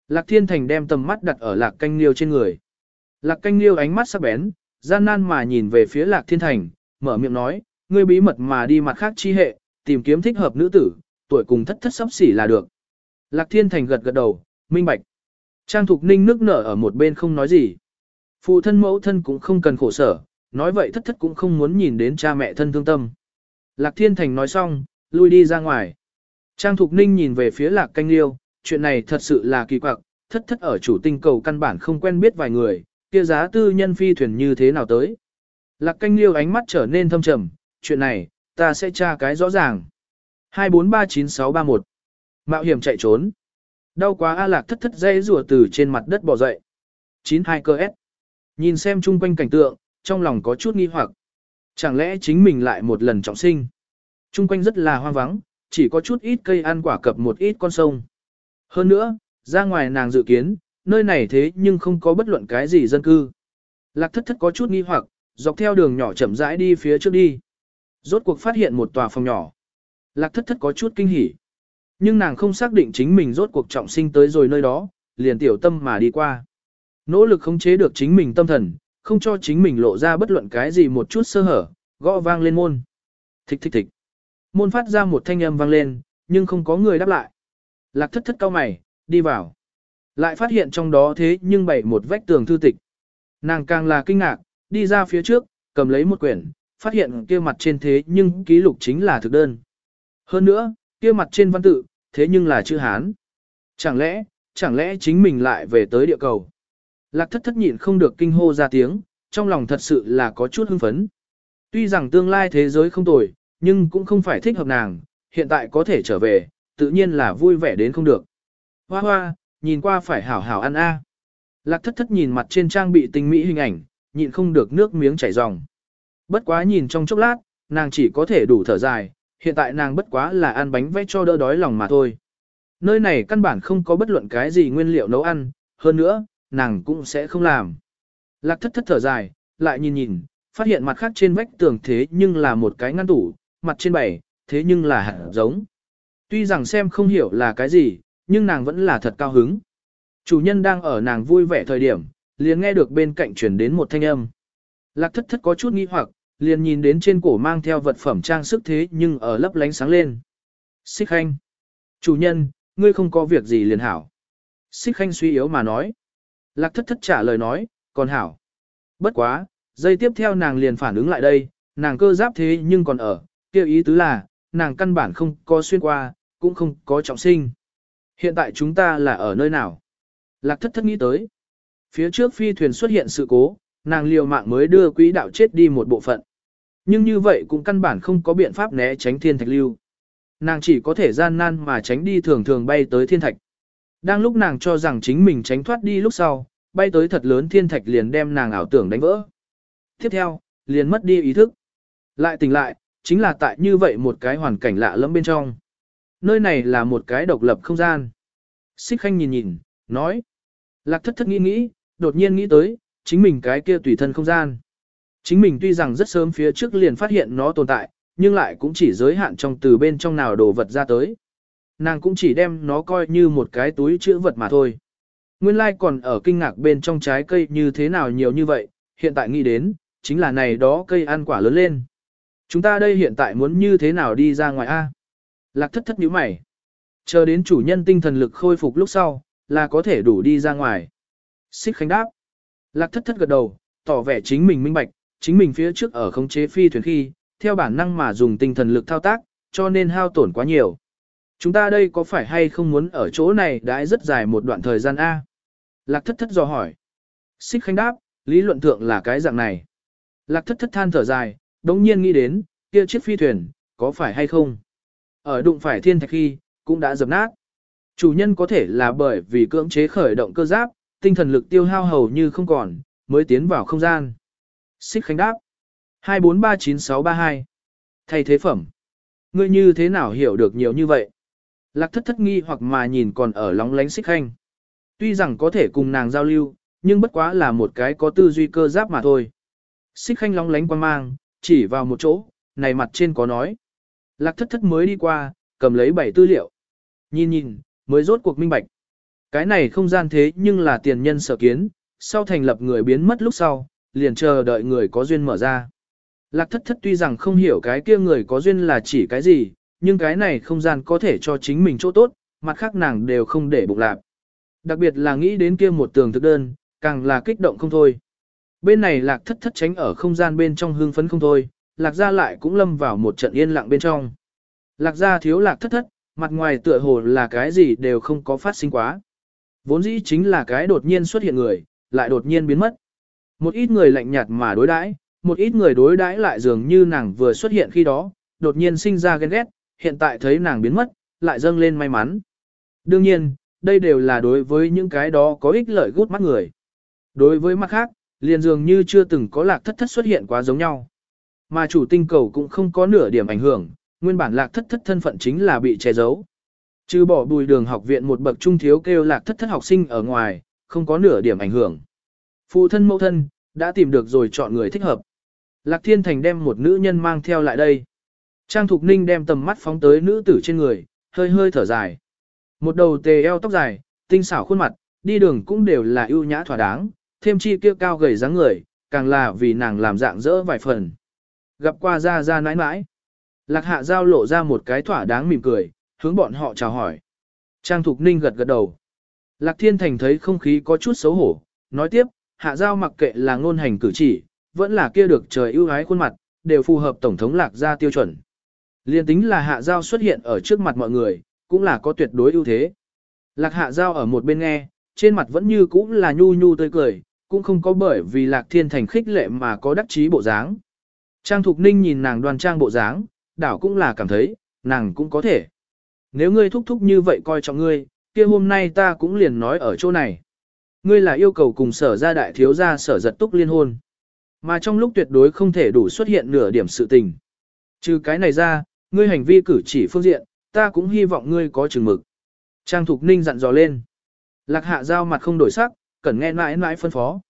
Lạc Thiên Thành đem tầm mắt đặt ở lạc canh liêu trên người. Lạc canh liêu ánh mắt sắc bén, gian nan mà nhìn về phía lạc thiên thành, mở miệng nói, ngươi bí mật mà đi mặt khác chi hệ, tìm kiếm thích hợp nữ tử, tuổi cùng thất thất sắp xỉ là được. Lạc thiên thành gật gật đầu, minh bạch. Trang Thục Ninh nước nở ở một bên không nói gì. Phụ thân mẫu thân cũng không cần khổ sở, nói vậy thất thất cũng không muốn nhìn đến cha mẹ thân thương tâm. Lạc Thiên Thành nói xong, lui đi ra ngoài. Trang Thục Ninh nhìn về phía Lạc Canh Liêu, chuyện này thật sự là kỳ quặc, thất thất ở chủ tinh cầu căn bản không quen biết vài người, kia giá tư nhân phi thuyền như thế nào tới. Lạc Canh Liêu ánh mắt trở nên thâm trầm, chuyện này, ta sẽ tra cái rõ ràng. 2439631 Mạo hiểm chạy trốn. Đau quá A Lạc thất thất dây rùa từ trên mặt đất bò dậy. 92 cơ S. Nhìn xem chung quanh cảnh tượng, trong lòng có chút nghi hoặc. Chẳng lẽ chính mình lại một lần trọng sinh? Chung quanh rất là hoang vắng, chỉ có chút ít cây ăn quả cập một ít con sông. Hơn nữa, ra ngoài nàng dự kiến, nơi này thế nhưng không có bất luận cái gì dân cư. Lạc thất thất có chút nghi hoặc, dọc theo đường nhỏ chậm rãi đi phía trước đi. Rốt cuộc phát hiện một tòa phòng nhỏ. Lạc thất thất có chút kinh hỉ. Nhưng nàng không xác định chính mình rốt cuộc trọng sinh tới rồi nơi đó, liền tiểu tâm mà đi qua. Nỗ lực khống chế được chính mình tâm thần, không cho chính mình lộ ra bất luận cái gì một chút sơ hở, gõ vang lên môn. Thích thích thích. Môn phát ra một thanh âm vang lên, nhưng không có người đáp lại. Lạc thất thất cao mày, đi vào. Lại phát hiện trong đó thế nhưng bày một vách tường thư tịch. Nàng càng là kinh ngạc, đi ra phía trước, cầm lấy một quyển, phát hiện kia mặt trên thế nhưng ký lục chính là thực đơn. Hơn nữa, kia mặt trên văn tự, thế nhưng là chữ Hán. Chẳng lẽ, chẳng lẽ chính mình lại về tới địa cầu? Lạc thất thất nhịn không được kinh hô ra tiếng, trong lòng thật sự là có chút hưng phấn. Tuy rằng tương lai thế giới không tồi, nhưng cũng không phải thích hợp nàng, hiện tại có thể trở về, tự nhiên là vui vẻ đến không được. Hoa hoa, nhìn qua phải hảo hảo ăn a. Lạc thất thất nhìn mặt trên trang bị tinh mỹ hình ảnh, nhịn không được nước miếng chảy ròng. Bất quá nhìn trong chốc lát, nàng chỉ có thể đủ thở dài, hiện tại nàng bất quá là ăn bánh vẽ cho đỡ đói lòng mà thôi. Nơi này căn bản không có bất luận cái gì nguyên liệu nấu ăn, hơn nữa, nàng cũng sẽ không làm. Lạc thất thất thở dài, lại nhìn nhìn, phát hiện mặt khác trên vách tường thế nhưng là một cái ngăn tủ, mặt trên bảy, thế nhưng là hạt giống. Tuy rằng xem không hiểu là cái gì, nhưng nàng vẫn là thật cao hứng. Chủ nhân đang ở nàng vui vẻ thời điểm, liền nghe được bên cạnh truyền đến một thanh âm. Lạc thất thất có chút nghi hoặc, liền nhìn đến trên cổ mang theo vật phẩm trang sức thế nhưng ở lấp lánh sáng lên. Xích khanh. Chủ nhân, ngươi không có việc gì liền hảo. Xích khanh suy yếu mà nói. Lạc thất thất trả lời nói, còn hảo. Bất quá, giây tiếp theo nàng liền phản ứng lại đây, nàng cơ giáp thế nhưng còn ở, kêu ý tứ là, nàng căn bản không có xuyên qua, cũng không có trọng sinh. Hiện tại chúng ta là ở nơi nào? Lạc thất thất nghĩ tới. Phía trước phi thuyền xuất hiện sự cố, nàng liều mạng mới đưa quỹ đạo chết đi một bộ phận. Nhưng như vậy cũng căn bản không có biện pháp né tránh thiên thạch lưu. Nàng chỉ có thể gian nan mà tránh đi thường thường bay tới thiên thạch. Đang lúc nàng cho rằng chính mình tránh thoát đi lúc sau, bay tới thật lớn thiên thạch liền đem nàng ảo tưởng đánh vỡ. Tiếp theo, liền mất đi ý thức. Lại tỉnh lại, chính là tại như vậy một cái hoàn cảnh lạ lẫm bên trong. Nơi này là một cái độc lập không gian. Xích khanh nhìn nhìn, nói. Lạc thất thất nghĩ nghĩ, đột nhiên nghĩ tới, chính mình cái kia tùy thân không gian. Chính mình tuy rằng rất sớm phía trước liền phát hiện nó tồn tại, nhưng lại cũng chỉ giới hạn trong từ bên trong nào đồ vật ra tới. Nàng cũng chỉ đem nó coi như một cái túi chữ vật mà thôi. Nguyên lai like còn ở kinh ngạc bên trong trái cây như thế nào nhiều như vậy, hiện tại nghĩ đến, chính là này đó cây ăn quả lớn lên. Chúng ta đây hiện tại muốn như thế nào đi ra ngoài A? Lạc thất thất nhíu mày. Chờ đến chủ nhân tinh thần lực khôi phục lúc sau, là có thể đủ đi ra ngoài. Xích khánh đáp. Lạc thất thất gật đầu, tỏ vẻ chính mình minh bạch, chính mình phía trước ở khống chế phi thuyền khi, theo bản năng mà dùng tinh thần lực thao tác, cho nên hao tổn quá nhiều. Chúng ta đây có phải hay không muốn ở chỗ này đãi rất dài một đoạn thời gian A? Lạc thất thất dò hỏi. Xích khánh đáp, lý luận thượng là cái dạng này. Lạc thất thất than thở dài, đống nhiên nghĩ đến, kia chiếc phi thuyền, có phải hay không? Ở đụng phải thiên thạch khi, cũng đã dập nát. Chủ nhân có thể là bởi vì cưỡng chế khởi động cơ giáp, tinh thần lực tiêu hao hầu như không còn, mới tiến vào không gian. Xích khánh đáp. 2439632 Thay thế phẩm. Ngươi như thế nào hiểu được nhiều như vậy? Lạc thất thất nghi hoặc mà nhìn còn ở lóng lánh xích khanh. Tuy rằng có thể cùng nàng giao lưu, nhưng bất quá là một cái có tư duy cơ giáp mà thôi. Xích khanh lóng lánh quan mang, chỉ vào một chỗ, này mặt trên có nói. Lạc thất thất mới đi qua, cầm lấy bảy tư liệu. Nhìn nhìn, mới rốt cuộc minh bạch. Cái này không gian thế nhưng là tiền nhân sở kiến, sau thành lập người biến mất lúc sau, liền chờ đợi người có duyên mở ra. Lạc thất thất tuy rằng không hiểu cái kia người có duyên là chỉ cái gì, nhưng cái này không gian có thể cho chính mình chỗ tốt, mặt khác nàng đều không để bụng lạc. Đặc biệt là nghĩ đến kia một tường thực đơn, càng là kích động không thôi. Bên này lạc thất thất tránh ở không gian bên trong hương phấn không thôi, lạc gia lại cũng lâm vào một trận yên lặng bên trong. Lạc gia thiếu lạc thất thất, mặt ngoài tựa hồ là cái gì đều không có phát sinh quá. Vốn dĩ chính là cái đột nhiên xuất hiện người, lại đột nhiên biến mất. Một ít người lạnh nhạt mà đối đãi, một ít người đối đãi lại dường như nàng vừa xuất hiện khi đó, đột nhiên sinh ra ghen ghét, hiện tại thấy nàng biến mất, lại dâng lên may mắn. Đương nhiên, đây đều là đối với những cái đó có ích lợi gút mắt người. Đối với mắt khác, liền dường như chưa từng có lạc thất thất xuất hiện quá giống nhau. Mà chủ tinh cầu cũng không có nửa điểm ảnh hưởng, nguyên bản lạc thất thất thân phận chính là bị che giấu. Trừ bỏ bùi đường học viện một bậc trung thiếu kêu lạc thất thất học sinh ở ngoài, không có nửa điểm ảnh hưởng. Phụ thân mẫu thân, đã tìm được rồi chọn người thích hợp. Lạc Thiên Thành đem một nữ nhân mang theo lại đây. Trang Thục Ninh đem tầm mắt phóng tới nữ tử trên người, hơi hơi thở dài. Một đầu tề eo tóc dài, tinh xảo khuôn mặt, đi đường cũng đều là ưu nhã thỏa đáng, thêm chi kia cao gầy dáng người, càng là vì nàng làm dạng dỡ vài phần. Gặp qua ra ra nãi nãi. Lạc hạ giao lộ ra một cái thỏa đáng mỉm cười, hướng bọn họ chào hỏi. Trang Thục Ninh gật gật đầu. Lạc Thiên Thành thấy không khí có chút xấu hổ, nói tiếp, hạ giao mặc kệ là ngôn hành cử chỉ, vẫn là kia được trời ưu ái khuôn mặt, đều phù hợp Tổng thống Lạc gia tiêu chuẩn. Liên tính là hạ giao xuất hiện ở trước mặt mọi người, cũng là có tuyệt đối ưu thế. Lạc hạ giao ở một bên nghe, trên mặt vẫn như cũng là nhu nhu tươi cười, cũng không có bởi vì Lạc Thiên Thành khích lệ mà có đắc chí bộ dáng. Trang Thục Ninh nhìn nàng đoan trang bộ dáng, đảo cũng là cảm thấy, nàng cũng có thể. Nếu ngươi thúc thúc như vậy coi trọng ngươi, kia hôm nay ta cũng liền nói ở chỗ này. Ngươi là yêu cầu cùng sở gia đại thiếu gia sở giật túc liên hôn. Mà trong lúc tuyệt đối không thể đủ xuất hiện nửa điểm sự tình. Trừ cái này ra, ngươi hành vi cử chỉ phương diện, ta cũng hy vọng ngươi có chừng mực. Trang Thục Ninh dặn dò lên. Lạc hạ giao mặt không đổi sắc, cần nghe mãi mãi phân phó.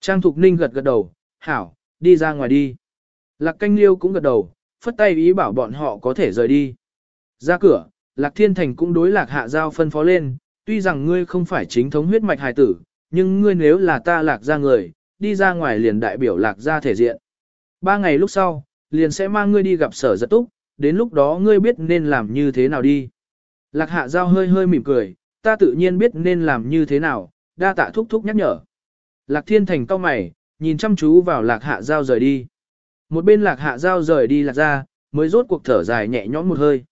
Trang Thục Ninh gật gật đầu, hảo, đi ra ngoài đi. Lạc canh liêu cũng gật đầu, phất tay ý bảo bọn họ có thể rời đi. Ra cửa, Lạc Thiên Thành cũng đối Lạc Hạ Giao phân phó lên, tuy rằng ngươi không phải chính thống huyết mạch hài tử, nhưng ngươi nếu là ta Lạc ra người, đi ra ngoài liền đại biểu Lạc ra thể diện. Ba ngày lúc sau, liền sẽ mang ngươi đi gặp sở giật túc, đến lúc đó ngươi biết nên làm như thế nào đi. Lạc Hạ Giao hơi hơi mỉm cười, ta tự nhiên biết nên làm như thế nào, đa tạ thúc thúc nhắc nhở. Lạc Thiên Thành cau mày, nhìn chăm chú vào Lạc Hạ Giao rời đi. Một bên Lạc Hạ Giao rời đi lạc ra, mới rốt cuộc thở dài nhẹ nhõm một hơi.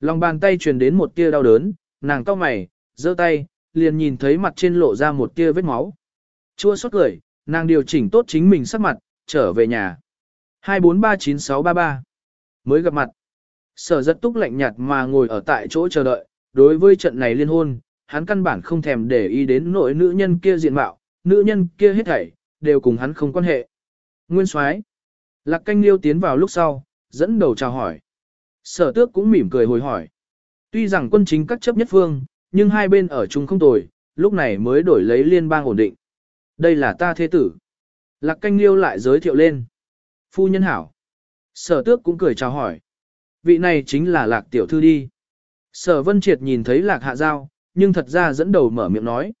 Lòng bàn tay truyền đến một tia đau đớn, nàng cau mày, giơ tay, liền nhìn thấy mặt trên lộ ra một tia vết máu. Chua xót cười, nàng điều chỉnh tốt chính mình sắc mặt, trở về nhà. 2439633 Mới gặp mặt. Sở rất túc lạnh nhạt mà ngồi ở tại chỗ chờ đợi, đối với trận này liên hôn, hắn căn bản không thèm để ý đến nội nữ nhân kia diện mạo, nữ nhân kia hết thảy, đều cùng hắn không quan hệ. Nguyên soái Lạc canh liêu tiến vào lúc sau, dẫn đầu chào hỏi. Sở tước cũng mỉm cười hồi hỏi. Tuy rằng quân chính các chấp nhất phương, nhưng hai bên ở chung không tồi, lúc này mới đổi lấy liên bang ổn định. Đây là ta thế tử. Lạc canh liêu lại giới thiệu lên. Phu nhân hảo. Sở tước cũng cười chào hỏi. Vị này chính là lạc tiểu thư đi. Sở vân triệt nhìn thấy lạc hạ giao, nhưng thật ra dẫn đầu mở miệng nói.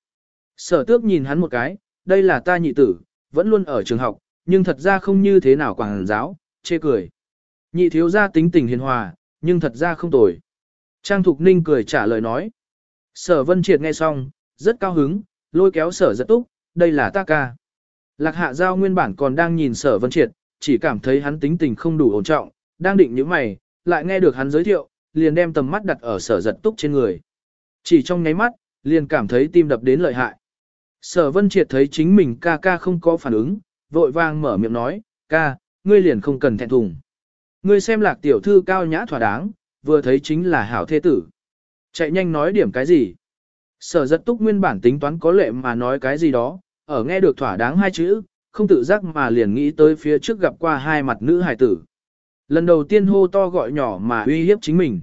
Sở tước nhìn hắn một cái, đây là ta nhị tử, vẫn luôn ở trường học, nhưng thật ra không như thế nào quảng giáo, chê cười. Nhị thiếu gia tính tình hiền hòa, nhưng thật ra không tồi. Trang Thục Ninh cười trả lời nói. Sở Vân Triệt nghe xong, rất cao hứng, lôi kéo sở rất túc, đây là ta ca. Lạc hạ giao nguyên bản còn đang nhìn sở Vân Triệt, chỉ cảm thấy hắn tính tình không đủ ổn trọng, đang định những mày, lại nghe được hắn giới thiệu, liền đem tầm mắt đặt ở sở giật túc trên người. Chỉ trong nháy mắt, liền cảm thấy tim đập đến lợi hại. Sở Vân Triệt thấy chính mình ca ca không có phản ứng, vội vàng mở miệng nói, ca, ngươi liền không cần thẹn thùng. Ngươi xem lạc tiểu thư cao nhã thỏa đáng, vừa thấy chính là hảo thế tử. Chạy nhanh nói điểm cái gì. Sở giật túc nguyên bản tính toán có lệ mà nói cái gì đó, ở nghe được thỏa đáng hai chữ, không tự giác mà liền nghĩ tới phía trước gặp qua hai mặt nữ hài tử. Lần đầu tiên hô to gọi nhỏ mà uy hiếp chính mình.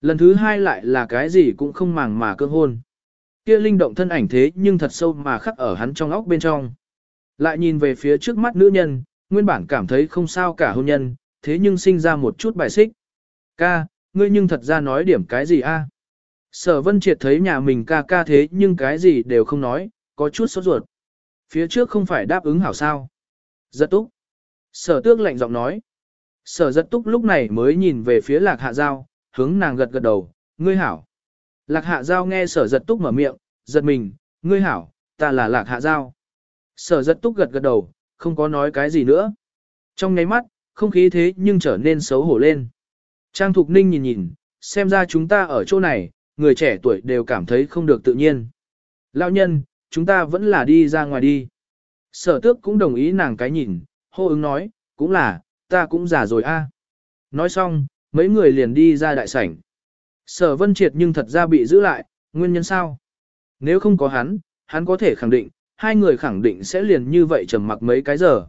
Lần thứ hai lại là cái gì cũng không màng mà cương hôn. Kia linh động thân ảnh thế nhưng thật sâu mà khắc ở hắn trong óc bên trong. Lại nhìn về phía trước mắt nữ nhân, nguyên bản cảm thấy không sao cả hôn nhân, thế nhưng sinh ra một chút bài xích. Ca, ngươi nhưng thật ra nói điểm cái gì a? Sở vân triệt thấy nhà mình ca ca thế nhưng cái gì đều không nói, có chút sốt ruột. Phía trước không phải đáp ứng hảo sao. Giật túc. Sở tước lạnh giọng nói. Sở giật túc lúc này mới nhìn về phía lạc hạ giao, hướng nàng gật gật đầu, ngươi hảo. Lạc hạ giao nghe sở giật túc mở miệng, giật mình, ngươi hảo, ta là lạc hạ giao. Sở giật túc gật gật đầu, không có nói cái gì nữa. Trong nháy mắt, không khí thế nhưng trở nên xấu hổ lên. Trang Thục Ninh nhìn nhìn, xem ra chúng ta ở chỗ này, người trẻ tuổi đều cảm thấy không được tự nhiên. Lão nhân, chúng ta vẫn là đi ra ngoài đi. Sở tước cũng đồng ý nàng cái nhìn, hô ứng nói, cũng là, ta cũng già rồi a. Nói xong, mấy người liền đi ra đại sảnh. Sở vân triệt nhưng thật ra bị giữ lại, nguyên nhân sao? Nếu không có hắn, hắn có thể khẳng định, hai người khẳng định sẽ liền như vậy trầm mặc mấy cái giờ.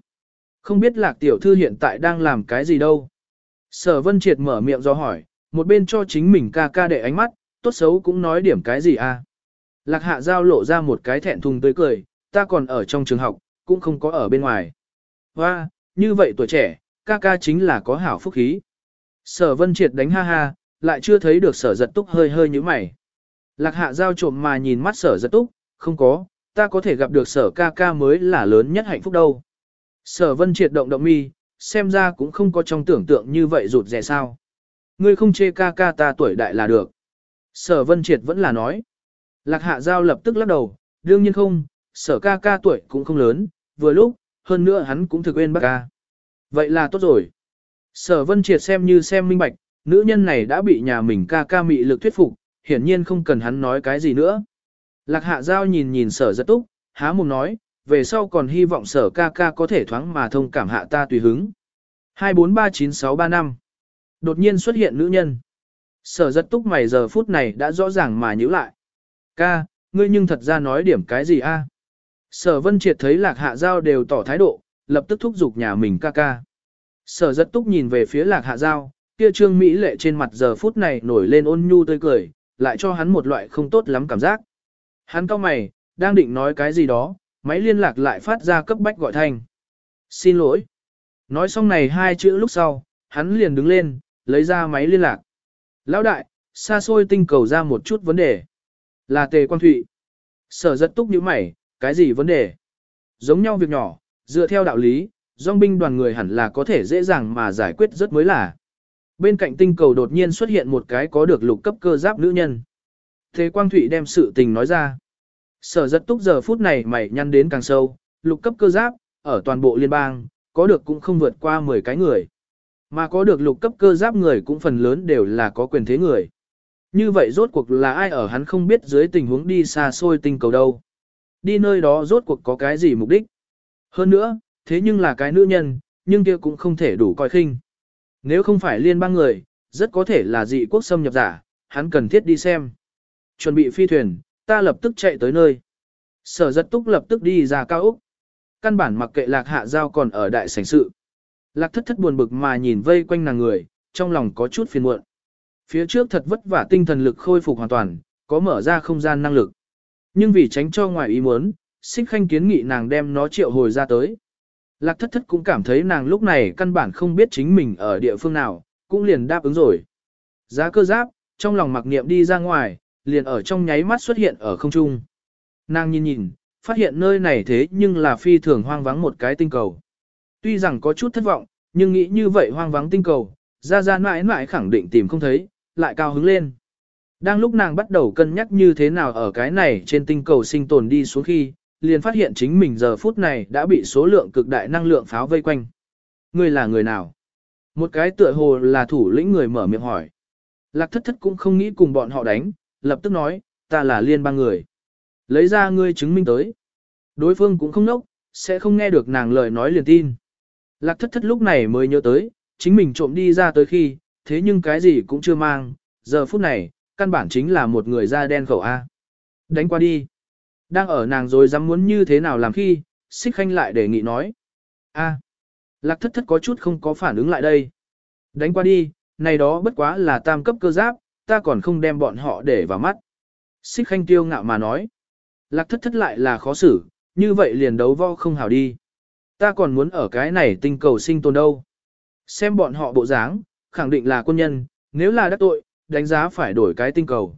Không biết lạc tiểu thư hiện tại đang làm cái gì đâu. Sở vân triệt mở miệng do hỏi, một bên cho chính mình ca ca để ánh mắt, tốt xấu cũng nói điểm cái gì à. Lạc hạ giao lộ ra một cái thẹn thùng tươi cười, ta còn ở trong trường học, cũng không có ở bên ngoài. Hoa, như vậy tuổi trẻ, ca ca chính là có hảo phúc khí. Sở vân triệt đánh ha ha, lại chưa thấy được sở giật túc hơi hơi như mày. Lạc hạ giao trộm mà nhìn mắt sở giật túc, không có, ta có thể gặp được sở ca ca mới là lớn nhất hạnh phúc đâu. Sở vân triệt động động mi, xem ra cũng không có trong tưởng tượng như vậy rụt rè sao. Ngươi không chê ca ca ta tuổi đại là được. Sở vân triệt vẫn là nói. Lạc hạ giao lập tức lắc đầu, đương nhiên không, sở ca ca tuổi cũng không lớn, vừa lúc, hơn nữa hắn cũng thực quên bác ca. Vậy là tốt rồi. Sở vân triệt xem như xem minh bạch, nữ nhân này đã bị nhà mình ca ca mị lực thuyết phục, hiển nhiên không cần hắn nói cái gì nữa. Lạc hạ giao nhìn nhìn sở giật túc, há mồm nói, về sau còn hy vọng sở ca ca có thể thoáng mà thông cảm hạ ta tùy hứng. 2439635 Đột nhiên xuất hiện nữ nhân. Sở giật túc mày giờ phút này đã rõ ràng mà nhữ lại. Ca, ngươi nhưng thật ra nói điểm cái gì a? Sở vân triệt thấy lạc hạ giao đều tỏ thái độ, lập tức thúc giục nhà mình ca ca. Sở rất túc nhìn về phía lạc hạ giao, kia trương Mỹ lệ trên mặt giờ phút này nổi lên ôn nhu tươi cười, lại cho hắn một loại không tốt lắm cảm giác. Hắn cao mày, đang định nói cái gì đó, máy liên lạc lại phát ra cấp bách gọi thanh. Xin lỗi. Nói xong này hai chữ lúc sau, hắn liền đứng lên, lấy ra máy liên lạc. Lão đại, xa xôi tinh cầu ra một chút vấn đề. Là tề Quang thụy. Sở rất túc như mày, cái gì vấn đề? Giống nhau việc nhỏ, dựa theo đạo lý, dòng binh đoàn người hẳn là có thể dễ dàng mà giải quyết rất mới là. Bên cạnh tinh cầu đột nhiên xuất hiện một cái có được lục cấp cơ giáp nữ nhân. Thế Quang Thụy đem sự tình nói ra. Sở giật túc giờ phút này mày nhăn đến càng sâu, lục cấp cơ giáp, ở toàn bộ liên bang, có được cũng không vượt qua 10 cái người. Mà có được lục cấp cơ giáp người cũng phần lớn đều là có quyền thế người. Như vậy rốt cuộc là ai ở hắn không biết dưới tình huống đi xa xôi tinh cầu đâu. Đi nơi đó rốt cuộc có cái gì mục đích. Hơn nữa, thế nhưng là cái nữ nhân, nhưng kia cũng không thể đủ coi khinh. Nếu không phải liên bang người, rất có thể là dị quốc xâm nhập giả, hắn cần thiết đi xem. Chuẩn bị phi thuyền, ta lập tức chạy tới nơi. Sở giật túc lập tức đi ra cao Úc. Căn bản mặc kệ lạc hạ giao còn ở đại sảnh sự. Lạc thất thất buồn bực mà nhìn vây quanh nàng người, trong lòng có chút phiền muộn. Phía trước thật vất vả tinh thần lực khôi phục hoàn toàn, có mở ra không gian năng lực. Nhưng vì tránh cho ngoài ý muốn, xích khanh kiến nghị nàng đem nó triệu hồi ra tới. Lạc thất thất cũng cảm thấy nàng lúc này căn bản không biết chính mình ở địa phương nào, cũng liền đáp ứng rồi. Giá cơ giáp, trong lòng mặc niệm đi ra ngoài, liền ở trong nháy mắt xuất hiện ở không trung. Nàng nhìn nhìn, phát hiện nơi này thế nhưng là phi thường hoang vắng một cái tinh cầu. Tuy rằng có chút thất vọng, nhưng nghĩ như vậy hoang vắng tinh cầu, ra ra mãi mãi khẳng định tìm không thấy, lại cao hứng lên. Đang lúc nàng bắt đầu cân nhắc như thế nào ở cái này trên tinh cầu sinh tồn đi xuống khi, liền phát hiện chính mình giờ phút này đã bị số lượng cực đại năng lượng pháo vây quanh. Ngươi là người nào? Một cái tựa hồ là thủ lĩnh người mở miệng hỏi. Lạc thất thất cũng không nghĩ cùng bọn họ đánh, lập tức nói, ta là liên bang người. Lấy ra ngươi chứng minh tới. Đối phương cũng không nốc, sẽ không nghe được nàng lời nói liền tin. Lạc thất thất lúc này mới nhớ tới, chính mình trộm đi ra tới khi, thế nhưng cái gì cũng chưa mang, giờ phút này, căn bản chính là một người da đen khẩu A. Đánh qua đi. Đang ở nàng rồi dám muốn như thế nào làm khi, xích khanh lại đề nghị nói. a lạc thất thất có chút không có phản ứng lại đây. Đánh qua đi, này đó bất quá là tam cấp cơ giáp, ta còn không đem bọn họ để vào mắt. Xích khanh tiêu ngạo mà nói. Lạc thất thất lại là khó xử, như vậy liền đấu vo không hảo đi. Ta còn muốn ở cái này tinh cầu sinh tồn đâu. Xem bọn họ bộ dáng, khẳng định là quân nhân, nếu là đắc tội, đánh giá phải đổi cái tinh cầu.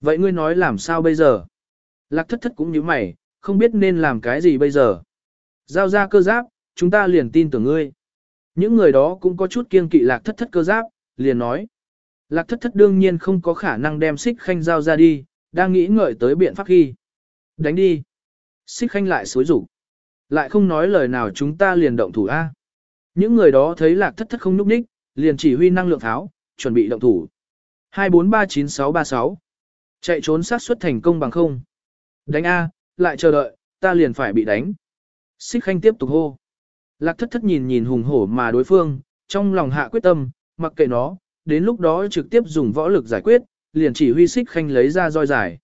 Vậy ngươi nói làm sao bây giờ? Lạc thất thất cũng như mày, không biết nên làm cái gì bây giờ. Giao ra cơ giáp, chúng ta liền tin tưởng ngươi. Những người đó cũng có chút kiên kỵ lạc thất thất cơ giáp, liền nói. Lạc thất thất đương nhiên không có khả năng đem xích khanh giao ra đi, đang nghĩ ngợi tới biện pháp ghi. Đánh đi. Xích khanh lại xối rủ. Lại không nói lời nào chúng ta liền động thủ A. Những người đó thấy lạc thất thất không núp ních, liền chỉ huy năng lượng tháo, chuẩn bị động thủ. 2439636 Chạy trốn sát suất thành công bằng không. Đánh A, lại chờ đợi, ta liền phải bị đánh. Xích khanh tiếp tục hô. Lạc thất thất nhìn nhìn hùng hổ mà đối phương, trong lòng hạ quyết tâm, mặc kệ nó, đến lúc đó trực tiếp dùng võ lực giải quyết, liền chỉ huy xích khanh lấy ra roi dài.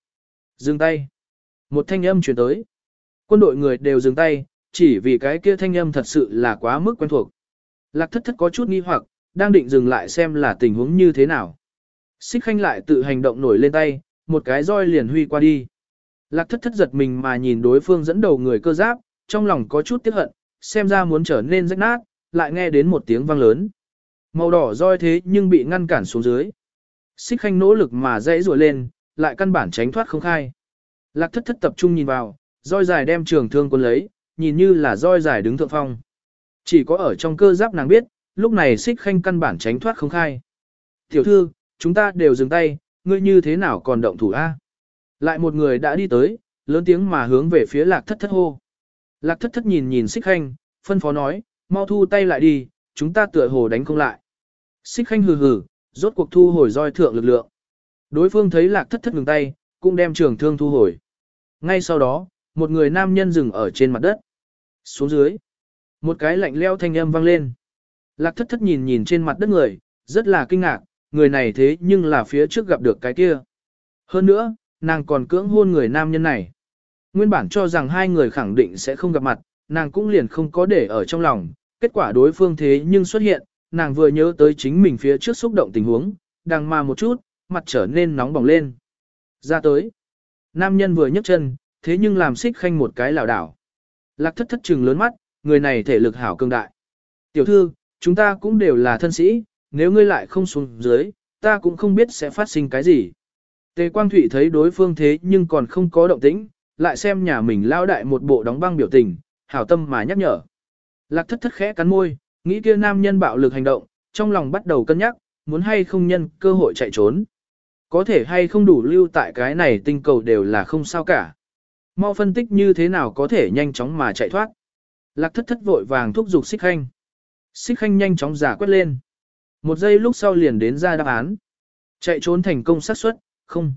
Dừng tay. Một thanh âm chuyển tới. Quân đội người đều dừng tay, chỉ vì cái kia thanh âm thật sự là quá mức quen thuộc. Lạc thất thất có chút nghi hoặc, đang định dừng lại xem là tình huống như thế nào. Xích khanh lại tự hành động nổi lên tay, một cái roi liền huy qua đi. Lạc thất thất giật mình mà nhìn đối phương dẫn đầu người cơ giáp, trong lòng có chút tiếc hận, xem ra muốn trở nên rách nát, lại nghe đến một tiếng vang lớn. Màu đỏ roi thế nhưng bị ngăn cản xuống dưới. Xích khanh nỗ lực mà dãy rùa lên, lại căn bản tránh thoát không khai. Lạc thất thất tập trung nhìn vào, roi dài đem trường thương quân lấy, nhìn như là roi dài đứng thượng phong. Chỉ có ở trong cơ giáp nàng biết, lúc này xích khanh căn bản tránh thoát không khai. Tiểu thư, chúng ta đều dừng tay, ngươi như thế nào còn động thủ a? Lại một người đã đi tới, lớn tiếng mà hướng về phía lạc thất thất hô. Lạc thất thất nhìn nhìn xích khanh, phân phó nói, mau thu tay lại đi, chúng ta tựa hồ đánh không lại. Xích khanh hừ hừ, rốt cuộc thu hồi roi thượng lực lượng. Đối phương thấy lạc thất thất ngừng tay, cũng đem trường thương thu hồi. Ngay sau đó, một người nam nhân dừng ở trên mặt đất. Xuống dưới, một cái lạnh leo thanh âm vang lên. Lạc thất thất nhìn nhìn trên mặt đất người, rất là kinh ngạc, người này thế nhưng là phía trước gặp được cái kia. Hơn nữa, nàng còn cưỡng hôn người nam nhân này. Nguyên bản cho rằng hai người khẳng định sẽ không gặp mặt, nàng cũng liền không có để ở trong lòng, kết quả đối phương thế nhưng xuất hiện, nàng vừa nhớ tới chính mình phía trước xúc động tình huống, đang mà một chút, mặt trở nên nóng bỏng lên. Ra tới, nam nhân vừa nhấc chân, thế nhưng làm xích khanh một cái lảo đảo. Lạc thất thất trừng lớn mắt, người này thể lực hảo cường đại. Tiểu thư, chúng ta cũng đều là thân sĩ, nếu ngươi lại không xuống dưới, ta cũng không biết sẽ phát sinh cái gì. Tề Quang Thụy thấy đối phương thế nhưng còn không có động tĩnh, lại xem nhà mình lao đại một bộ đóng băng biểu tình, hảo tâm mà nhắc nhở. Lạc thất thất khẽ cắn môi, nghĩ kia nam nhân bạo lực hành động, trong lòng bắt đầu cân nhắc, muốn hay không nhân cơ hội chạy trốn. Có thể hay không đủ lưu tại cái này tinh cầu đều là không sao cả. Mau phân tích như thế nào có thể nhanh chóng mà chạy thoát. Lạc thất thất vội vàng thúc giục xích khanh. Xích khanh nhanh chóng giả quét lên. Một giây lúc sau liền đến ra đáp án. Chạy trốn thành công xác suất, không.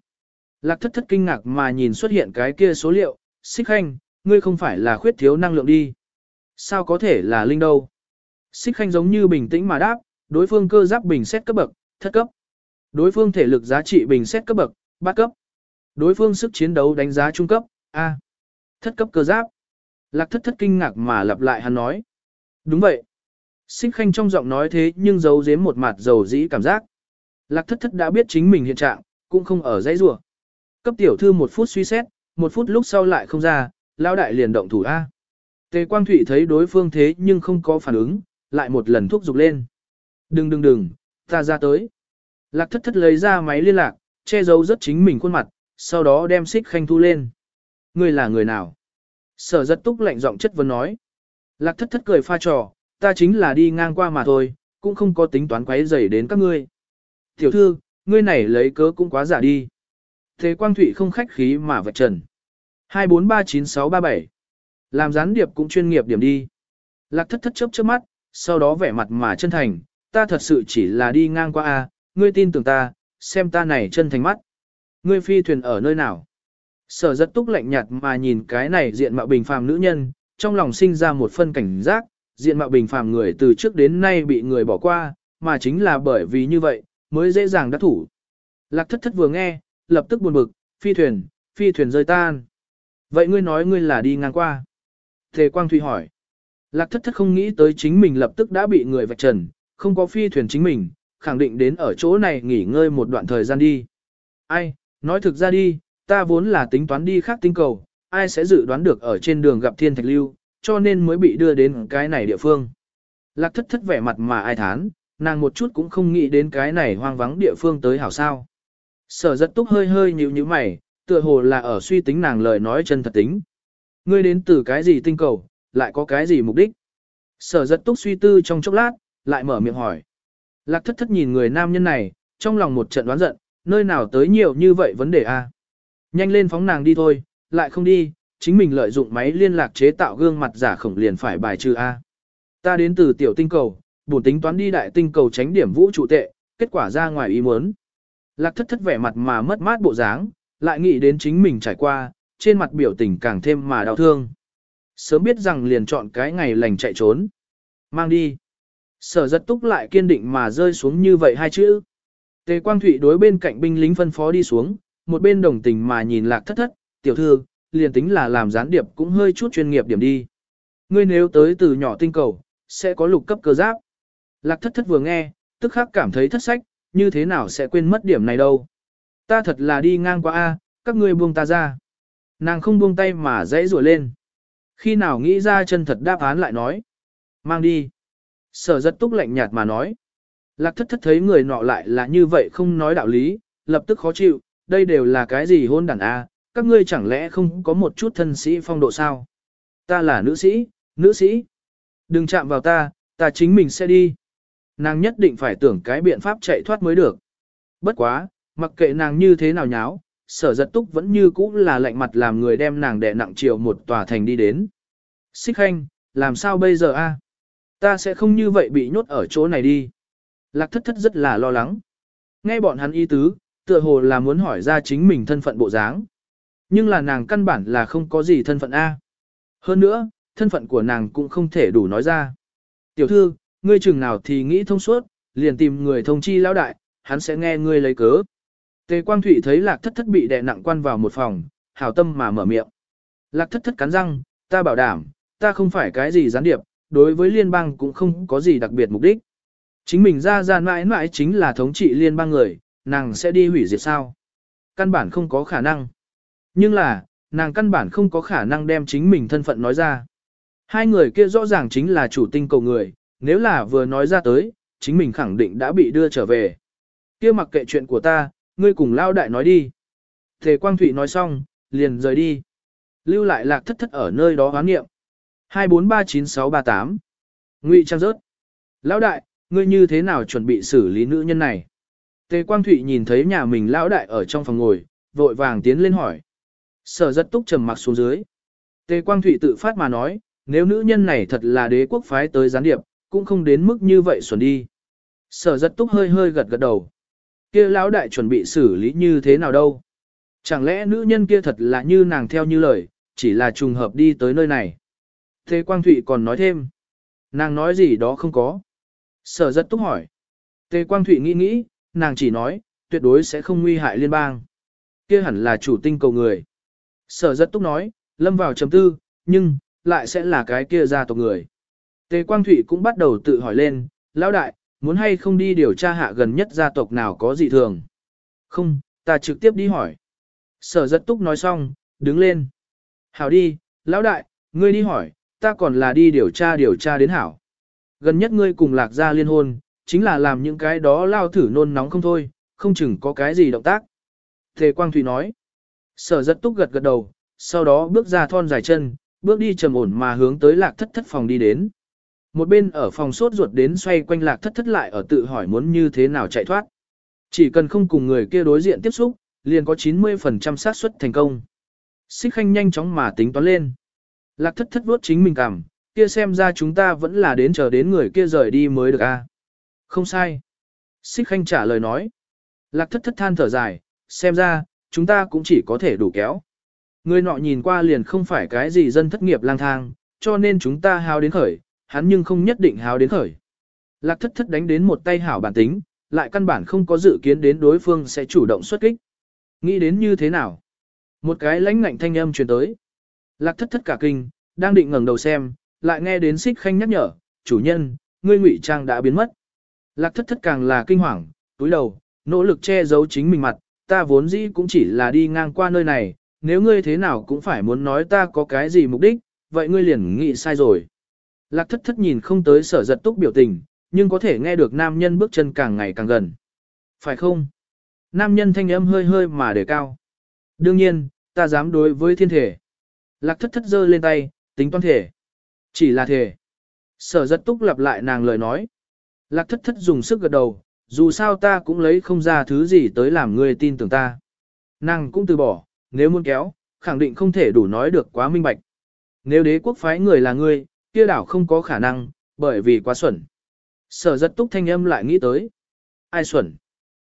Lạc thất thất kinh ngạc mà nhìn xuất hiện cái kia số liệu, xích khanh, ngươi không phải là khuyết thiếu năng lượng đi. Sao có thể là linh đâu? Xích khanh giống như bình tĩnh mà đáp, đối phương cơ giáp bình xét cấp bậc, thất cấp. Đối phương thể lực giá trị bình xét cấp bậc, bát cấp. Đối phương sức chiến đấu đánh giá trung cấp, A. Thất cấp cơ giáp. Lạc thất thất kinh ngạc mà lặp lại hắn nói. Đúng vậy. Xích khanh trong giọng nói thế nhưng giấu giếm một mặt dầu dĩ cảm giác. Lạc thất thất đã biết chính mình hiện trạng, cũng không ở dãy rùa. Cấp tiểu thư một phút suy xét, một phút lúc sau lại không ra, Lão đại liền động thủ A. Tề Quang Thụy thấy đối phương thế nhưng không có phản ứng, lại một lần thúc giục lên. Đừng đừng đừng, ta ra tới. Lạc thất thất lấy ra máy liên lạc, che giấu rất chính mình khuôn mặt, sau đó đem xích khanh thu lên. Ngươi là người nào? Sở rất túc lạnh giọng chất vấn nói. Lạc thất thất cười pha trò, ta chính là đi ngang qua mà thôi, cũng không có tính toán quấy rầy đến các ngươi. Tiểu thư, ngươi này lấy cớ cũng quá giả đi. Thế Quang Thụy không khách khí mà vạch trần. 2439637 Làm gián điệp cũng chuyên nghiệp điểm đi. Lạc thất thất chớp chớp mắt, sau đó vẻ mặt mà chân thành, ta thật sự chỉ là đi ngang qua a, ngươi tin tưởng ta, xem ta này chân thành mắt. Ngươi phi thuyền ở nơi nào? Sở rất túc lạnh nhạt mà nhìn cái này diện mạo bình phàm nữ nhân, trong lòng sinh ra một phân cảnh giác, diện mạo bình phàm người từ trước đến nay bị người bỏ qua, mà chính là bởi vì như vậy, mới dễ dàng đắc thủ. Lạc thất thất vừa nghe, lập tức buồn bực, phi thuyền, phi thuyền rơi tan. Vậy ngươi nói ngươi là đi ngang qua. Thề Quang Thụy hỏi. Lạc thất thất không nghĩ tới chính mình lập tức đã bị người vạch trần, không có phi thuyền chính mình, khẳng định đến ở chỗ này nghỉ ngơi một đoạn thời gian đi. Ai, nói thực ra đi, ta vốn là tính toán đi khác tinh cầu, ai sẽ dự đoán được ở trên đường gặp thiên thạch lưu, cho nên mới bị đưa đến cái này địa phương. Lạc thất thất vẻ mặt mà ai thán, nàng một chút cũng không nghĩ đến cái này hoang vắng địa phương tới hảo sao. Sở giật túc hơi hơi nhíu nhíu mày, tựa hồ là ở suy tính nàng lời nói chân thật tính. Ngươi đến từ cái gì tinh cầu, lại có cái gì mục đích? Sở giật túc suy tư trong chốc lát, lại mở miệng hỏi. Lạc thất thất nhìn người nam nhân này, trong lòng một trận đoán giận, nơi nào tới nhiều như vậy vấn đề a? Nhanh lên phóng nàng đi thôi, lại không đi, chính mình lợi dụng máy liên lạc chế tạo gương mặt giả khổng liền phải bài trừ a. Ta đến từ tiểu tinh cầu, bổn tính toán đi đại tinh cầu tránh điểm vũ trụ tệ, kết quả ra ngoài ý muốn. Lạc thất thất vẻ mặt mà mất mát bộ dáng, lại nghĩ đến chính mình trải qua, trên mặt biểu tình càng thêm mà đau thương. Sớm biết rằng liền chọn cái ngày lành chạy trốn. Mang đi. Sở giật túc lại kiên định mà rơi xuống như vậy hai chữ. Tề Quang Thụy đối bên cạnh binh lính phân phó đi xuống, một bên đồng tình mà nhìn lạc thất thất, tiểu thư, liền tính là làm gián điệp cũng hơi chút chuyên nghiệp điểm đi. Ngươi nếu tới từ nhỏ tinh cầu, sẽ có lục cấp cơ giáp. Lạc thất thất vừa nghe, tức khắc cảm thấy thất sách, như thế nào sẽ quên mất điểm này đâu. Ta thật là đi ngang qua A, các ngươi buông ta ra. Nàng không buông tay mà dãy rủa lên. Khi nào nghĩ ra chân thật đáp án lại nói. Mang đi. Sở giật túc lạnh nhạt mà nói. Lạc thất thất thấy người nọ lại là như vậy không nói đạo lý, lập tức khó chịu, đây đều là cái gì hôn đàn A, các ngươi chẳng lẽ không có một chút thân sĩ phong độ sao? Ta là nữ sĩ, nữ sĩ. Đừng chạm vào ta, ta chính mình sẽ đi. Nàng nhất định phải tưởng cái biện pháp chạy thoát mới được. Bất quá, mặc kệ nàng như thế nào nháo, sở giật túc vẫn như cũ là lạnh mặt làm người đem nàng đè nặng chiều một tòa thành đi đến. Xích khanh, làm sao bây giờ a? Ta sẽ không như vậy bị nhốt ở chỗ này đi. Lạc thất thất rất là lo lắng. Nghe bọn hắn y tứ, tựa hồ là muốn hỏi ra chính mình thân phận bộ dáng. Nhưng là nàng căn bản là không có gì thân phận A. Hơn nữa, thân phận của nàng cũng không thể đủ nói ra. Tiểu thư, ngươi chừng nào thì nghĩ thông suốt, liền tìm người thông chi lão đại, hắn sẽ nghe ngươi lấy cớ. Tề Quang Thụy thấy lạc thất thất bị đè nặng quan vào một phòng, hảo tâm mà mở miệng. Lạc thất thất cắn răng, ta bảo đảm, ta không phải cái gì gián điệp, đối với liên bang cũng không có gì đặc biệt mục đích. Chính mình ra ra mãi mãi chính là thống trị liên bang người, nàng sẽ đi hủy diệt sao? Căn bản không có khả năng. Nhưng là, nàng căn bản không có khả năng đem chính mình thân phận nói ra. Hai người kia rõ ràng chính là chủ tinh cầu người, nếu là vừa nói ra tới, chính mình khẳng định đã bị đưa trở về. Kia mặc kệ chuyện của ta, ngươi cùng lao đại nói đi. thế Quang Thụy nói xong, liền rời đi. Lưu lại lạc thất thất ở nơi đó hoán nghiệm. 2439638 Ngụy Trang rớt. Lão đại, ngươi như thế nào chuẩn bị xử lý nữ nhân này? Tề Quang Thụy nhìn thấy nhà mình lão đại ở trong phòng ngồi, vội vàng tiến lên hỏi. Sở rất túc trầm mặc xuống dưới. Tề Quang Thụy tự phát mà nói, nếu nữ nhân này thật là đế quốc phái tới gián điệp, cũng không đến mức như vậy xuẩn đi. Sở rất túc hơi hơi gật gật đầu. kia lão đại chuẩn bị xử lý như thế nào đâu? Chẳng lẽ nữ nhân kia thật là như nàng theo như lời, chỉ là trùng hợp đi tới nơi này? Tề Quang Thụy còn nói thêm. Nàng nói gì đó không có. Sở rất túc hỏi. Tề Quang Thụy nghĩ nghĩ, nàng chỉ nói, tuyệt đối sẽ không nguy hại liên bang. Kia hẳn là chủ tinh cầu người. Sở rất túc nói, lâm vào chấm tư, nhưng, lại sẽ là cái kia gia tộc người. Tề Quang Thụy cũng bắt đầu tự hỏi lên, lão đại, muốn hay không đi điều tra hạ gần nhất gia tộc nào có dị thường. Không, ta trực tiếp đi hỏi. Sở rất túc nói xong, đứng lên. Hảo đi, lão đại, ngươi đi hỏi, ta còn là đi điều tra điều tra đến hảo. Gần nhất ngươi cùng lạc gia liên hôn, chính là làm những cái đó lao thử nôn nóng không thôi, không chừng có cái gì động tác. Tề Quang Thụy nói. Sở rất túc gật gật đầu, sau đó bước ra thon dài chân, bước đi trầm ổn mà hướng tới lạc thất thất phòng đi đến. Một bên ở phòng sốt ruột đến xoay quanh lạc thất thất lại ở tự hỏi muốn như thế nào chạy thoát. Chỉ cần không cùng người kia đối diện tiếp xúc, liền có 90% xác suất thành công. Xích khanh nhanh chóng mà tính toán lên. Lạc thất thất vuốt chính mình cảm, kia xem ra chúng ta vẫn là đến chờ đến người kia rời đi mới được a. Không sai. Xích khanh trả lời nói. Lạc thất thất than thở dài, xem ra, chúng ta cũng chỉ có thể đủ kéo. Người nọ nhìn qua liền không phải cái gì dân thất nghiệp lang thang, cho nên chúng ta hào đến khởi, hắn nhưng không nhất định hào đến khởi. Lạc thất thất đánh đến một tay hảo bản tính, lại căn bản không có dự kiến đến đối phương sẽ chủ động xuất kích. Nghĩ đến như thế nào? Một cái lãnh ngạnh thanh âm truyền tới. Lạc thất thất cả kinh, đang định ngẩng đầu xem, lại nghe đến xích khanh nhắc nhở, chủ nhân, ngươi ngụy trang đã biến mất. Lạc thất thất càng là kinh hoàng, túi đầu, nỗ lực che giấu chính mình mặt, ta vốn dĩ cũng chỉ là đi ngang qua nơi này, nếu ngươi thế nào cũng phải muốn nói ta có cái gì mục đích, vậy ngươi liền nghĩ sai rồi. Lạc thất thất nhìn không tới sở giật túc biểu tình, nhưng có thể nghe được nam nhân bước chân càng ngày càng gần. Phải không? Nam nhân thanh âm hơi hơi mà để cao. Đương nhiên, ta dám đối với thiên thể. Lạc thất thất giơ lên tay, tính toán thể. Chỉ là thể. Sở giật túc lặp lại nàng lời nói. Lạc thất thất dùng sức gật đầu, dù sao ta cũng lấy không ra thứ gì tới làm ngươi tin tưởng ta. Nàng cũng từ bỏ, nếu muốn kéo, khẳng định không thể đủ nói được quá minh bạch. Nếu đế quốc phái người là ngươi, kia đảo không có khả năng, bởi vì quá xuẩn. Sở giật túc thanh âm lại nghĩ tới. Ai xuẩn?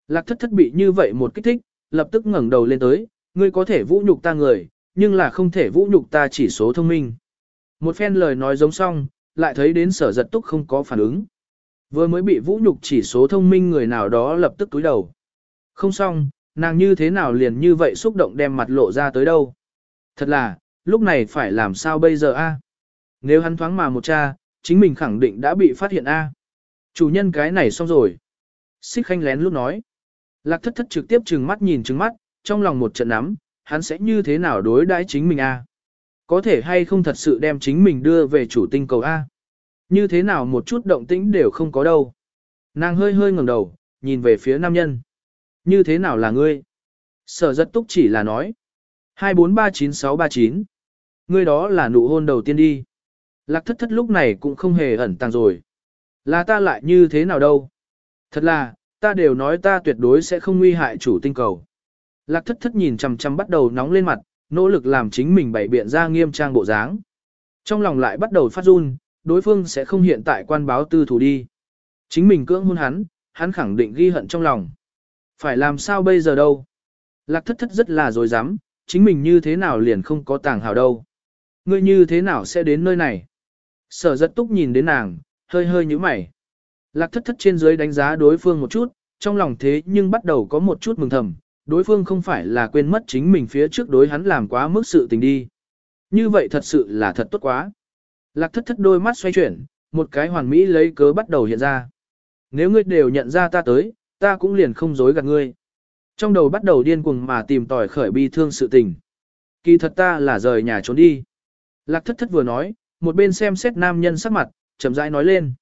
Lạc thất thất bị như vậy một kích thích, lập tức ngẩng đầu lên tới, ngươi có thể vũ nhục ta người, nhưng là không thể vũ nhục ta chỉ số thông minh. Một phen lời nói giống xong, lại thấy đến sở giật túc không có phản ứng. Vừa mới bị vũ nhục chỉ số thông minh người nào đó lập tức túi đầu. Không xong, nàng như thế nào liền như vậy xúc động đem mặt lộ ra tới đâu. Thật là, lúc này phải làm sao bây giờ a? Nếu hắn thoáng mà một cha, chính mình khẳng định đã bị phát hiện a. Chủ nhân cái này xong rồi. Xích khanh lén lúc nói. Lạc thất thất trực tiếp trừng mắt nhìn trừng mắt, trong lòng một trận nắm, hắn sẽ như thế nào đối đãi chính mình a? Có thể hay không thật sự đem chính mình đưa về chủ tinh cầu a? Như thế nào một chút động tĩnh đều không có đâu. Nàng hơi hơi ngẩng đầu, nhìn về phía nam nhân. Như thế nào là ngươi? Sở rất túc chỉ là nói. 2439639. Ngươi đó là nụ hôn đầu tiên đi. Lạc thất thất lúc này cũng không hề ẩn tàng rồi. Là ta lại như thế nào đâu? Thật là, ta đều nói ta tuyệt đối sẽ không nguy hại chủ tinh cầu. Lạc thất thất nhìn chằm chằm bắt đầu nóng lên mặt, nỗ lực làm chính mình bày biện ra nghiêm trang bộ dáng. Trong lòng lại bắt đầu phát run, đối phương sẽ không hiện tại quan báo tư thủ đi. Chính mình cưỡng hôn hắn, hắn khẳng định ghi hận trong lòng. Phải làm sao bây giờ đâu? Lạc thất thất rất là dối dám, chính mình như thế nào liền không có tàng hào đâu. Ngươi như thế nào sẽ đến nơi này? Sở giật túc nhìn đến nàng, hơi hơi như mày. Lạc thất thất trên dưới đánh giá đối phương một chút, trong lòng thế nhưng bắt đầu có một chút mừng thầm, đối phương không phải là quên mất chính mình phía trước đối hắn làm quá mức sự tình đi. Như vậy thật sự là thật tốt quá. Lạc thất thất đôi mắt xoay chuyển, một cái hoàn mỹ lấy cớ bắt đầu hiện ra. Nếu ngươi đều nhận ra ta tới, ta cũng liền không dối gạt ngươi. Trong đầu bắt đầu điên cuồng mà tìm tòi khởi bi thương sự tình. Kỳ thật ta là rời nhà trốn đi. Lạc thất thất vừa nói, một bên xem xét nam nhân sắc mặt, chậm rãi nói lên.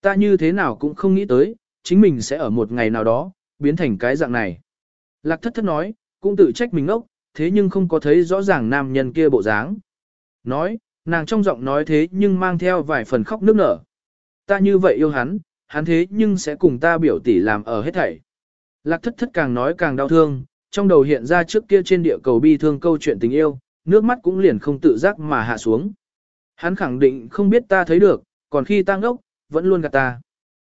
Ta như thế nào cũng không nghĩ tới, chính mình sẽ ở một ngày nào đó, biến thành cái dạng này. Lạc thất thất nói, cũng tự trách mình ốc, thế nhưng không có thấy rõ ràng nam nhân kia bộ dáng. Nói, nàng trong giọng nói thế nhưng mang theo vài phần khóc nước nở. Ta như vậy yêu hắn, hắn thế nhưng sẽ cùng ta biểu tỷ làm ở hết thảy. Lạc thất thất càng nói càng đau thương, trong đầu hiện ra trước kia trên địa cầu bi thương câu chuyện tình yêu, nước mắt cũng liền không tự giác mà hạ xuống. Hắn khẳng định không biết ta thấy được, còn khi ta ngốc, vẫn luôn gạt ta.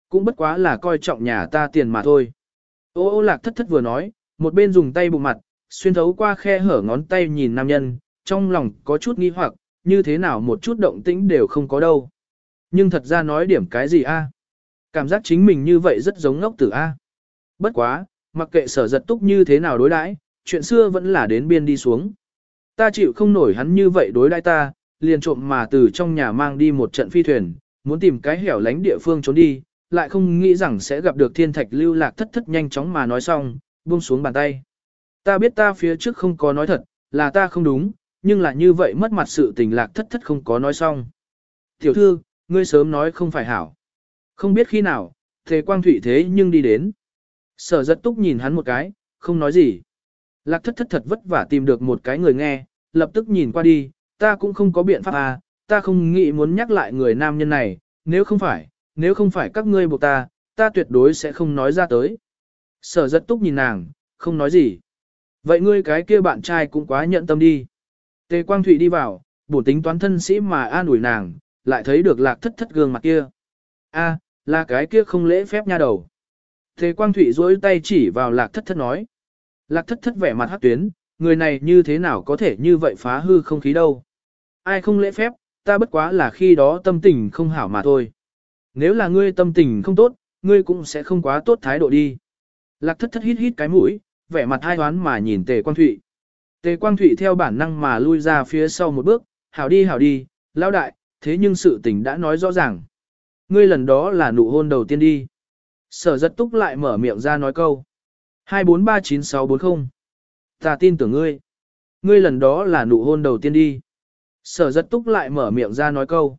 Cũng bất quá là coi trọng nhà ta tiền mà thôi. Ô ô lạc thất thất vừa nói, một bên dùng tay bụng mặt, xuyên thấu qua khe hở ngón tay nhìn nam nhân, trong lòng có chút nghi hoặc, như thế nào một chút động tĩnh đều không có đâu. Nhưng thật ra nói điểm cái gì a? À? Cảm giác chính mình như vậy rất giống ngốc tử a. À? Bất quá, mặc kệ sở giật túc như thế nào đối đãi, chuyện xưa vẫn là đến biên đi xuống. Ta chịu không nổi hắn như vậy đối đãi ta, liền trộm mà từ trong nhà mang đi một trận phi thuyền, muốn tìm cái hẻo lánh địa phương trốn đi, lại không nghĩ rằng sẽ gặp được thiên thạch lưu lạc thất thất nhanh chóng mà nói xong, buông xuống bàn tay. Ta biết ta phía trước không có nói thật, là ta không đúng, nhưng là như vậy mất mặt sự tình lạc thất thất không có nói xong. Tiểu thư, ngươi sớm nói không phải hảo. Không biết khi nào, thế quang thủy thế nhưng đi đến. Sở giật túc nhìn hắn một cái, không nói gì. Lạc thất thất thật vất vả tìm được một cái người nghe, lập tức nhìn qua đi, ta cũng không có biện pháp à, ta không nghĩ muốn nhắc lại người nam nhân này, nếu không phải, nếu không phải các ngươi buộc ta, ta tuyệt đối sẽ không nói ra tới. Sở giật túc nhìn nàng, không nói gì. Vậy ngươi cái kia bạn trai cũng quá nhận tâm đi. Tề Quang Thụy đi vào, bổ tính toán thân sĩ mà an ủi nàng, lại thấy được lạc thất thất gương mặt kia. a là cái kia không lễ phép nha đầu. Tề Quang Thụy duỗi tay chỉ vào lạc thất thất nói. Lạc thất thất vẻ mặt hát tuyến, người này như thế nào có thể như vậy phá hư không khí đâu. Ai không lễ phép, ta bất quá là khi đó tâm tình không hảo mà thôi. Nếu là ngươi tâm tình không tốt, ngươi cũng sẽ không quá tốt thái độ đi. Lạc thất thất hít hít cái mũi, vẻ mặt hai hoán mà nhìn tề quang thụy. Tề quang thụy theo bản năng mà lui ra phía sau một bước, hảo đi hảo đi, Lão đại, thế nhưng sự tình đã nói rõ ràng. Ngươi lần đó là nụ hôn đầu tiên đi. Sở giật túc lại mở miệng ra nói câu. 2439640. Ta tin tưởng ngươi. Ngươi lần đó là nụ hôn đầu tiên đi. Sở giật túc lại mở miệng ra nói câu.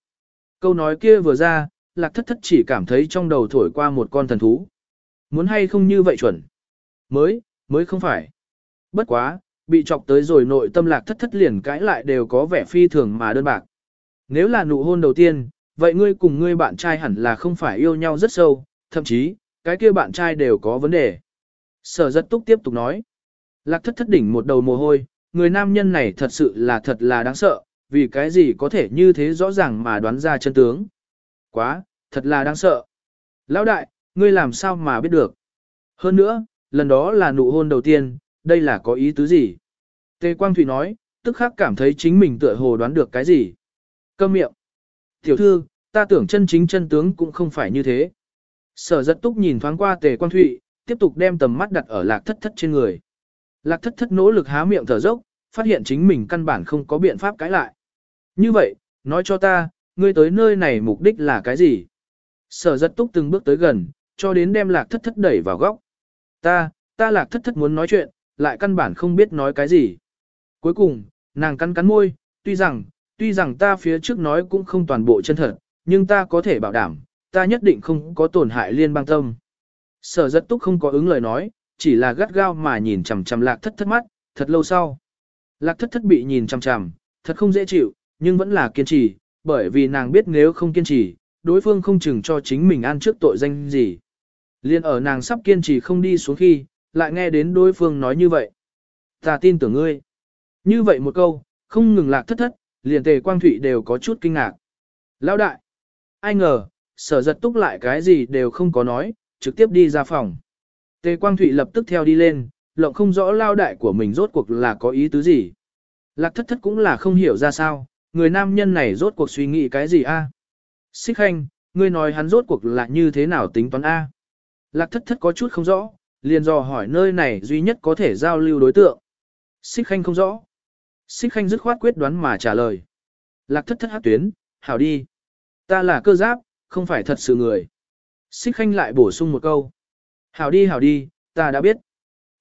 Câu nói kia vừa ra, lạc thất thất chỉ cảm thấy trong đầu thổi qua một con thần thú. Muốn hay không như vậy chuẩn. Mới, mới không phải. Bất quá, bị chọc tới rồi nội tâm lạc thất thất liền cãi lại đều có vẻ phi thường mà đơn bạc. Nếu là nụ hôn đầu tiên, vậy ngươi cùng ngươi bạn trai hẳn là không phải yêu nhau rất sâu, thậm chí, cái kia bạn trai đều có vấn đề. Sở rất túc tiếp tục nói. Lạc thất thất đỉnh một đầu mồ hôi, người nam nhân này thật sự là thật là đáng sợ, vì cái gì có thể như thế rõ ràng mà đoán ra chân tướng. Quá, thật là đáng sợ. Lão đại, ngươi làm sao mà biết được. Hơn nữa, lần đó là nụ hôn đầu tiên, đây là có ý tứ gì? Tề Quang Thụy nói, tức khắc cảm thấy chính mình tựa hồ đoán được cái gì. Câm miệng. Tiểu thư, ta tưởng chân chính chân tướng cũng không phải như thế. Sở Dật túc nhìn thoáng qua Tề Quang Thụy, tiếp tục đem tầm mắt đặt ở lạc thất thất trên người. Lạc thất thất nỗ lực há miệng thở dốc, phát hiện chính mình căn bản không có biện pháp cãi lại. Như vậy, nói cho ta, ngươi tới nơi này mục đích là cái gì? Sở giật túc từng bước tới gần, cho đến đem lạc thất thất đẩy vào góc. Ta, ta lạc thất thất muốn nói chuyện, lại căn bản không biết nói cái gì. Cuối cùng, nàng cắn cắn môi, tuy rằng, tuy rằng ta phía trước nói cũng không toàn bộ chân thật, nhưng ta có thể bảo đảm, ta nhất định không có tổn hại liên bang tâm. Sở giật túc không có ứng lời nói, chỉ là gắt gao mà nhìn chằm chằm lạc thất thất mắt, thật lâu sau. Lạc thất thất bị nhìn chằm chằm, thật không dễ chịu, nhưng vẫn là kiên trì, bởi vì nàng biết nếu không kiên trì, đối phương không chừng cho chính mình ăn trước tội danh gì. Liên ở nàng sắp kiên trì không đi xuống khi, lại nghe đến đối phương nói như vậy. Ta tin tưởng ngươi. Như vậy một câu, không ngừng lạc thất thất, liền tề quang thụy đều có chút kinh ngạc. Lão đại! Ai ngờ, sở giật túc lại cái gì đều không có nói, trực tiếp đi ra phòng. Tề quang thụy lập tức theo đi lên, lộng không rõ lao đại của mình rốt cuộc là có ý tứ gì. Lạc thất thất cũng là không hiểu ra sao, người nam nhân này rốt cuộc suy nghĩ cái gì a? Xích khanh, ngươi nói hắn rốt cuộc là như thế nào tính toán a? Lạc thất thất có chút không rõ, liền dò hỏi nơi này duy nhất có thể giao lưu đối tượng. Xích khanh không rõ. Xích khanh dứt khoát quyết đoán mà trả lời. Lạc thất thất hát tuyến, hảo đi. Ta là cơ giáp, không phải thật sự người. Xích khanh lại bổ sung một câu. Hảo đi hảo đi, ta đã biết.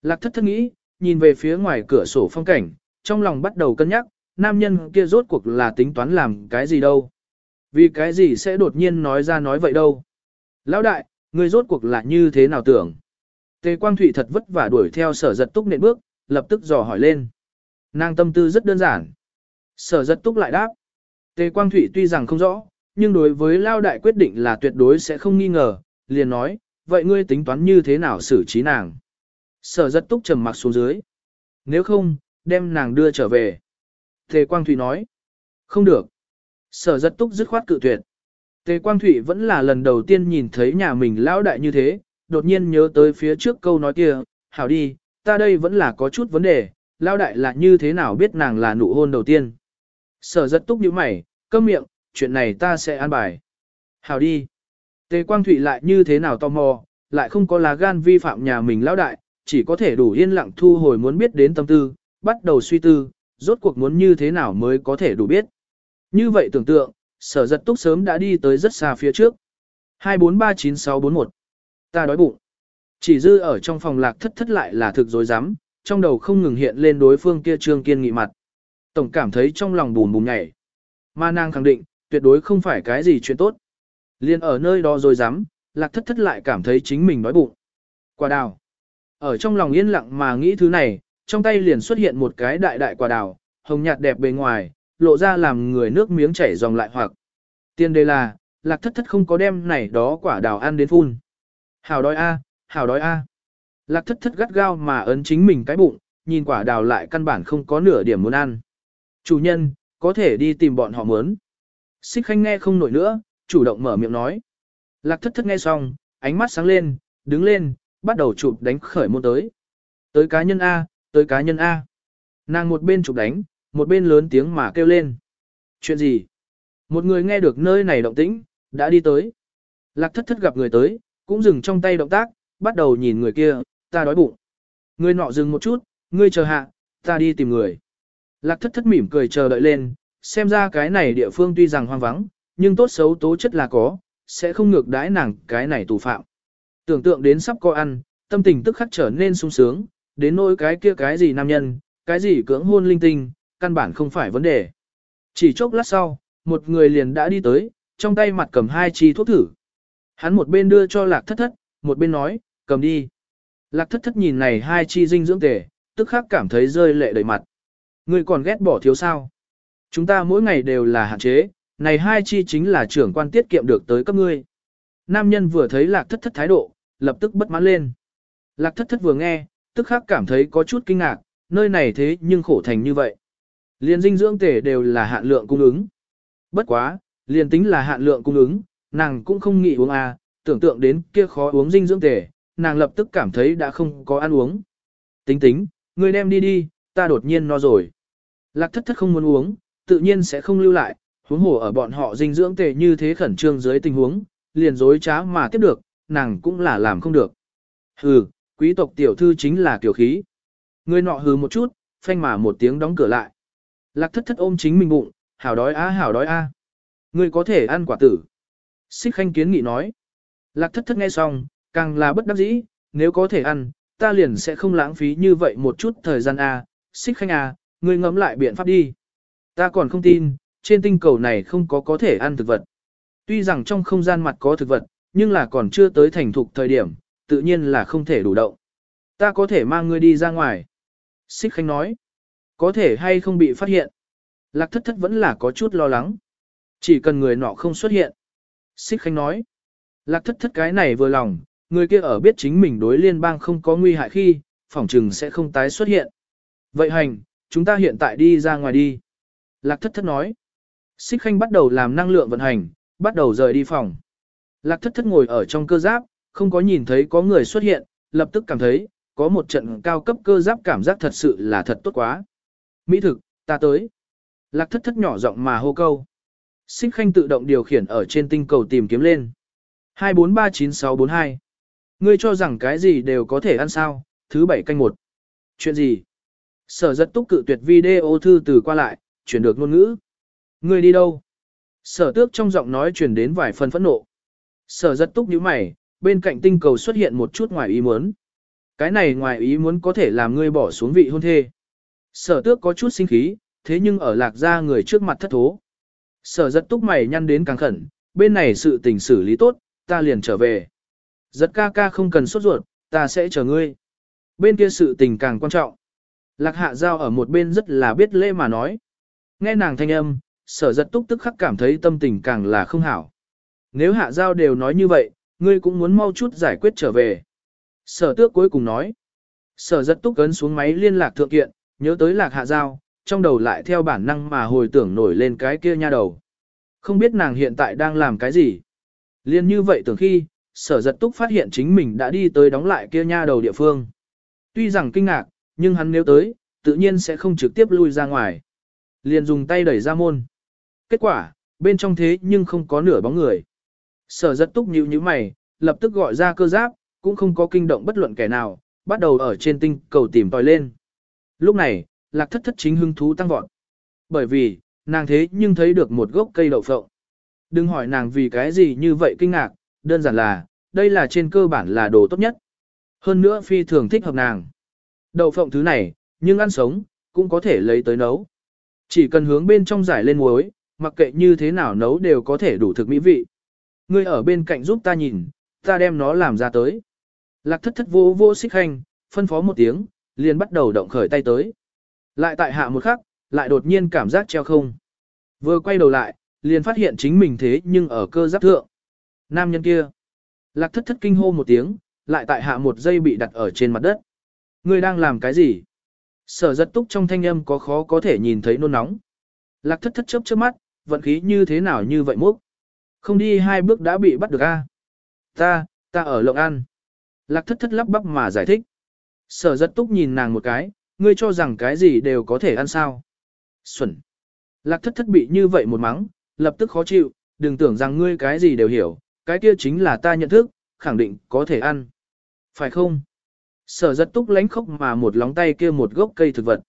Lạc thất thất nghĩ, nhìn về phía ngoài cửa sổ phong cảnh, trong lòng bắt đầu cân nhắc, nam nhân kia rốt cuộc là tính toán làm cái gì đâu. Vì cái gì sẽ đột nhiên nói ra nói vậy đâu. Lão đại, người rốt cuộc là như thế nào tưởng. Tề Quang Thụy thật vất vả đuổi theo sở giật túc nện bước, lập tức dò hỏi lên. Nàng tâm tư rất đơn giản. Sở giật túc lại đáp. Tề Quang Thụy tuy rằng không rõ, nhưng đối với Lao Đại quyết định là tuyệt đối sẽ không nghi ngờ, liền nói, vậy ngươi tính toán như thế nào xử trí nàng. Sở giật túc trầm mặc xuống dưới. Nếu không, đem nàng đưa trở về. Tề Quang Thụy nói. Không được. Sở giật túc dứt khoát cự tuyệt. Tề Quang Thụy vẫn là lần đầu tiên nhìn thấy nhà mình lão đại như thế, đột nhiên nhớ tới phía trước câu nói kia, hảo đi, ta đây vẫn là có chút vấn đề, lão đại là như thế nào biết nàng là nụ hôn đầu tiên. Sở giật túc như mày, câm miệng, chuyện này ta sẽ an bài. Hảo đi. Tề Quang Thụy lại như thế nào tò mò, lại không có lá gan vi phạm nhà mình lão đại, chỉ có thể đủ yên lặng thu hồi muốn biết đến tâm tư, bắt đầu suy tư, rốt cuộc muốn như thế nào mới có thể đủ biết. Như vậy tưởng tượng, sở giật túc sớm đã đi tới rất xa phía trước. 2439641 Ta đói bụng. Chỉ dư ở trong phòng lạc thất thất lại là thực dối rắm trong đầu không ngừng hiện lên đối phương kia trương kiên nghị mặt. Tổng cảm thấy trong lòng bùn bùn nhảy. Mà nàng khẳng định, tuyệt đối không phải cái gì chuyện tốt. Liên ở nơi đó rồi dám, lạc thất thất lại cảm thấy chính mình đói bụng. Quả đào. Ở trong lòng yên lặng mà nghĩ thứ này, trong tay liền xuất hiện một cái đại đại quả đào, hồng nhạt đẹp bề ngoài, lộ ra làm người nước miếng chảy dòng lại hoặc. Tiên đề là, lạc thất thất không có đem này đó quả đào ăn đến phun. Hảo đói a, hảo đói a. Lạc thất thất gắt gao mà ấn chính mình cái bụng, nhìn quả đào lại căn bản không có nửa điểm muốn ăn. Chủ nhân, có thể đi tìm bọn họ muốn. Xích khanh nghe không nổi nữa, chủ động mở miệng nói. Lạc thất thất nghe xong, ánh mắt sáng lên, đứng lên, bắt đầu chụp đánh khởi môn tới. Tới cá nhân A, tới cá nhân A. Nàng một bên chụp đánh, một bên lớn tiếng mà kêu lên. Chuyện gì? Một người nghe được nơi này động tĩnh, đã đi tới. Lạc thất thất gặp người tới, cũng dừng trong tay động tác, bắt đầu nhìn người kia, ta đói bụng. Người nọ dừng một chút, ngươi chờ hạ, ta đi tìm người. Lạc thất thất mỉm cười chờ đợi lên, xem ra cái này địa phương tuy rằng hoang vắng, nhưng tốt xấu tố chất là có, sẽ không ngược đãi nàng cái này tù phạm. Tưởng tượng đến sắp có ăn, tâm tình tức khắc trở nên sung sướng, đến nỗi cái kia cái gì nam nhân, cái gì cưỡng hôn linh tinh, căn bản không phải vấn đề. Chỉ chốc lát sau, một người liền đã đi tới, trong tay mặt cầm hai chi thuốc thử. Hắn một bên đưa cho lạc thất thất, một bên nói, cầm đi. Lạc thất thất nhìn này hai chi dinh dưỡng tề, tức khắc cảm thấy rơi lệ đầy mặt. Người còn ghét bỏ thiếu sao. Chúng ta mỗi ngày đều là hạn chế, này hai chi chính là trưởng quan tiết kiệm được tới cấp ngươi. Nam nhân vừa thấy lạc thất thất thái độ, lập tức bất mãn lên. Lạc thất thất vừa nghe, tức khắc cảm thấy có chút kinh ngạc, nơi này thế nhưng khổ thành như vậy. Liên dinh dưỡng tể đều là hạn lượng cung ứng. Bất quá, liền tính là hạn lượng cung ứng, nàng cũng không nghĩ uống à, tưởng tượng đến kia khó uống dinh dưỡng tể, nàng lập tức cảm thấy đã không có ăn uống. Tính tính, người đem đi đi, ta đột nhiên no rồi. Lạc thất thất không muốn uống, tự nhiên sẽ không lưu lại, huống hồ ở bọn họ dinh dưỡng tệ như thế khẩn trương dưới tình huống, liền dối trá mà tiếp được, nàng cũng là làm không được. Hừ, quý tộc tiểu thư chính là kiểu khí. Người nọ hừ một chút, phanh mà một tiếng đóng cửa lại. Lạc thất thất ôm chính mình bụng, hảo đói á hảo đói a. À. Ngươi có thể ăn quả tử. Xích khanh kiến nghị nói. Lạc thất thất nghe xong, càng là bất đắc dĩ, nếu có thể ăn, ta liền sẽ không lãng phí như vậy một chút thời gian a. Xích khanh à, ngươi ngẫm lại biện pháp đi. Ta còn không tin, trên tinh cầu này không có có thể ăn thực vật. Tuy rằng trong không gian mặt có thực vật, nhưng là còn chưa tới thành thục thời điểm, tự nhiên là không thể đủ động. Ta có thể mang ngươi đi ra ngoài. Xích Khanh nói, có thể hay không bị phát hiện. Lạc thất thất vẫn là có chút lo lắng. Chỉ cần người nọ không xuất hiện. Xích Khanh nói, lạc thất thất cái này vừa lòng, người kia ở biết chính mình đối liên bang không có nguy hại khi, phỏng trừng sẽ không tái xuất hiện. Vậy hành, chúng ta hiện tại đi ra ngoài đi. Lạc thất thất nói. Xích khanh bắt đầu làm năng lượng vận hành, bắt đầu rời đi phòng. Lạc thất thất ngồi ở trong cơ giáp, không có nhìn thấy có người xuất hiện, lập tức cảm thấy, có một trận cao cấp cơ giáp cảm giác thật sự là thật tốt quá. Mỹ thực, ta tới. Lạc thất thất nhỏ giọng mà hô câu. Xích khanh tự động điều khiển ở trên tinh cầu tìm kiếm lên. 2439642. Ngươi cho rằng cái gì đều có thể ăn sao, thứ bảy canh một. Chuyện gì? Sở giật túc cự tuyệt video thư từ qua lại, chuyển được ngôn ngữ. Ngươi đi đâu? Sở tước trong giọng nói truyền đến vài phần phẫn nộ. Sở giật túc nhíu mày, bên cạnh tinh cầu xuất hiện một chút ngoài ý muốn. Cái này ngoài ý muốn có thể làm ngươi bỏ xuống vị hôn thê. Sở tước có chút sinh khí, thế nhưng ở lạc ra người trước mặt thất thố. Sở giật túc mày nhăn đến càng khẩn, bên này sự tình xử lý tốt, ta liền trở về. Giật ca ca không cần sốt ruột, ta sẽ chờ ngươi. Bên kia sự tình càng quan trọng. Lạc hạ giao ở một bên rất là biết lễ mà nói. Nghe nàng thanh âm, sở giật túc tức khắc cảm thấy tâm tình càng là không hảo. Nếu hạ giao đều nói như vậy, ngươi cũng muốn mau chút giải quyết trở về. Sở tước cuối cùng nói. Sở giật túc ấn xuống máy liên lạc thượng kiện, nhớ tới lạc hạ giao, trong đầu lại theo bản năng mà hồi tưởng nổi lên cái kia nha đầu. Không biết nàng hiện tại đang làm cái gì. Liên như vậy tưởng khi, sở giật túc phát hiện chính mình đã đi tới đóng lại kia nha đầu địa phương. Tuy rằng kinh ngạc, nhưng hắn nếu tới, tự nhiên sẽ không trực tiếp lui ra ngoài. Liền dùng tay đẩy ra môn. Kết quả, bên trong thế nhưng không có nửa bóng người. Sở rất túc nhíu như mày, lập tức gọi ra cơ giáp, cũng không có kinh động bất luận kẻ nào, bắt đầu ở trên tinh cầu tìm tòi lên. Lúc này, lạc thất thất chính hưng thú tăng vọt. Bởi vì, nàng thế nhưng thấy được một gốc cây đậu phộng. Đừng hỏi nàng vì cái gì như vậy kinh ngạc, đơn giản là, đây là trên cơ bản là đồ tốt nhất. Hơn nữa phi thường thích hợp nàng. Đậu phộng thứ này, nhưng ăn sống, cũng có thể lấy tới nấu. Chỉ cần hướng bên trong giải lên muối, mặc kệ như thế nào nấu đều có thể đủ thực mỹ vị. Ngươi ở bên cạnh giúp ta nhìn, ta đem nó làm ra tới. Lạc thất thất vô vô xích hành, phân phó một tiếng, liền bắt đầu động khởi tay tới. Lại tại hạ một khắc, lại đột nhiên cảm giác treo không. Vừa quay đầu lại, liền phát hiện chính mình thế nhưng ở cơ giáp thượng. Nam nhân kia. Lạc thất thất kinh hô một tiếng, lại tại hạ một giây bị đặt ở trên mặt đất. Ngươi đang làm cái gì? Sở giật túc trong thanh âm có khó có thể nhìn thấy nôn nóng. Lạc thất thất chớp chớp mắt, vận khí như thế nào như vậy múc. Không đi hai bước đã bị bắt được a. Ta, ta ở lộng ăn. Lạc thất thất lắp bắp mà giải thích. Sở giật túc nhìn nàng một cái, ngươi cho rằng cái gì đều có thể ăn sao. Xuẩn. Lạc thất thất bị như vậy một mắng, lập tức khó chịu, đừng tưởng rằng ngươi cái gì đều hiểu, cái kia chính là ta nhận thức, khẳng định có thể ăn. Phải không? Sở giật túc lánh khốc mà một lóng tay kia một gốc cây thực vật.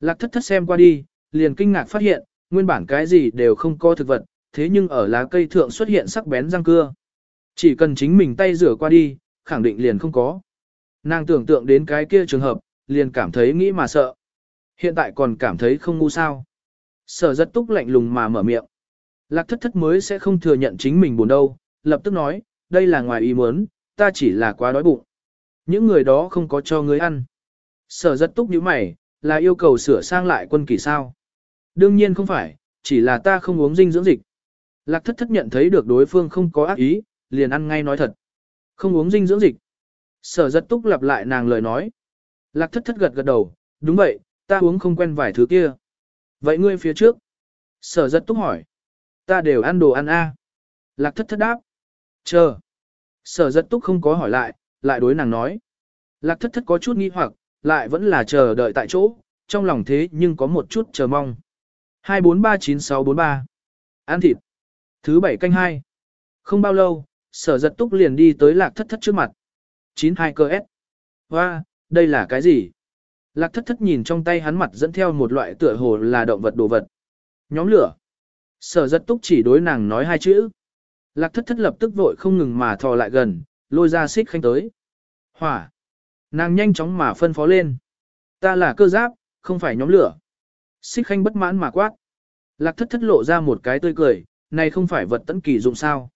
Lạc thất thất xem qua đi, liền kinh ngạc phát hiện, Nguyên bản cái gì đều không có thực vật, thế nhưng ở lá cây thượng xuất hiện sắc bén răng cưa. Chỉ cần chính mình tay rửa qua đi, khẳng định liền không có. Nàng tưởng tượng đến cái kia trường hợp, liền cảm thấy nghĩ mà sợ. Hiện tại còn cảm thấy không ngu sao. Sở rất túc lạnh lùng mà mở miệng. Lạc thất thất mới sẽ không thừa nhận chính mình buồn đâu, lập tức nói, đây là ngoài ý muốn, ta chỉ là quá đói bụng. Những người đó không có cho ngươi ăn. Sở rất túc như mày, là yêu cầu sửa sang lại quân kỳ sao. Đương nhiên không phải, chỉ là ta không uống dinh dưỡng dịch. Lạc thất thất nhận thấy được đối phương không có ác ý, liền ăn ngay nói thật. Không uống dinh dưỡng dịch. Sở rất túc lặp lại nàng lời nói. Lạc thất thất gật gật đầu, đúng vậy, ta uống không quen vài thứ kia. Vậy ngươi phía trước. Sở giật túc hỏi. Ta đều ăn đồ ăn a. Lạc thất thất đáp. Chờ. Sở giật túc không có hỏi lại, lại đối nàng nói. Lạc thất thất có chút nghi hoặc, lại vẫn là chờ đợi tại chỗ, trong lòng thế nhưng có một chút chờ mong. 2439643 Ăn thịt. Thứ bảy canh hai. Không bao lâu, sở giật túc liền đi tới lạc thất thất trước mặt. 92 cơ S. Hoa, đây là cái gì? Lạc thất thất nhìn trong tay hắn mặt dẫn theo một loại tựa hồ là động vật đồ vật. Nhóm lửa. Sở giật túc chỉ đối nàng nói hai chữ. Lạc thất thất lập tức vội không ngừng mà thò lại gần, lôi ra xích khanh tới. Hỏa. Nàng nhanh chóng mà phân phó lên. Ta là cơ giáp, không phải nhóm lửa. Xích khanh bất mãn mà quát. Lạc thất thất lộ ra một cái tươi cười, này không phải vật tẫn kỳ dụng sao.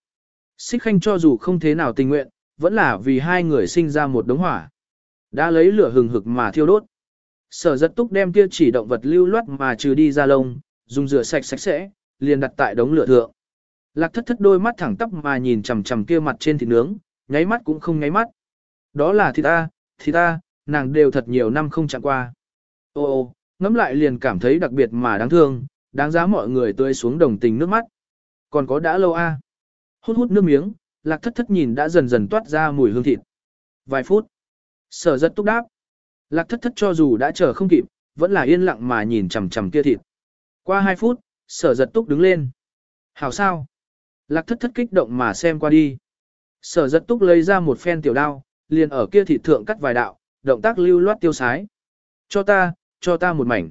Xích khanh cho dù không thế nào tình nguyện, vẫn là vì hai người sinh ra một đống hỏa. Đã lấy lửa hừng hực mà thiêu đốt. Sở giật túc đem kia chỉ động vật lưu loát mà trừ đi ra lông, dùng rửa sạch sạch sẽ, liền đặt tại đống lửa thượng. Lạc thất thất đôi mắt thẳng tắp mà nhìn chằm chằm kia mặt trên thịt nướng, nháy mắt cũng không nháy mắt. Đó là thịt ta, thịt ta, nàng đều thật nhiều năm không chạm qua. Ô ô, ngắm lại liền cảm thấy đặc biệt mà đáng thương, đáng giá mọi người tươi xuống đồng tình nước mắt. Còn có đã lâu a? À? Hút hút nước miếng, lạc thất thất nhìn đã dần dần toát ra mùi hương thịt. Vài phút. Sở rất túc đáp. Lạc thất thất cho dù đã chờ không kịp, vẫn là yên lặng mà nhìn chằm chằm kia thịt. Qua hai phút, sở giật túc đứng lên. Hảo sao? Lạc thất thất kích động mà xem qua đi. Sở giật túc lấy ra một phen tiểu đao, liền ở kia thịt thượng cắt vài đạo, động tác lưu loát tiêu sái. Cho ta, cho ta một mảnh.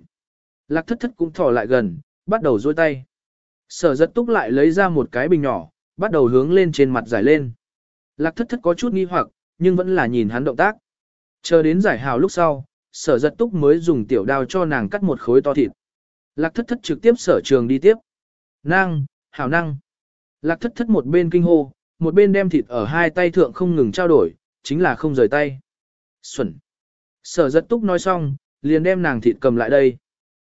Lạc thất thất cũng thỏ lại gần, bắt đầu dôi tay. Sở giật túc lại lấy ra một cái bình nhỏ, bắt đầu hướng lên trên mặt giải lên. Lạc thất thất có chút nghi hoặc, nhưng vẫn là nhìn hắn động tác. Chờ đến giải hào lúc sau, sở giật túc mới dùng tiểu đao cho nàng cắt một khối to thịt. Lạc thất thất trực tiếp sở trường đi tiếp. Năng, hảo năng. Lạc thất thất một bên kinh hô, một bên đem thịt ở hai tay thượng không ngừng trao đổi, chính là không rời tay. Xuẩn. Sở giật túc nói xong, liền đem nàng thịt cầm lại đây.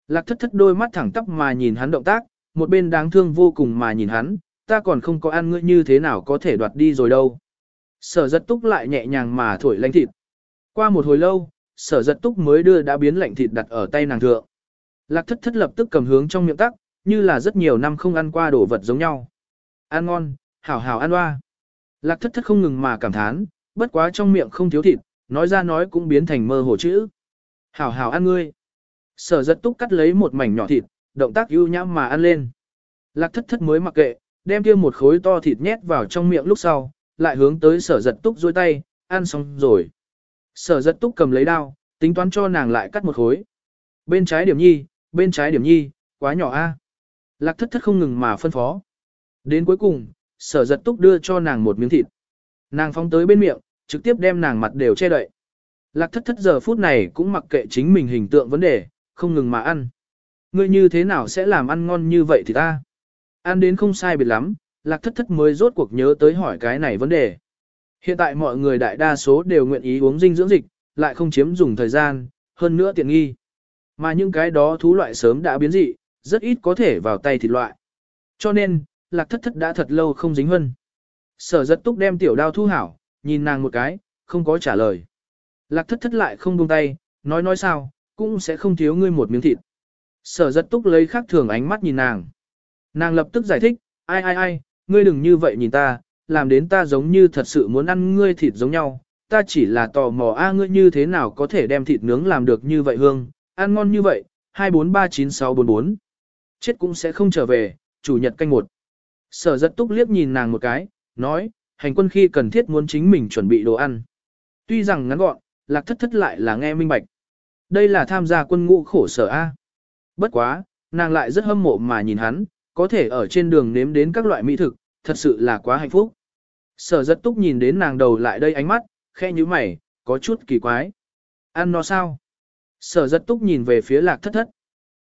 Lạc thất thất đôi mắt thẳng tắp mà nhìn hắn động tác, một bên đáng thương vô cùng mà nhìn hắn, ta còn không có ăn ngươi như thế nào có thể đoạt đi rồi đâu. Sở giật túc lại nhẹ nhàng mà thổi lanh thịt. Qua một hồi lâu, sở giật túc mới đưa đã biến lạnh thịt đặt ở tay nàng thượng. Lạc thất thất lập tức cầm hướng trong miệng tắc, như là rất nhiều năm không ăn qua đồ vật giống nhau. Ăn ngon, hảo hảo ăn hoa. Lạc thất thất không ngừng mà cảm thán, bất quá trong miệng không thiếu thịt, nói ra nói cũng biến thành mơ hồ chữ. Hảo hảo ăn ngươi. Sở giật túc cắt lấy một mảnh nhỏ thịt, động tác ưu nhãm mà ăn lên. Lạc thất thất mới mặc kệ, đem kia một khối to thịt nhét vào trong miệng lúc sau, lại hướng tới sở giật túc duỗi tay, ăn xong rồi. Sở giật túc cầm lấy đao, tính toán cho nàng lại cắt một khối. Bên trái điểm nhi, bên trái điểm nhi, quá nhỏ a. Lạc thất thất không ngừng mà phân phó. Đến cuối cùng, sở giật túc đưa cho nàng một miếng thịt. Nàng phóng tới bên miệng, trực tiếp đem nàng mặt đều che đậy. Lạc thất thất giờ phút này cũng mặc kệ chính mình hình tượng vấn đề, không ngừng mà ăn. Ngươi như thế nào sẽ làm ăn ngon như vậy thì ta? Ăn đến không sai biệt lắm, lạc thất thất mới rốt cuộc nhớ tới hỏi cái này vấn đề. Hiện tại mọi người đại đa số đều nguyện ý uống dinh dưỡng dịch, lại không chiếm dùng thời gian, hơn nữa tiện nghi. Mà những cái đó thú loại sớm đã biến dị, rất ít có thể vào tay thịt loại. Cho nên, lạc thất thất đã thật lâu không dính hân. Sở giật túc đem tiểu đao thu hảo, nhìn nàng một cái, không có trả lời. Lạc thất thất lại không buông tay, nói nói sao, cũng sẽ không thiếu ngươi một miếng thịt. Sở giật túc lấy khác thường ánh mắt nhìn nàng. Nàng lập tức giải thích, ai ai ai, ngươi đừng như vậy nhìn ta, làm đến ta giống như thật sự muốn ăn ngươi thịt giống nhau. Ta chỉ là tò mò a ngươi như thế nào có thể đem thịt nướng làm được như vậy hương, ăn ngon như vậy, 2439644. Chết cũng sẽ không trở về, chủ nhật canh một. Sở giật túc liếc nhìn nàng một cái, nói, hành quân khi cần thiết muốn chính mình chuẩn bị đồ ăn. Tuy rằng ngắn gọn, lạc thất thất lại là nghe minh bạch. Đây là tham gia quân ngũ khổ sở A. Bất quá, nàng lại rất hâm mộ mà nhìn hắn, có thể ở trên đường nếm đến các loại mỹ thực, thật sự là quá hạnh phúc. Sở giật túc nhìn đến nàng đầu lại đây ánh mắt, khe như mày, có chút kỳ quái. Ăn no sao? Sở giật túc nhìn về phía lạc thất thất.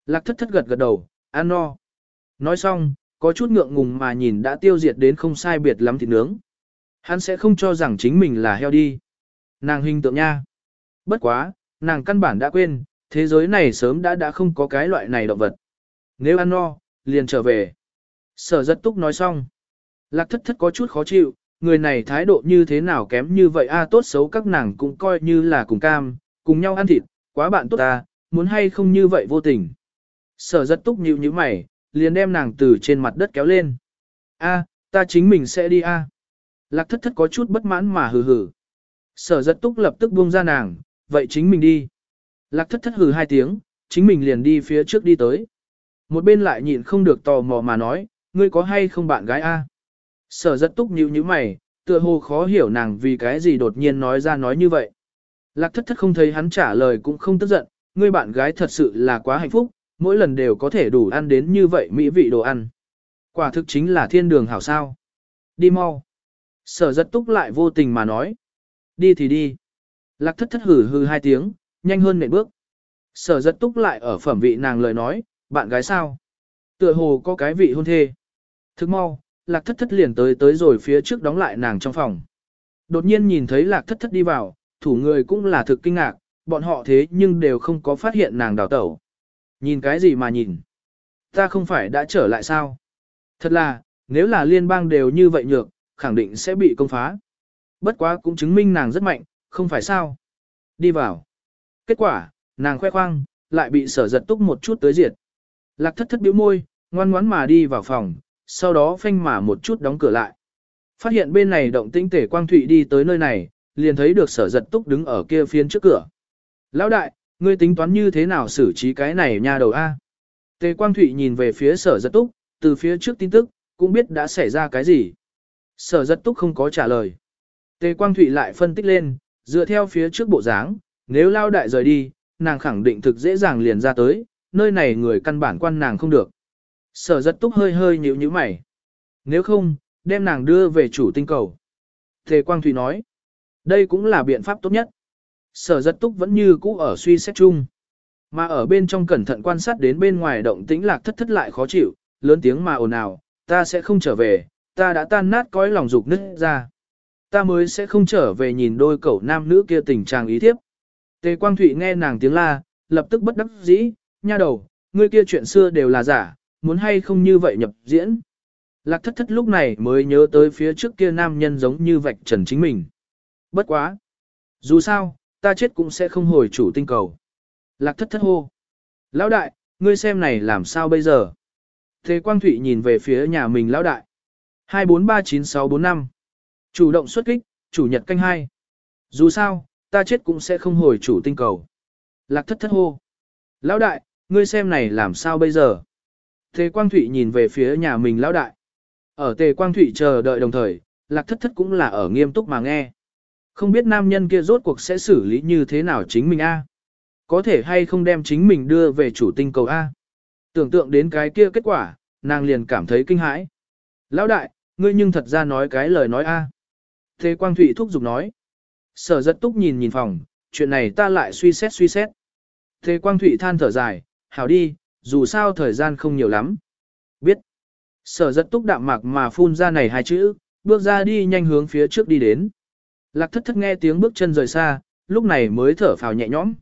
Lạc thất thất gật gật đầu, ăn no. Nói xong, có chút ngượng ngùng mà nhìn đã tiêu diệt đến không sai biệt lắm thịt nướng. Hắn sẽ không cho rằng chính mình là heo đi. Nàng hình tượng nha. Bất quá, nàng căn bản đã quên, thế giới này sớm đã đã không có cái loại này động vật. Nếu ăn no, liền trở về. Sở giật túc nói xong. Lạc thất thất có chút khó chịu, người này thái độ như thế nào kém như vậy a tốt xấu các nàng cũng coi như là cùng cam, cùng nhau ăn thịt, quá bạn tốt ta, muốn hay không như vậy vô tình. Sở giật túc nhíu như mày, liền đem nàng từ trên mặt đất kéo lên. A, ta chính mình sẽ đi a. Lạc thất thất có chút bất mãn mà hừ hừ. Sở giật túc lập tức buông ra nàng, vậy chính mình đi. Lạc thất thất hừ hai tiếng, chính mình liền đi phía trước đi tới. Một bên lại nhịn không được tò mò mà nói, ngươi có hay không bạn gái a? Sở giật túc nhíu nhíu mày, tựa hồ khó hiểu nàng vì cái gì đột nhiên nói ra nói như vậy. Lạc thất thất không thấy hắn trả lời cũng không tức giận, người bạn gái thật sự là quá hạnh phúc, mỗi lần đều có thể đủ ăn đến như vậy mỹ vị đồ ăn. Quả thực chính là thiên đường hảo sao. Đi mau. Sở giật túc lại vô tình mà nói. Đi thì đi. Lạc thất thất hử hư hai tiếng, nhanh hơn nệm bước. Sở giật túc lại ở phẩm vị nàng lời nói, bạn gái sao? Tựa hồ có cái vị hôn thê. Thức mau, lạc thất thất liền tới tới rồi phía trước đóng lại nàng trong phòng. Đột nhiên nhìn thấy lạc thất thất đi vào, thủ người cũng là thực kinh ngạc, bọn họ thế nhưng đều không có phát hiện nàng đào tẩu. Nhìn cái gì mà nhìn? Ta không phải đã trở lại sao? Thật là, nếu là liên bang đều như vậy nhược, khẳng định sẽ bị công phá. Bất quá cũng chứng minh nàng rất mạnh, không phải sao? Đi vào. Kết quả, nàng khoe khoang, lại bị sở giật túc một chút tới diệt. Lạc thất thất biểu môi, ngoan ngoãn mà đi vào phòng, sau đó phanh mà một chút đóng cửa lại. Phát hiện bên này động tĩnh tể quang thụy đi tới nơi này, liền thấy được sở giật túc đứng ở kia phiến trước cửa. Lão đại, ngươi tính toán như thế nào xử trí cái này nha đầu A? Tề quang thụy nhìn về phía sở giật túc, từ phía trước tin tức, cũng biết đã xảy ra cái gì. Sở giật túc không có trả lời. Tề quang thụy lại phân tích lên, dựa theo phía trước bộ dáng, nếu lao đại rời đi, nàng khẳng định thực dễ dàng liền ra tới, nơi này người căn bản quan nàng không được. Sở giật túc hơi hơi nhíu nhíu mày. Nếu không, đem nàng đưa về chủ tinh cầu. Thế Quang Thủy nói, đây cũng là biện pháp tốt nhất. Sở giật túc vẫn như cũ ở suy xét chung. Mà ở bên trong cẩn thận quan sát đến bên ngoài động tĩnh lạc thất thất lại khó chịu, lớn tiếng mà ồn ào, ta sẽ không trở về, ta đã tan nát cõi lòng dục nứt ra. Ta mới sẽ không trở về nhìn đôi cậu nam nữ kia tình trạng ý thiếp. Tề Quang Thụy nghe nàng tiếng la, lập tức bất đắc dĩ, nha đầu, ngươi kia chuyện xưa đều là giả, muốn hay không như vậy nhập diễn. Lạc thất thất lúc này mới nhớ tới phía trước kia nam nhân giống như vạch trần chính mình. Bất quá. Dù sao, ta chết cũng sẽ không hồi chủ tinh cầu. Lạc thất thất hô. Lão đại, ngươi xem này làm sao bây giờ? Thế Quang Thụy nhìn về phía nhà mình lão đại. 2439645. Chủ động xuất kích, chủ nhật canh hai. Dù sao, ta chết cũng sẽ không hồi chủ tinh cầu. Lạc thất thất hô. Lão đại, ngươi xem này làm sao bây giờ? Tề Quang Thụy nhìn về phía nhà mình lão đại. Ở Tề Quang Thụy chờ đợi đồng thời, Lạc Thất Thất cũng là ở nghiêm túc mà nghe. Không biết nam nhân kia rốt cuộc sẽ xử lý như thế nào chính mình a? Có thể hay không đem chính mình đưa về chủ tinh cầu A? Tưởng tượng đến cái kia kết quả, nàng liền cảm thấy kinh hãi. Lão đại, ngươi nhưng thật ra nói cái lời nói A. Tề Quang Thụy thúc giục nói. Sở Dật túc nhìn nhìn phòng, chuyện này ta lại suy xét suy xét. Tề Quang Thụy than thở dài, hảo đi, dù sao thời gian không nhiều lắm. Biết. Sở rất túc đạm mạc mà phun ra này hai chữ, bước ra đi nhanh hướng phía trước đi đến. Lạc thất thất nghe tiếng bước chân rời xa, lúc này mới thở phào nhẹ nhõm.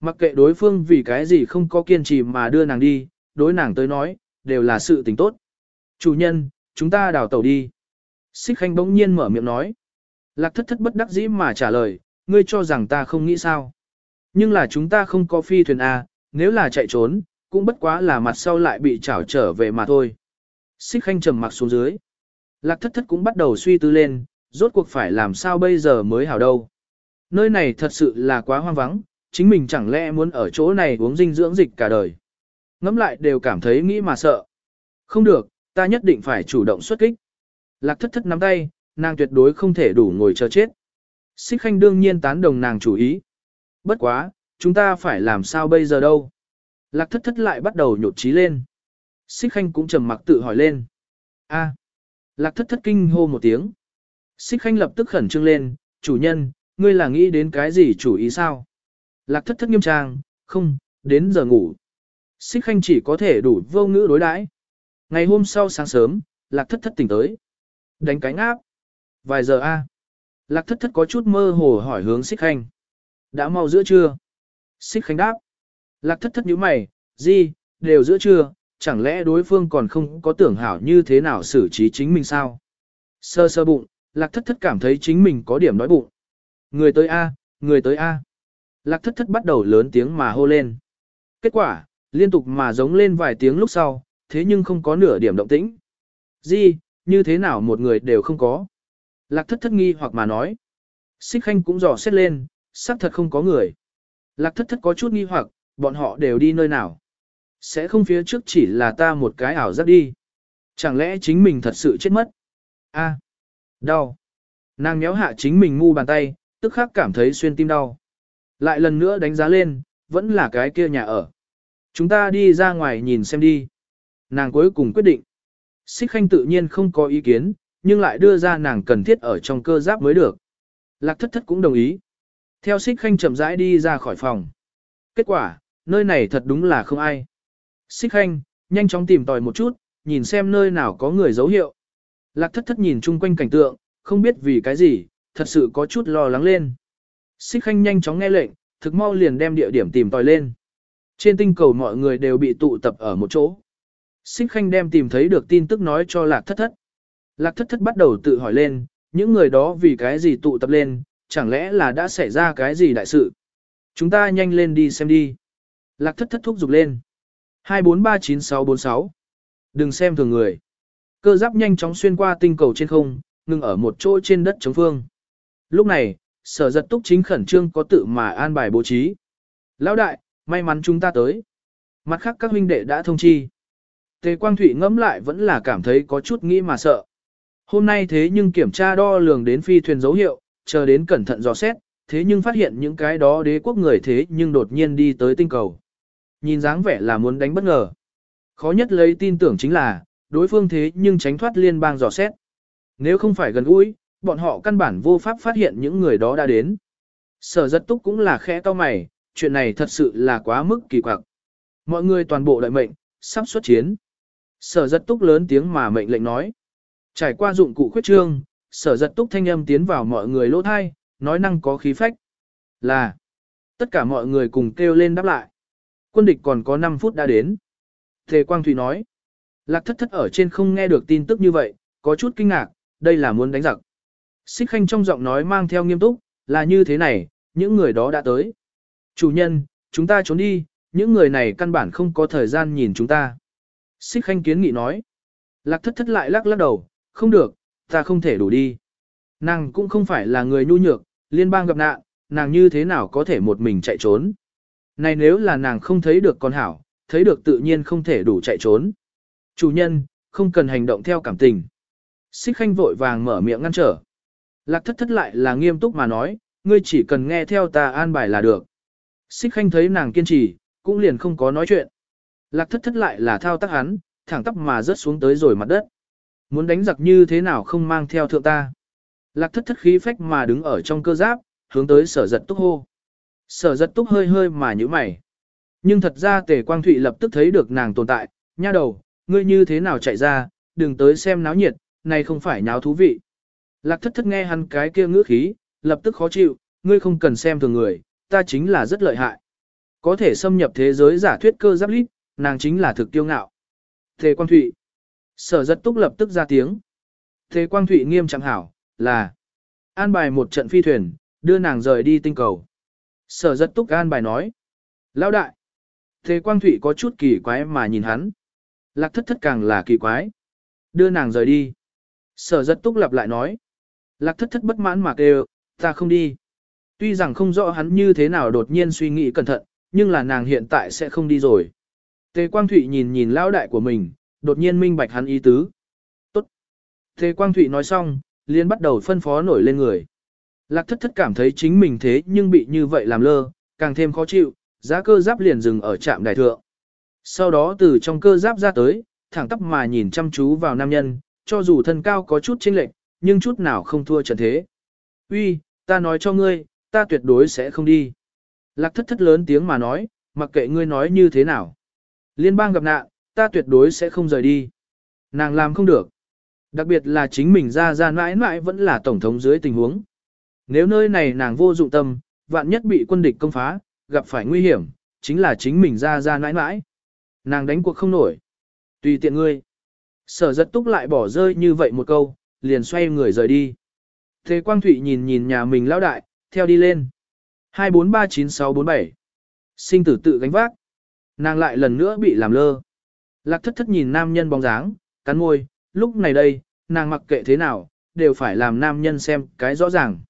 Mặc kệ đối phương vì cái gì không có kiên trì mà đưa nàng đi, đối nàng tới nói, đều là sự tình tốt. Chủ nhân, chúng ta đào tàu đi. Xích khanh bỗng nhiên mở miệng nói. Lạc thất thất bất đắc dĩ mà trả lời, ngươi cho rằng ta không nghĩ sao. Nhưng là chúng ta không có phi thuyền A, nếu là chạy trốn, cũng bất quá là mặt sau lại bị trảo trở về mà thôi. Xích khanh trầm mặc xuống dưới. Lạc thất thất cũng bắt đầu suy tư lên, rốt cuộc phải làm sao bây giờ mới hảo đâu. Nơi này thật sự là quá hoang vắng, chính mình chẳng lẽ muốn ở chỗ này uống dinh dưỡng dịch cả đời. Ngắm lại đều cảm thấy nghĩ mà sợ. Không được, ta nhất định phải chủ động xuất kích. Lạc thất thất nắm tay, nàng tuyệt đối không thể đủ ngồi chờ chết. Xích khanh đương nhiên tán đồng nàng chủ ý. Bất quá, chúng ta phải làm sao bây giờ đâu. Lạc thất thất lại bắt đầu nhột trí lên. Xích khanh cũng trầm mặc tự hỏi lên. a Lạc thất thất kinh hô một tiếng. Xích khanh lập tức khẩn trương lên, chủ nhân, ngươi là nghĩ đến cái gì chủ ý sao? Lạc thất thất nghiêm trang, không, đến giờ ngủ. Xích khanh chỉ có thể đủ vô ngữ đối đãi. Ngày hôm sau sáng sớm, lạc thất thất tỉnh tới. Đánh cánh áp. Vài giờ a Lạc thất thất có chút mơ hồ hỏi hướng xích khanh. Đã mau giữa trưa. Xích khanh đáp. Lạc thất thất nhíu mày, gì, đều giữa trưa, chẳng lẽ đối phương còn không có tưởng hảo như thế nào xử trí chính mình sao? Sơ sơ bụng, lạc thất thất cảm thấy chính mình có điểm đói bụng. Người tới A, người tới A. Lạc thất thất bắt đầu lớn tiếng mà hô lên. Kết quả, liên tục mà giống lên vài tiếng lúc sau, thế nhưng không có nửa điểm động tĩnh. Gì, như thế nào một người đều không có. Lạc thất thất nghi hoặc mà nói. Xích khanh cũng dò xét lên, xác thật không có người. Lạc thất thất có chút nghi hoặc, bọn họ đều đi nơi nào. Sẽ không phía trước chỉ là ta một cái ảo giác đi. Chẳng lẽ chính mình thật sự chết mất? A, đau. Nàng nhéo hạ chính mình ngu bàn tay, tức khắc cảm thấy xuyên tim đau. Lại lần nữa đánh giá lên, vẫn là cái kia nhà ở. Chúng ta đi ra ngoài nhìn xem đi. Nàng cuối cùng quyết định. Xích khanh tự nhiên không có ý kiến, nhưng lại đưa ra nàng cần thiết ở trong cơ giáp mới được. Lạc thất thất cũng đồng ý. Theo xích khanh chậm rãi đi ra khỏi phòng. Kết quả, nơi này thật đúng là không ai. Xích khanh, nhanh chóng tìm tòi một chút, nhìn xem nơi nào có người dấu hiệu. Lạc thất thất nhìn chung quanh cảnh tượng, không biết vì cái gì, thật sự có chút lo lắng lên. Xích khanh nhanh chóng nghe lệnh, thực mau liền đem địa điểm tìm tòi lên. Trên tinh cầu mọi người đều bị tụ tập ở một chỗ. Xích khanh đem tìm thấy được tin tức nói cho lạc thất thất. Lạc thất thất bắt đầu tự hỏi lên, những người đó vì cái gì tụ tập lên, chẳng lẽ là đã xảy ra cái gì đại sự. Chúng ta nhanh lên đi xem đi. Lạc thất thất thúc giục lên. 2439646 Đừng xem thường người. Cơ giáp nhanh chóng xuyên qua tinh cầu trên không, ngừng ở một chỗ trên đất chống phương. Lúc này, sở giật túc chính khẩn trương có tự mà an bài bố trí. Lão đại, may mắn chúng ta tới. Mặt khác các huynh đệ đã thông chi. Tề Quang Thụy ngẫm lại vẫn là cảm thấy có chút nghĩ mà sợ. Hôm nay thế nhưng kiểm tra đo lường đến phi thuyền dấu hiệu, chờ đến cẩn thận dò xét, thế nhưng phát hiện những cái đó đế quốc người thế nhưng đột nhiên đi tới tinh cầu. Nhìn dáng vẻ là muốn đánh bất ngờ. Khó nhất lấy tin tưởng chính là, đối phương thế nhưng tránh thoát liên bang dò xét. Nếu không phải gần gũi, bọn họ căn bản vô pháp phát hiện những người đó đã đến. Sở giật túc cũng là khẽ to mày, chuyện này thật sự là quá mức kỳ quặc. Mọi người toàn bộ đợi mệnh, sắp xuất chiến. Sở giật túc lớn tiếng mà mệnh lệnh nói. Trải qua dụng cụ khuyết trương, sở giật túc thanh âm tiến vào mọi người lỗ thai, nói năng có khí phách. Là, tất cả mọi người cùng kêu lên đáp lại. Quân địch còn có 5 phút đã đến. Thề Quang Thủy nói. Lạc thất thất ở trên không nghe được tin tức như vậy, có chút kinh ngạc, đây là muốn đánh giặc. Xích khanh trong giọng nói mang theo nghiêm túc, là như thế này, những người đó đã tới. Chủ nhân, chúng ta trốn đi, những người này căn bản không có thời gian nhìn chúng ta. Xích khanh kiến nghị nói. Lạc thất thất lại lắc lắc đầu, không được, ta không thể đủ đi. Nàng cũng không phải là người nhu nhược, liên bang gặp nạn, nàng như thế nào có thể một mình chạy trốn. Này nếu là nàng không thấy được con hảo, thấy được tự nhiên không thể đủ chạy trốn. Chủ nhân, không cần hành động theo cảm tình. Xích khanh vội vàng mở miệng ngăn trở. Lạc thất thất lại là nghiêm túc mà nói, ngươi chỉ cần nghe theo ta an bài là được. Xích khanh thấy nàng kiên trì, cũng liền không có nói chuyện. Lạc thất thất lại là thao tác hắn, thẳng tắp mà rớt xuống tới rồi mặt đất. Muốn đánh giặc như thế nào không mang theo thượng ta. Lạc thất thất khí phách mà đứng ở trong cơ giáp, hướng tới sở giật túc hô. Sở giật túc hơi hơi mà như mày. Nhưng thật ra tề quang thụy lập tức thấy được nàng tồn tại, nha đầu, ngươi như thế nào chạy ra, đừng tới xem náo nhiệt, này không phải nháo thú vị. Lạc thất thất nghe hắn cái kia ngữ khí, lập tức khó chịu, ngươi không cần xem thường người, ta chính là rất lợi hại. Có thể xâm nhập thế giới giả thuyết cơ giáp lít, nàng chính là thực tiêu ngạo. Tề Quang Thụy. Sở giật túc lập tức ra tiếng. Tề Quang Thụy nghiêm trọng hảo, là an bài một trận phi thuyền, đưa nàng rời đi tinh cầu. Sở giật túc an bài nói. Lão đại. Thế Quang Thụy có chút kỳ quái mà nhìn hắn. Lạc thất thất càng là kỳ quái. Đưa nàng rời đi. Sở giật túc lặp lại nói. Lạc thất thất bất mãn mà kêu, ta không đi. Tuy rằng không rõ hắn như thế nào đột nhiên suy nghĩ cẩn thận, nhưng là nàng hiện tại sẽ không đi rồi. Tề Quang Thụy nhìn nhìn lão đại của mình, đột nhiên minh bạch hắn ý tứ. Tốt. Tề Quang Thụy nói xong, liền bắt đầu phân phó nổi lên người. Lạc thất thất cảm thấy chính mình thế nhưng bị như vậy làm lơ, càng thêm khó chịu, giá cơ giáp liền dừng ở trạm đại thượng. Sau đó từ trong cơ giáp ra tới, thẳng tắp mà nhìn chăm chú vào nam nhân, cho dù thân cao có chút chênh lệch, nhưng chút nào không thua trận thế. Uy, ta nói cho ngươi, ta tuyệt đối sẽ không đi. Lạc thất thất lớn tiếng mà nói, mặc kệ ngươi nói như thế nào. Liên bang gặp nạn, ta tuyệt đối sẽ không rời đi. Nàng làm không được. Đặc biệt là chính mình ra ra mãi mãi vẫn là tổng thống dưới tình huống. Nếu nơi này nàng vô dụng tâm, vạn nhất bị quân địch công phá, gặp phải nguy hiểm, chính là chính mình ra ra nãi nãi, Nàng đánh cuộc không nổi. Tùy tiện ngươi. Sở giật túc lại bỏ rơi như vậy một câu, liền xoay người rời đi. Thế Quang Thụy nhìn nhìn nhà mình lão đại, theo đi lên. 2439647. Sinh tử tự gánh vác. Nàng lại lần nữa bị làm lơ. Lạc thất thất nhìn nam nhân bóng dáng, cắn môi, lúc này đây, nàng mặc kệ thế nào, đều phải làm nam nhân xem cái rõ ràng.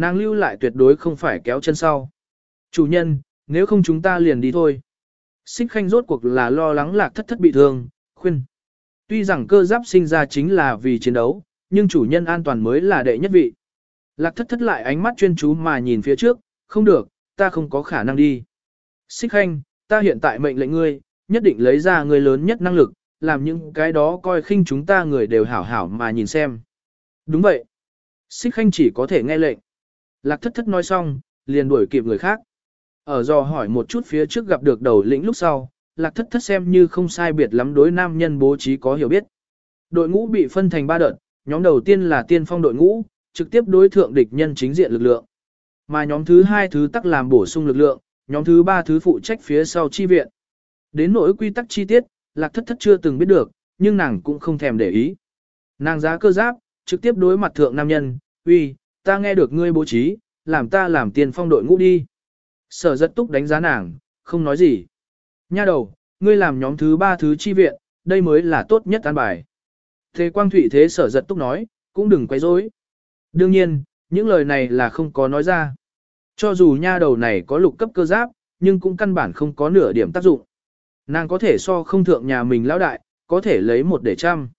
Nàng lưu lại tuyệt đối không phải kéo chân sau. Chủ nhân, nếu không chúng ta liền đi thôi. Xích khanh rốt cuộc là lo lắng lạc thất thất bị thương, khuyên. Tuy rằng cơ giáp sinh ra chính là vì chiến đấu, nhưng chủ nhân an toàn mới là đệ nhất vị. Lạc thất thất lại ánh mắt chuyên chú mà nhìn phía trước, không được, ta không có khả năng đi. Xích khanh, ta hiện tại mệnh lệnh ngươi, nhất định lấy ra ngươi lớn nhất năng lực, làm những cái đó coi khinh chúng ta người đều hảo hảo mà nhìn xem. Đúng vậy. Xích khanh chỉ có thể nghe lệnh. Lạc thất thất nói xong, liền đuổi kịp người khác. Ở do hỏi một chút phía trước gặp được đầu lĩnh lúc sau, lạc thất thất xem như không sai biệt lắm đối nam nhân bố trí có hiểu biết. Đội ngũ bị phân thành ba đợt, nhóm đầu tiên là tiên phong đội ngũ, trực tiếp đối thượng địch nhân chính diện lực lượng. Mà nhóm thứ hai thứ tắc làm bổ sung lực lượng, nhóm thứ ba thứ phụ trách phía sau chi viện. Đến nỗi quy tắc chi tiết, lạc thất thất chưa từng biết được, nhưng nàng cũng không thèm để ý. Nàng giá cơ giáp, trực tiếp đối mặt thượng nam nhân, uy, ta nghe được ngươi bố trí, làm ta làm tiền phong đội ngũ đi. Sở rất túc đánh giá nàng, không nói gì. Nha đầu, ngươi làm nhóm thứ ba thứ chi viện, đây mới là tốt nhất an bài. Thế quang thủy thế sở giật túc nói, cũng đừng quấy rối. Đương nhiên, những lời này là không có nói ra. Cho dù nha đầu này có lục cấp cơ giáp, nhưng cũng căn bản không có nửa điểm tác dụng. Nàng có thể so không thượng nhà mình lão đại, có thể lấy một để trăm.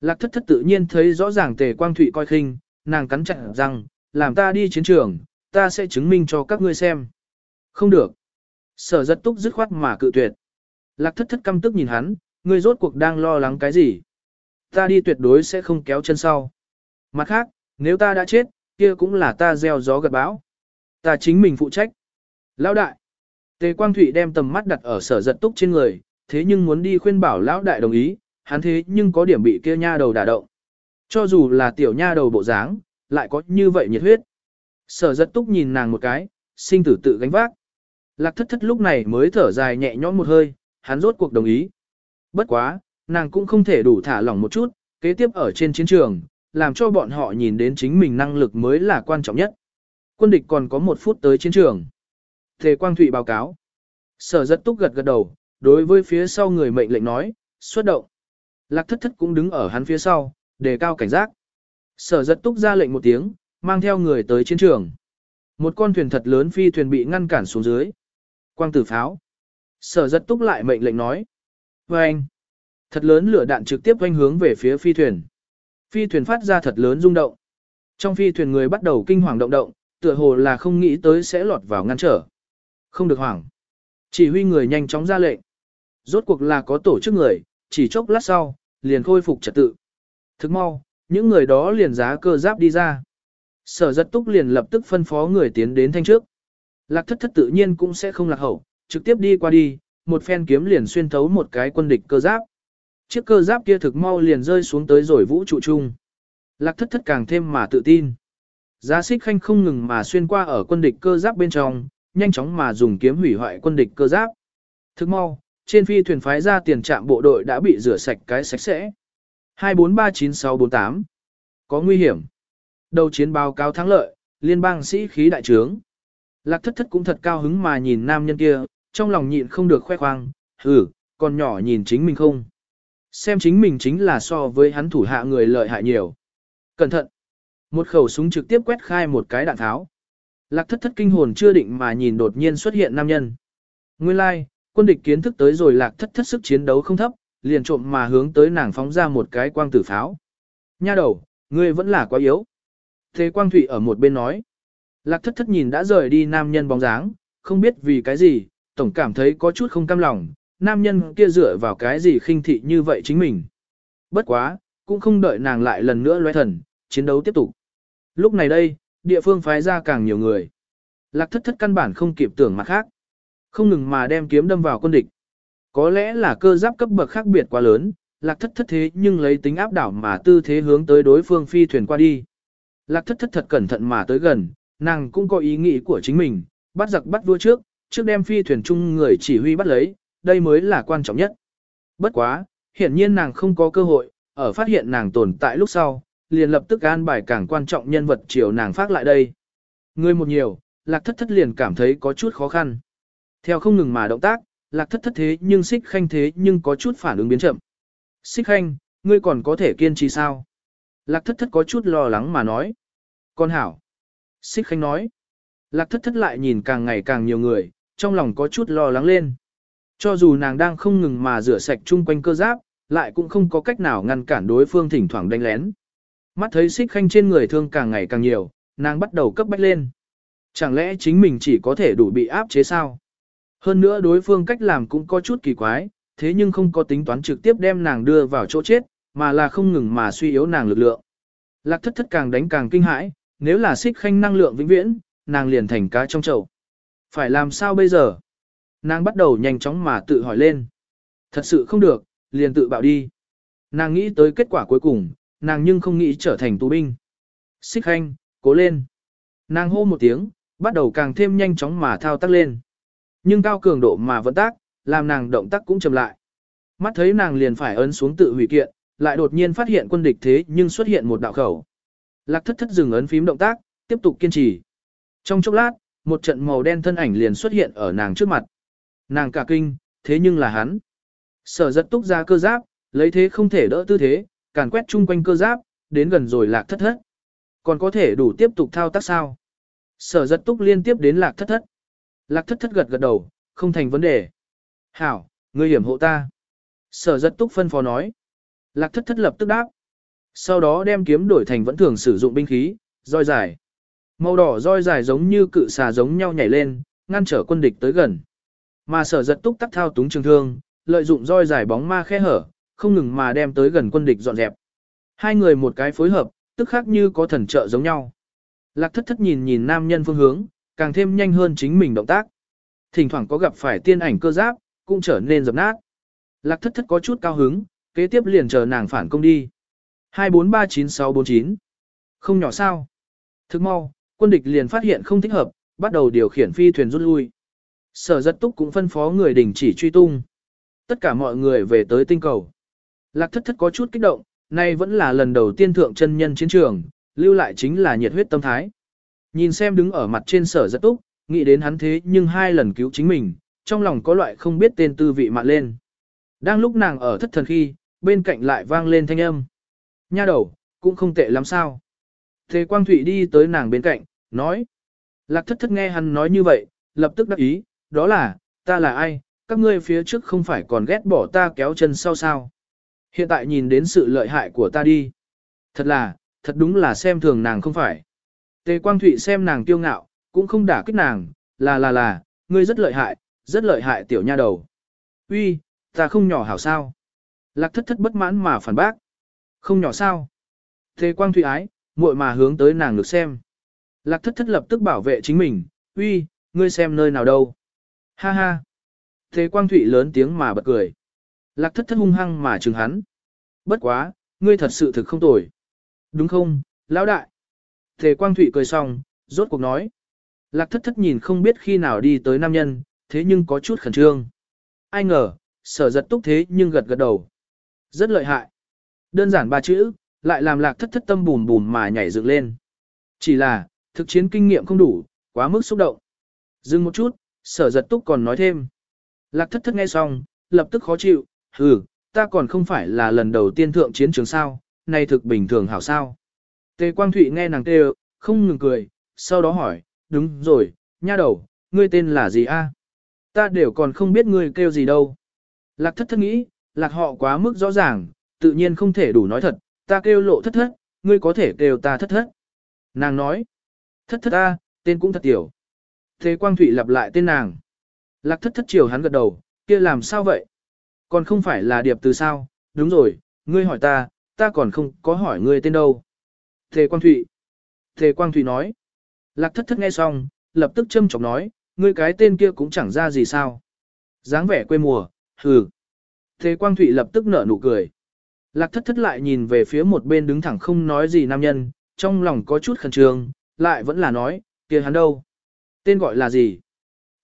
Lạc thất thất tự nhiên thấy rõ ràng tề quang thụy coi khinh, nàng cắn chặt rằng, làm ta đi chiến trường, ta sẽ chứng minh cho các ngươi xem. Không được. Sở giật túc dứt khoát mà cự tuyệt. Lạc thất thất căm tức nhìn hắn, ngươi rốt cuộc đang lo lắng cái gì? Ta đi tuyệt đối sẽ không kéo chân sau. Mặt khác, nếu ta đã chết, kia cũng là ta gieo gió gật bão. Ta chính mình phụ trách. Lão đại. Tề Quang Thụy đem tầm mắt đặt ở sở giật túc trên người, thế nhưng muốn đi khuyên bảo lão đại đồng ý, hắn thế nhưng có điểm bị kia nha đầu đả động. Cho dù là tiểu nha đầu bộ dáng, lại có như vậy nhiệt huyết. Sở giật túc nhìn nàng một cái, sinh tử tự gánh vác. Lạc thất thất lúc này mới thở dài nhẹ nhõm một hơi, hắn rốt cuộc đồng ý. Bất quá, nàng cũng không thể đủ thả lỏng một chút, kế tiếp ở trên chiến trường, làm cho bọn họ nhìn đến chính mình năng lực mới là quan trọng nhất. Quân địch còn có một phút tới chiến trường. Thề Quang Thụy báo cáo. Sở giật túc gật gật đầu, đối với phía sau người mệnh lệnh nói, xuất động. Lạc thất thất cũng đứng ở hắn phía sau, đề cao cảnh giác. Sở giật túc ra lệnh một tiếng, mang theo người tới chiến trường. Một con thuyền thật lớn phi thuyền bị ngăn cản xuống dưới. Quang tử pháo. Sở giật túc lại mệnh lệnh nói. Và anh. Thật lớn lửa đạn trực tiếp quanh hướng về phía phi thuyền. Phi thuyền phát ra thật lớn rung động. Trong phi thuyền người bắt đầu kinh hoàng động động, tựa hồ là không nghĩ tới sẽ lọt vào ngăn trở. Không được hoảng. Chỉ huy người nhanh chóng ra lệnh. Rốt cuộc là có tổ chức người, chỉ chốc lát sau, liền khôi phục trật tự. Thức mau, những người đó liền giá cơ giáp đi ra. Sở giật túc liền lập tức phân phó người tiến đến thanh trước. Lạc thất thất tự nhiên cũng sẽ không lạc hậu, trực tiếp đi qua đi, một phen kiếm liền xuyên thấu một cái quân địch cơ giáp. Chiếc cơ giáp kia thực mau liền rơi xuống tới rồi vũ trụ chung. Lạc thất thất càng thêm mà tự tin. Giá xích khanh không ngừng mà xuyên qua ở quân địch cơ giáp bên trong, nhanh chóng mà dùng kiếm hủy hoại quân địch cơ giáp. Thức mau, trên phi thuyền phái ra tiền trạm bộ đội đã bị rửa sạch cái sạch sẽ. 2439648 Có nguy hiểm. Đầu chiến báo cáo thắng lợi, liên bang sĩ khí đại trướng. Lạc thất thất cũng thật cao hứng mà nhìn nam nhân kia, trong lòng nhịn không được khoe khoang, hừ, còn nhỏ nhìn chính mình không. Xem chính mình chính là so với hắn thủ hạ người lợi hại nhiều. Cẩn thận. Một khẩu súng trực tiếp quét khai một cái đạn tháo. Lạc thất thất kinh hồn chưa định mà nhìn đột nhiên xuất hiện nam nhân. Nguyên lai, like, quân địch kiến thức tới rồi lạc thất thất sức chiến đấu không thấp, liền trộm mà hướng tới nàng phóng ra một cái quang tử pháo. Nha đầu, ngươi vẫn là quá yếu. Thế quang thủy ở một bên nói. Lạc thất thất nhìn đã rời đi nam nhân bóng dáng, không biết vì cái gì, tổng cảm thấy có chút không cam lòng, nam nhân kia dựa vào cái gì khinh thị như vậy chính mình. Bất quá, cũng không đợi nàng lại lần nữa loe thần, chiến đấu tiếp tục. Lúc này đây, địa phương phái ra càng nhiều người. Lạc thất thất căn bản không kịp tưởng mặt khác. Không ngừng mà đem kiếm đâm vào quân địch. Có lẽ là cơ giáp cấp bậc khác biệt quá lớn, lạc thất thất thế nhưng lấy tính áp đảo mà tư thế hướng tới đối phương phi thuyền qua đi. Lạc thất thất thật cẩn thận mà tới gần, nàng cũng có ý nghĩ của chính mình, bắt giặc bắt vua trước, trước đem phi thuyền chung người chỉ huy bắt lấy, đây mới là quan trọng nhất. Bất quá, hiển nhiên nàng không có cơ hội, ở phát hiện nàng tồn tại lúc sau, liền lập tức an bài càng quan trọng nhân vật chiều nàng phát lại đây. Người một nhiều, lạc thất thất liền cảm thấy có chút khó khăn. Theo không ngừng mà động tác, lạc thất thất thế nhưng xích khanh thế nhưng có chút phản ứng biến chậm. Xích khanh, ngươi còn có thể kiên trì sao? Lạc thất thất có chút lo lắng mà nói. Con hảo. Xích khanh nói. Lạc thất thất lại nhìn càng ngày càng nhiều người, trong lòng có chút lo lắng lên. Cho dù nàng đang không ngừng mà rửa sạch chung quanh cơ giáp, lại cũng không có cách nào ngăn cản đối phương thỉnh thoảng đánh lén. Mắt thấy xích khanh trên người thương càng ngày càng nhiều, nàng bắt đầu cấp bách lên. Chẳng lẽ chính mình chỉ có thể đủ bị áp chế sao? Hơn nữa đối phương cách làm cũng có chút kỳ quái, thế nhưng không có tính toán trực tiếp đem nàng đưa vào chỗ chết, mà là không ngừng mà suy yếu nàng lực lượng. Lạc thất thất càng đánh càng kinh hãi, nếu là xích khanh năng lượng vĩnh viễn, nàng liền thành cá trong chậu. Phải làm sao bây giờ? Nàng bắt đầu nhanh chóng mà tự hỏi lên. Thật sự không được, liền tự bạo đi. Nàng nghĩ tới kết quả cuối cùng, nàng nhưng không nghĩ trở thành tù binh. Xích khanh, cố lên. Nàng hô một tiếng, bắt đầu càng thêm nhanh chóng mà thao tác lên. Nhưng cao cường độ mà vẫn tác, làm nàng động tác cũng chậm lại. Mắt thấy nàng liền phải ấn xuống tự hủy kiện, lại đột nhiên phát hiện quân địch thế nhưng xuất hiện một đạo khẩu. Lạc thất thất dừng ấn phím động tác, tiếp tục kiên trì. Trong chốc lát, một trận màu đen thân ảnh liền xuất hiện ở nàng trước mặt. Nàng cả kinh, thế nhưng là hắn. Sở giật túc ra cơ giáp, lấy thế không thể đỡ tư thế, càn quét chung quanh cơ giáp, đến gần rồi lạc thất thất. Còn có thể đủ tiếp tục thao tác sao? Sở giật túc liên tiếp đến lạc thất thất. Lạc thất thất gật gật đầu, không thành vấn đề. Hảo, ngươi hiểm hộ ta. Sở giật túc phân phó nói. Lạc thất thất lập tức đáp. Sau đó đem kiếm đổi thành vẫn thường sử dụng binh khí, roi dài. Màu đỏ roi dài giống như cự xà giống nhau nhảy lên, ngăn trở quân địch tới gần. Mà sở giật túc tắc thao túng trường thương, lợi dụng roi dài bóng ma khe hở, không ngừng mà đem tới gần quân địch dọn dẹp. Hai người một cái phối hợp, tức khác như có thần trợ giống nhau. Lạc thất thất nhìn nhìn nam nhân phương hướng, càng thêm nhanh hơn chính mình động tác. Thỉnh thoảng có gặp phải tiên ảnh cơ giáp, cũng trở nên dập nát. Lạc thất thất có chút cao hứng, kế tiếp liền chờ nàng phản công đi. 2439649 Không nhỏ sao? Thức mau, quân địch liền phát hiện không thích hợp, bắt đầu điều khiển phi thuyền rút lui. Sở giật túc cũng phân phó người đình chỉ truy tung. Tất cả mọi người về tới tinh cầu. Lạc thất thất có chút kích động, nay vẫn là lần đầu tiên thượng chân nhân chiến trường, lưu lại chính là nhiệt huyết tâm thái. Nhìn xem đứng ở mặt trên sở giật túc, nghĩ đến hắn thế nhưng hai lần cứu chính mình, trong lòng có loại không biết tên tư vị mạn lên. Đang lúc nàng ở thất thần khi, bên cạnh lại vang lên thanh âm. Nha đầu, cũng không tệ lắm sao. Thế Quang Thụy đi tới nàng bên cạnh, nói. Lạc thất thất nghe hắn nói như vậy, lập tức đắc ý, đó là, ta là ai, các ngươi phía trước không phải còn ghét bỏ ta kéo chân sau sao. Hiện tại nhìn đến sự lợi hại của ta đi. Thật là, thật đúng là xem thường nàng không phải. Tề Quang Thụy xem nàng kiêu ngạo, cũng không đả kích nàng, là là là, ngươi rất lợi hại, rất lợi hại tiểu nha đầu. Uy, ta không nhỏ hảo sao. Lạc thất thất bất mãn mà phản bác. Không nhỏ sao. Tề Quang Thụy ái, muội mà hướng tới nàng được xem. Lạc thất thất lập tức bảo vệ chính mình, uy, ngươi xem nơi nào đâu. Ha ha. Tề Quang Thụy lớn tiếng mà bật cười. Lạc thất thất hung hăng mà chừng hắn. Bất quá, ngươi thật sự thực không tồi. Đúng không, lão đại? Tề Quang Thụy cười xong, rốt cuộc nói. Lạc thất thất nhìn không biết khi nào đi tới nam nhân, thế nhưng có chút khẩn trương. Ai ngờ, sở giật túc thế nhưng gật gật đầu. Rất lợi hại. Đơn giản ba chữ, lại làm lạc thất thất tâm bùn bùn mà nhảy dựng lên. Chỉ là, thực chiến kinh nghiệm không đủ, quá mức xúc động. Dừng một chút, sở giật túc còn nói thêm. Lạc thất thất nghe xong, lập tức khó chịu, hừ, ta còn không phải là lần đầu tiên thượng chiến trường sao, nay thực bình thường hảo sao. Tề Quang Thụy nghe nàng kêu, không ngừng cười, sau đó hỏi, đúng rồi, nha đầu, ngươi tên là gì a? Ta đều còn không biết ngươi kêu gì đâu. Lạc thất thất nghĩ, lạc họ quá mức rõ ràng, tự nhiên không thể đủ nói thật, ta kêu lộ thất thất, ngươi có thể kêu ta thất thất. Nàng nói, thất thất ta, tên cũng thật tiểu. Thế Quang Thụy lặp lại tên nàng. Lạc thất thất chiều hắn gật đầu, kia làm sao vậy? Còn không phải là điệp từ sao? Đúng rồi, ngươi hỏi ta, ta còn không có hỏi ngươi tên đâu. Thề Quang Thụy. Thề Quang Thụy nói. Lạc thất thất nghe xong, lập tức châm chọc nói, ngươi cái tên kia cũng chẳng ra gì sao. dáng vẻ quê mùa, hừ. Thề Quang Thụy lập tức nở nụ cười. Lạc thất thất lại nhìn về phía một bên đứng thẳng không nói gì nam nhân, trong lòng có chút khẩn trương, lại vẫn là nói, kia hắn đâu? Tên gọi là gì?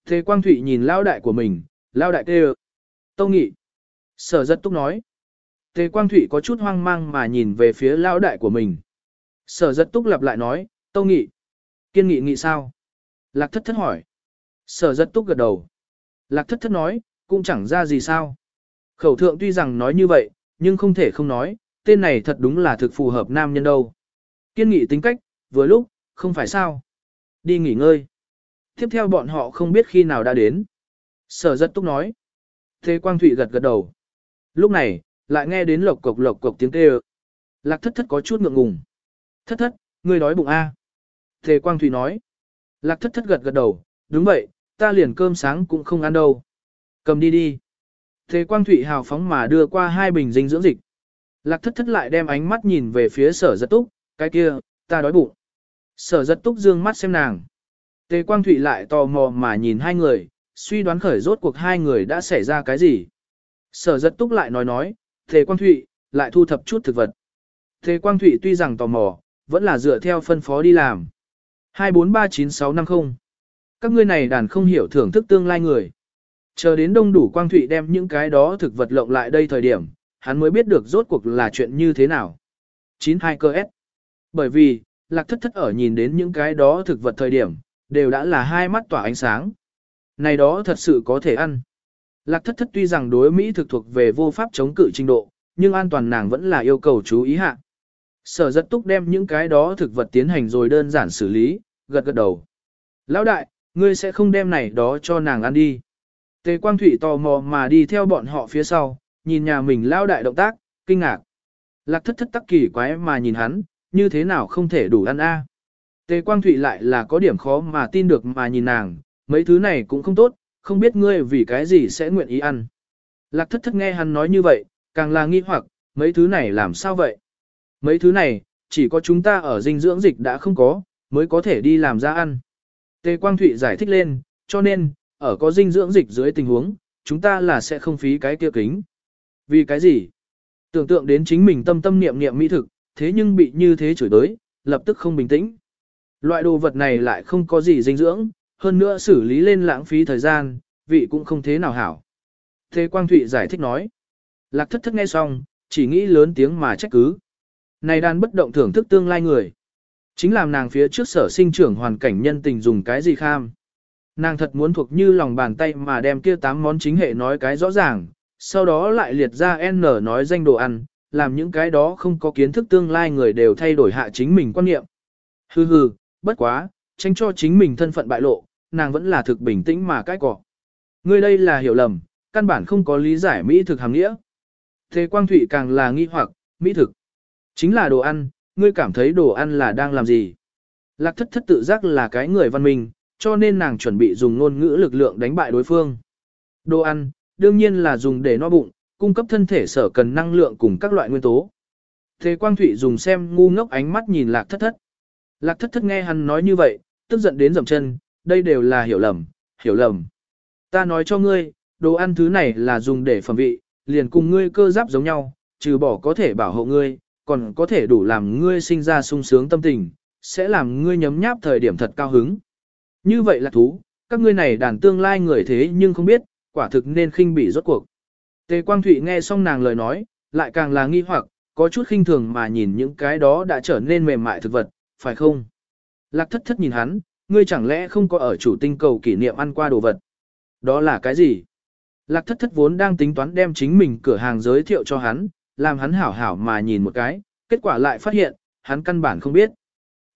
Thế Quang Thụy nhìn lao đại của mình, lao đại kêu. Tâu Nghị. Sở rất túc nói. Tề Quang Thụy có chút hoang mang mà nhìn về phía lao đại của mình. Sở rất túc lặp lại nói, Tâu Nghị. Kiên nghị nghị sao? Lạc thất thất hỏi. Sở rất túc gật đầu. Lạc thất thất nói, cũng chẳng ra gì sao. Khẩu thượng tuy rằng nói như vậy, nhưng không thể không nói, tên này thật đúng là thực phù hợp nam nhân đâu. Kiên nghị tính cách, vừa lúc, không phải sao. Đi nghỉ ngơi. Tiếp theo bọn họ không biết khi nào đã đến. Sở rất túc nói. Thế Quang Thụy gật gật đầu. Lúc này, lại nghe đến lộc cộc lộc cộc tiếng kêu. Lạc thất thất có chút ngượng ngùng. Thất thất, ngươi đói bụng A. Thề Quang Thụy nói. Lạc thất thất gật gật đầu. Đúng vậy, ta liền cơm sáng cũng không ăn đâu. Cầm đi đi. Thề Quang Thụy hào phóng mà đưa qua hai bình dinh dưỡng dịch. Lạc thất thất lại đem ánh mắt nhìn về phía sở giật túc, cái kia, ta đói bụng. Sở giật túc dương mắt xem nàng. Tề Quang Thụy lại tò mò mà nhìn hai người, suy đoán khởi rốt cuộc hai người đã xảy ra cái gì. Sở giật túc lại nói nói, Tề Quang Thụy, lại thu thập chút thực vật. Tề Quang Thụy tuy rằng tò mò, vẫn là dựa theo phân phó đi làm. 2439650 Các ngươi này đàn không hiểu thưởng thức tương lai người. Chờ đến đông đủ Quang Thụy đem những cái đó thực vật lộng lại đây thời điểm, hắn mới biết được rốt cuộc là chuyện như thế nào. 92 cơ S Bởi vì, lạc thất thất ở nhìn đến những cái đó thực vật thời điểm, đều đã là hai mắt tỏa ánh sáng. Này đó thật sự có thể ăn. Lạc thất thất tuy rằng đối Mỹ thực thuộc về vô pháp chống cự trình độ, nhưng an toàn nàng vẫn là yêu cầu chú ý hạ. Sở rất túc đem những cái đó thực vật tiến hành rồi đơn giản xử lý, gật gật đầu. Lão đại, ngươi sẽ không đem này đó cho nàng ăn đi. Tề Quang Thụy tò mò mà đi theo bọn họ phía sau, nhìn nhà mình lão đại động tác, kinh ngạc. Lạc thất thất tắc kỳ quái mà nhìn hắn, như thế nào không thể đủ ăn a? Tề Quang Thụy lại là có điểm khó mà tin được mà nhìn nàng, mấy thứ này cũng không tốt, không biết ngươi vì cái gì sẽ nguyện ý ăn. Lạc thất thất nghe hắn nói như vậy, càng là nghi hoặc, mấy thứ này làm sao vậy? Mấy thứ này, chỉ có chúng ta ở dinh dưỡng dịch đã không có, mới có thể đi làm ra ăn. Tề Quang Thụy giải thích lên, cho nên, ở có dinh dưỡng dịch dưới tình huống, chúng ta là sẽ không phí cái kia kính. Vì cái gì? Tưởng tượng đến chính mình tâm tâm niệm niệm mỹ thực, thế nhưng bị như thế chửi tới, lập tức không bình tĩnh. Loại đồ vật này lại không có gì dinh dưỡng, hơn nữa xử lý lên lãng phí thời gian, vị cũng không thế nào hảo. Thế Quang Thụy giải thích nói. Lạc thất thất nghe xong, chỉ nghĩ lớn tiếng mà trách cứ. Này đàn bất động thưởng thức tương lai người. Chính làm nàng phía trước sở sinh trưởng hoàn cảnh nhân tình dùng cái gì kham. Nàng thật muốn thuộc như lòng bàn tay mà đem kia tám món chính hệ nói cái rõ ràng, sau đó lại liệt ra N nói danh đồ ăn, làm những cái đó không có kiến thức tương lai người đều thay đổi hạ chính mình quan niệm. Hừ hừ, bất quá, tránh cho chính mình thân phận bại lộ, nàng vẫn là thực bình tĩnh mà cái cỏ. Ngươi đây là hiểu lầm, căn bản không có lý giải mỹ thực hàm nghĩa. Thế Quang Thụy càng là nghi hoặc, mỹ thực. Chính là đồ ăn, ngươi cảm thấy đồ ăn là đang làm gì? Lạc thất thất tự giác là cái người văn minh, cho nên nàng chuẩn bị dùng ngôn ngữ lực lượng đánh bại đối phương. Đồ ăn, đương nhiên là dùng để no bụng, cung cấp thân thể sở cần năng lượng cùng các loại nguyên tố. Thế Quang Thụy dùng xem ngu ngốc ánh mắt nhìn lạc thất thất. Lạc thất thất nghe hắn nói như vậy, tức giận đến dầm chân, đây đều là hiểu lầm, hiểu lầm. Ta nói cho ngươi, đồ ăn thứ này là dùng để phẩm vị, liền cùng ngươi cơ giáp giống nhau, trừ bỏ có thể bảo hộ ngươi, còn có thể đủ làm ngươi sinh ra sung sướng tâm tình, sẽ làm ngươi nhấm nháp thời điểm thật cao hứng. Như vậy là thú, các ngươi này đàn tương lai người thế nhưng không biết, quả thực nên khinh bị rốt cuộc. Tề Quang Thụy nghe xong nàng lời nói, lại càng là nghi hoặc, có chút khinh thường mà nhìn những cái đó đã trở nên mềm mại thực vật, phải không? Lạc thất thất nhìn hắn, ngươi chẳng lẽ không có ở chủ tinh cầu kỷ niệm ăn qua đồ vật? Đó là cái gì? Lạc thất thất vốn đang tính toán đem chính mình cửa hàng giới thiệu cho hắn, làm hắn hảo hảo mà nhìn một cái, kết quả lại phát hiện, hắn căn bản không biết.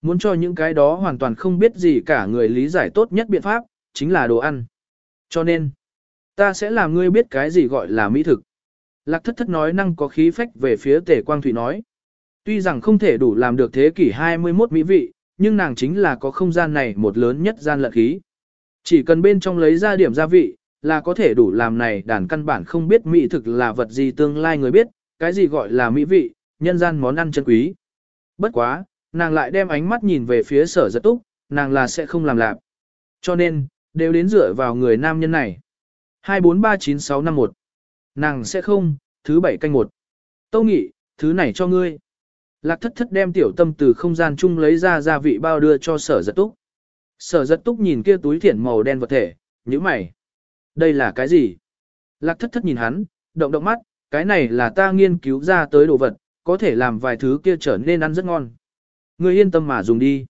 Muốn cho những cái đó hoàn toàn không biết gì cả người lý giải tốt nhất biện pháp, chính là đồ ăn. Cho nên, ta sẽ làm ngươi biết cái gì gọi là mỹ thực. Lạc thất thất nói năng có khí phách về phía tể quang thủy nói. Tuy rằng không thể đủ làm được thế kỷ 21 mỹ vị, nhưng nàng chính là có không gian này một lớn nhất gian lận khí. Chỉ cần bên trong lấy ra điểm gia vị, là có thể đủ làm này đàn căn bản không biết mỹ thực là vật gì tương lai người biết, cái gì gọi là mỹ vị, nhân gian món ăn chân quý. Bất quá, nàng lại đem ánh mắt nhìn về phía sở giật túc, nàng là sẽ không làm lạc. Cho nên, đều đến dựa vào người nam nhân này. 2439651 Nàng sẽ không, thứ bảy canh một. Tâu nghị, thứ này cho ngươi. Lạc thất thất đem tiểu tâm từ không gian chung lấy ra gia vị bao đưa cho sở giật túc. Sở giật túc nhìn kia túi thiển màu đen vật thể, như mày. Đây là cái gì? Lạc thất thất nhìn hắn, động động mắt, cái này là ta nghiên cứu ra tới đồ vật, có thể làm vài thứ kia trở nên ăn rất ngon. Ngươi yên tâm mà dùng đi.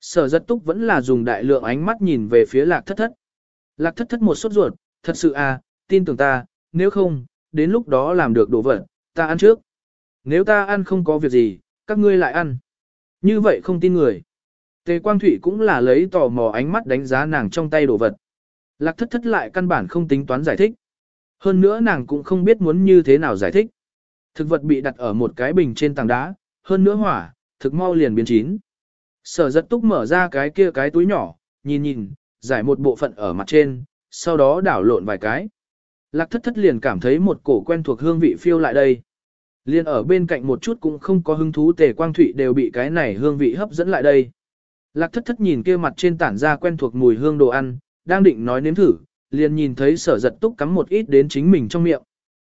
Sở giật túc vẫn là dùng đại lượng ánh mắt nhìn về phía lạc thất thất. Lạc thất thất một sốt ruột, thật sự à, tin tưởng ta, nếu không, đến lúc đó làm được đồ vật, ta ăn trước. Nếu ta ăn không có việc gì, các ngươi lại ăn. Như vậy không tin người. Tề Quang Thụy cũng là lấy tò mò ánh mắt đánh giá nàng trong tay đồ vật. Lạc thất thất lại căn bản không tính toán giải thích. Hơn nữa nàng cũng không biết muốn như thế nào giải thích. Thực vật bị đặt ở một cái bình trên tảng đá, hơn nữa hỏa, thực mau liền biến chín. Sở giật túc mở ra cái kia cái túi nhỏ, nhìn nhìn, giải một bộ phận ở mặt trên, sau đó đảo lộn vài cái. Lạc thất thất liền cảm thấy một cổ quen thuộc hương vị phiêu lại đây. Liên ở bên cạnh một chút cũng không có hứng thú tề quang thụy đều bị cái này hương vị hấp dẫn lại đây. Lạc thất thất nhìn kia mặt trên tản ra quen thuộc mùi hương đồ ăn, đang định nói nếm thử, liền nhìn thấy sở giật túc cắm một ít đến chính mình trong miệng.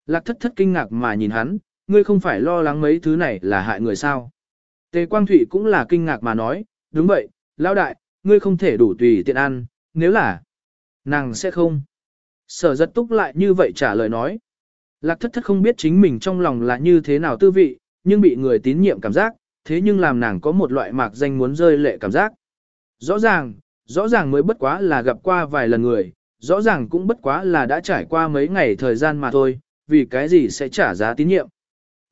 Lạc thất thất kinh ngạc mà nhìn hắn, ngươi không phải lo lắng mấy thứ này là hại người sao. Tề quang thụy cũng là kinh ngạc mà nói, đúng vậy, lão đại, ngươi không thể đủ tùy tiện ăn, nếu là, nàng sẽ không. Sở giật túc lại như vậy trả lời nói. Lạc thất thất không biết chính mình trong lòng là như thế nào tư vị, nhưng bị người tín nhiệm cảm giác, thế nhưng làm nàng có một loại mạc danh muốn rơi lệ cảm giác. Rõ ràng, rõ ràng mới bất quá là gặp qua vài lần người, rõ ràng cũng bất quá là đã trải qua mấy ngày thời gian mà thôi, vì cái gì sẽ trả giá tín nhiệm.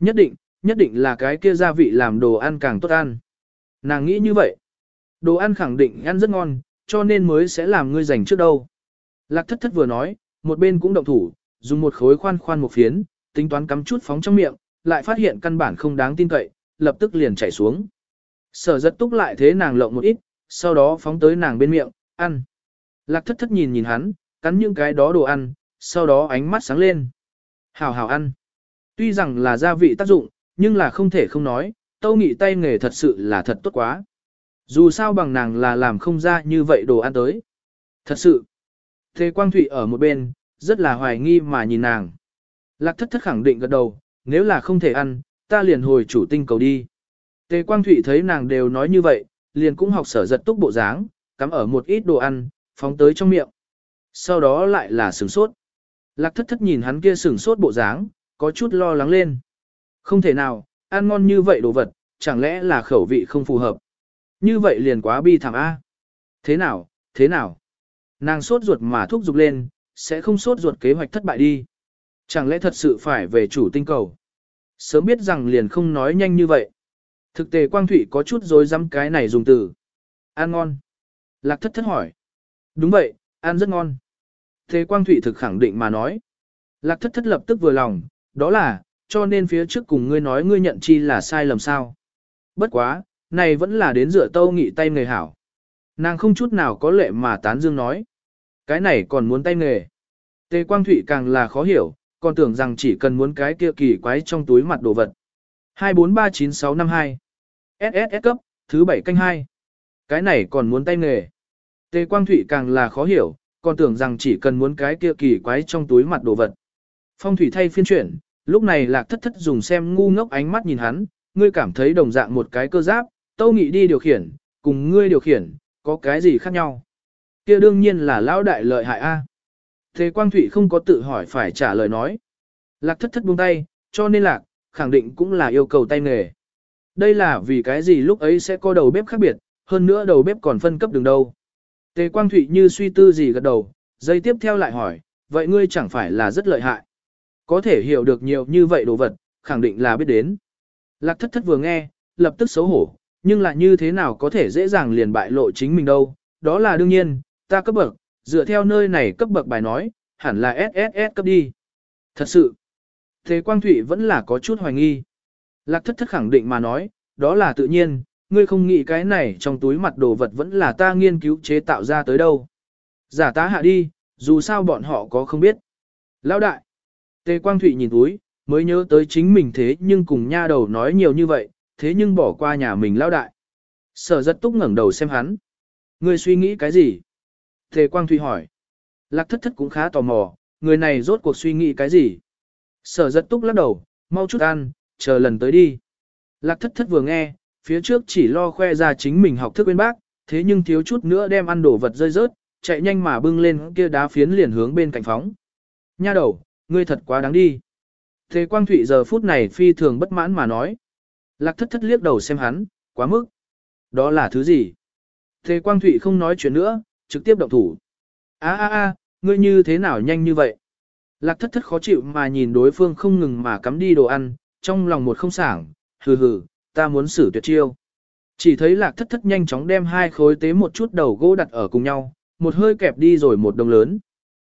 Nhất định, nhất định là cái kia gia vị làm đồ ăn càng tốt ăn. Nàng nghĩ như vậy. Đồ ăn khẳng định ăn rất ngon, cho nên mới sẽ làm ngươi dành trước đâu. Lạc thất thất vừa nói, một bên cũng động thủ, dùng một khối khoan khoan một phiến, tính toán cắm chút phóng trong miệng, lại phát hiện căn bản không đáng tin cậy, lập tức liền chảy xuống. Sở giật túc lại thế nàng lộng một ít, sau đó phóng tới nàng bên miệng, ăn. Lạc thất thất nhìn nhìn hắn, cắn những cái đó đồ ăn, sau đó ánh mắt sáng lên. Hảo hảo ăn. Tuy rằng là gia vị tác dụng, nhưng là không thể không nói, tâu nghị tay nghề thật sự là thật tốt quá. Dù sao bằng nàng là làm không ra như vậy đồ ăn tới. Thật sự. Thế Quang Thụy ở một bên, rất là hoài nghi mà nhìn nàng. Lạc thất thất khẳng định gật đầu, nếu là không thể ăn, ta liền hồi chủ tinh cầu đi. Tề Quang Thụy thấy nàng đều nói như vậy, liền cũng học sở giật túc bộ dáng, cắm ở một ít đồ ăn, phóng tới trong miệng. Sau đó lại là sửng sốt. Lạc thất thất nhìn hắn kia sửng sốt bộ dáng, có chút lo lắng lên. Không thể nào, ăn ngon như vậy đồ vật, chẳng lẽ là khẩu vị không phù hợp. Như vậy liền quá bi thảm A. Thế nào, thế nào? Nàng sốt ruột mà thúc giục lên, sẽ không sốt ruột kế hoạch thất bại đi. Chẳng lẽ thật sự phải về chủ tinh cầu? Sớm biết rằng liền không nói nhanh như vậy. Thực tế Quang Thụy có chút dối dám cái này dùng từ. Ăn ngon. Lạc thất thất hỏi. Đúng vậy, ăn rất ngon. Thế Quang Thụy thực khẳng định mà nói. Lạc thất thất lập tức vừa lòng, đó là, cho nên phía trước cùng ngươi nói ngươi nhận chi là sai lầm sao. Bất quá, này vẫn là đến dựa tâu nghị tay người hảo. Nàng không chút nào có lệ mà tán dương nói. Cái này còn muốn tay nghề. Tề Quang Thụy càng là khó hiểu, còn tưởng rằng chỉ cần muốn cái kia kỳ quái trong túi mặt đồ vật. 2439652 SSS cấp, thứ 7 canh 2. Cái này còn muốn tay nghề. Tề Quang Thụy càng là khó hiểu, còn tưởng rằng chỉ cần muốn cái kia kỳ quái trong túi mặt đồ vật. Phong thủy thay phiên chuyển, lúc này lạc thất thất dùng xem ngu ngốc ánh mắt nhìn hắn, ngươi cảm thấy đồng dạng một cái cơ giáp, tâu nghị đi điều khiển, cùng ngươi điều khiển, có cái gì khác nhau? kia đương nhiên là lão đại lợi hại a. Thế Quang Thụy không có tự hỏi phải trả lời nói. Lạc thất thất buông tay, cho nên lạc, khẳng định cũng là yêu cầu tay nghề. Đây là vì cái gì lúc ấy sẽ có đầu bếp khác biệt, hơn nữa đầu bếp còn phân cấp đường đâu. Tề Quang Thụy như suy tư gì gật đầu, dây tiếp theo lại hỏi, vậy ngươi chẳng phải là rất lợi hại. Có thể hiểu được nhiều như vậy đồ vật, khẳng định là biết đến. Lạc thất thất vừa nghe, lập tức xấu hổ, nhưng là như thế nào có thể dễ dàng liền bại lộ chính mình đâu, đó là đương nhiên, ta cấp bậc, dựa theo nơi này cấp bậc bài nói, hẳn là SSS cấp đi. Thật sự, Thế Quang Thụy vẫn là có chút hoài nghi. Lạc thất thất khẳng định mà nói, đó là tự nhiên, ngươi không nghĩ cái này trong túi mặt đồ vật vẫn là ta nghiên cứu chế tạo ra tới đâu. Giả tá hạ đi, dù sao bọn họ có không biết. Lão đại, Tề Quang Thụy nhìn túi, mới nhớ tới chính mình thế nhưng cùng nha đầu nói nhiều như vậy, thế nhưng bỏ qua nhà mình lão đại. Sở rất túc ngẩng đầu xem hắn. Ngươi suy nghĩ cái gì? Tề Quang Thụy hỏi. Lạc thất thất cũng khá tò mò, người này rốt cuộc suy nghĩ cái gì? Sở rất túc lắc đầu, mau chút ăn, chờ lần tới đi. Lạc thất thất vừa nghe, phía trước chỉ lo khoe ra chính mình học thức bên bác, thế nhưng thiếu chút nữa đem ăn đồ vật rơi rớt, chạy nhanh mà bưng lên kia đá phiến liền hướng bên cạnh phóng. Nha đầu, ngươi thật quá đáng đi. Thế Quang Thụy giờ phút này phi thường bất mãn mà nói. Lạc thất thất liếc đầu xem hắn, quá mức. Đó là thứ gì? Thế Quang Thụy không nói chuyện nữa, trực tiếp động thủ. a a a ngươi như thế nào nhanh như vậy? Lạc thất thất khó chịu mà nhìn đối phương không ngừng mà cắm đi đồ ăn, trong lòng một không sảng, hừ hừ, ta muốn xử tuyệt chiêu. Chỉ thấy lạc thất thất nhanh chóng đem hai khối tế một chút đầu gỗ đặt ở cùng nhau, một hơi kẹp đi rồi một đồng lớn.